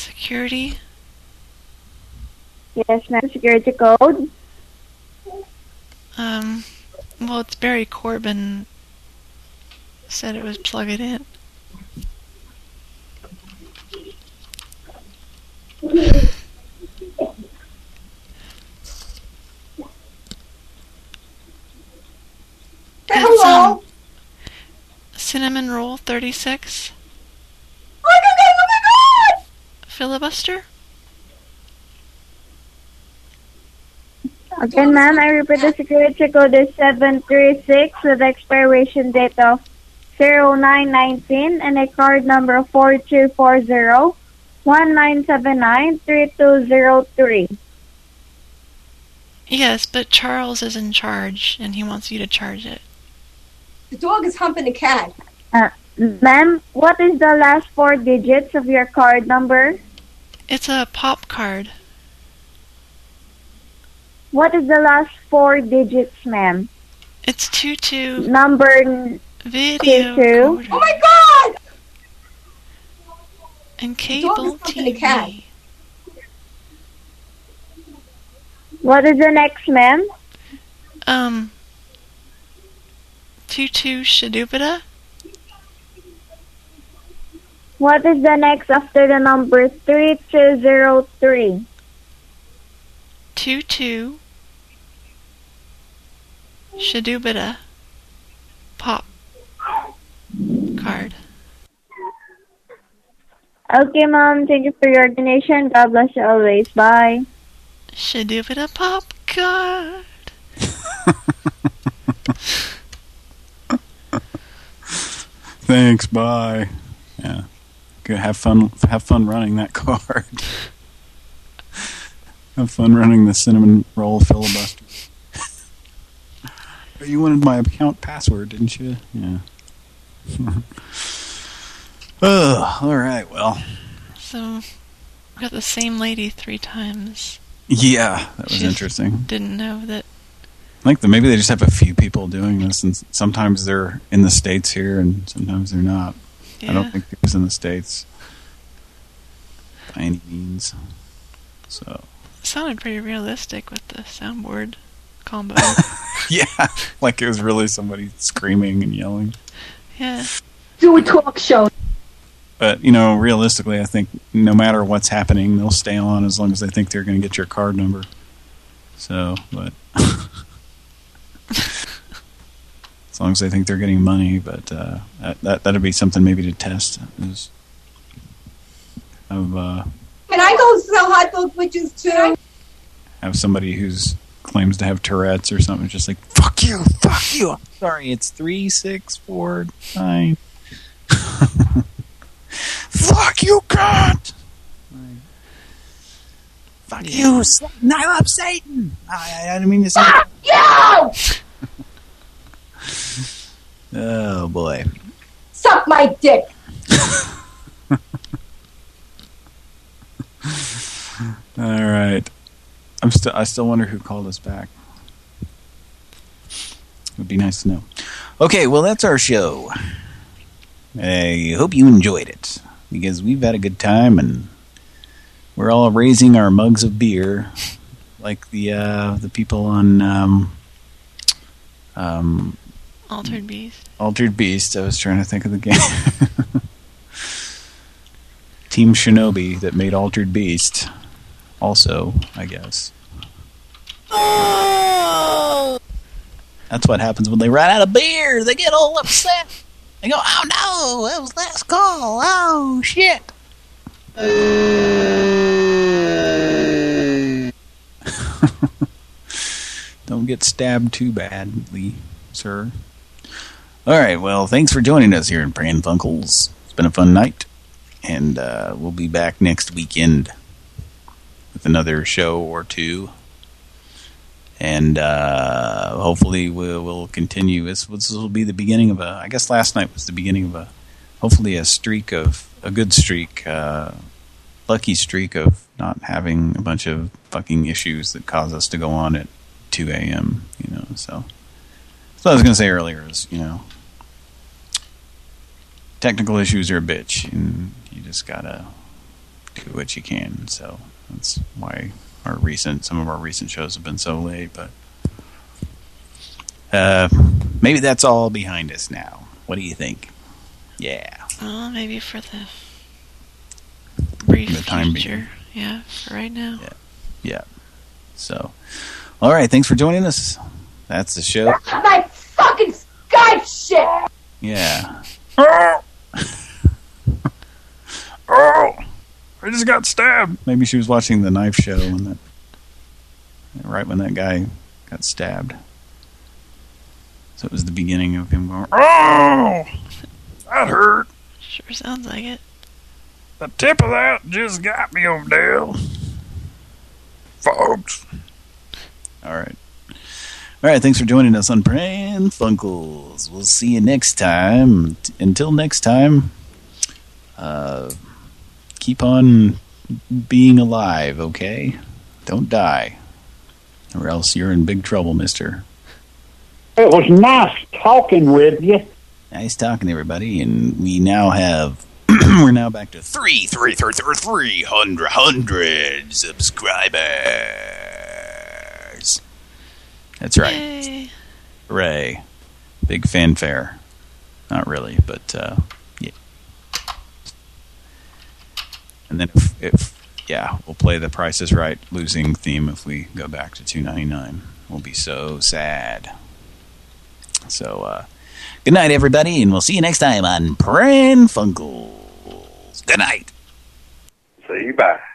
Security. Yes, ma'am. Security code. Um, well, it's Barry Corbin said it was plug it in. It's, um, cinnamon roll 36. Oh my god, oh my god! Filibuster? Again, ma'am, I repeat the security code is 736 with expiration date of 0919 and a card number 4240 1979 3203. Yes, but Charles is in charge and he wants you to charge it. The dog is humping the cat. Uh, ma'am, what is the last four digits of your card number? It's a pop card. What is the last four digits, ma'am? It's 22 Number n- video two. Oh my god! and cable is humping the cat. TV. What is the next, ma'am? Um, Tutu Shadupita. What is the next after the number 3203? Tutu Shadubita pop card. Okay, Mom. Thank you for your donation. God bless you always. Bye. Should do it a pop card. Thanks, bye. Yeah. Have fun. Have fun running that card. have fun running the cinnamon roll filibuster. you wanted my account password, didn't you? Yeah. oh, all right. Well, So, we got the same lady three times. yeah, that was interesting. Didn't know that. I think that maybe they just have a few people doing this, and sometimes they're in the states here, and sometimes they're not. I don't think it was in the states by any means. So It sounded pretty realistic with the soundboard combo. yeah, like it was really somebody screaming and yelling. yeah. Do a talk show. But you know, realistically, I think no matter what's happening, they'll stay on as long as they think they're going to get your card number. So, but as long as they think they're getting money, but uh, that, that that'd be something maybe to test. Is of uh, Can I go sell hot dog witches too? have somebody who's claims to have Tourette's or something, just like fuck you, fuck you. I'm sorry, it's three six four nine. fuck you, cunt. Fuck you, I love Satan. I, I didn't mean to say. Fuck You! Oh boy. Suck my dick. All right. I'm still. I still wonder who called us back. It would be nice to know. Okay, well that's our show. I hope you enjoyed it because we've had a good time and we're all raising our mugs of beer, like the uh, the people on um, um, Altered mm. Beast. Altered Beast. I was trying to think of the game. Team Shinobi that made Altered Beast. Also, I guess. That's what happens when they run out of beer. They get all upset. They go, oh no, that was last call. Oh, shit. Don't get stabbed too badly, sir. All right, well, thanks for joining us here in Pran Funkels. It's been a fun night, and uh, we'll be back next weekend with another show or two. And uh, hopefully we'll, we'll continue. This, this will be the beginning of a, I guess last night was the beginning of a, hopefully a streak of, a good streak, uh, lucky streak of not having a bunch of fucking issues that cause us to go on at 2 a.m., you know, so. So I was going to say earlier is, you know, technical issues are a bitch, and you just gotta do what you can. So that's why our recent, some of our recent shows have been so late. But uh, maybe that's all behind us now. What do you think? Yeah, Well, maybe for the brief the time future. being. Yeah, for right now. Yeah. Yeah. So, all right. Thanks for joining us. That's the show. My fucking Skype shit! Yeah. Oh! oh! I just got stabbed. Maybe she was watching the knife show when that, right when that guy got stabbed. So it was the beginning of him going, Oh! That hurt. Sure sounds like it. The tip of that just got me, Odell. Folks. All right. All right, thanks for joining us on Pran Funkels. We'll see you next time. Until next time, uh, keep on being alive, okay? Don't die. Or else you're in big trouble, mister. It was nice talking with you. Nice talking everybody, and we now have... we're now back to three, three, three, three, three hundred, hundred subscribers. That's right. Yay. Hooray. Big fanfare. Not really, but uh, yeah. And then if, if yeah, we'll play the Price is Right losing theme if we go back to 2.99. We'll be so sad. So uh, good night, everybody, and we'll see you next time on Pran Funkels. Good night. See you back.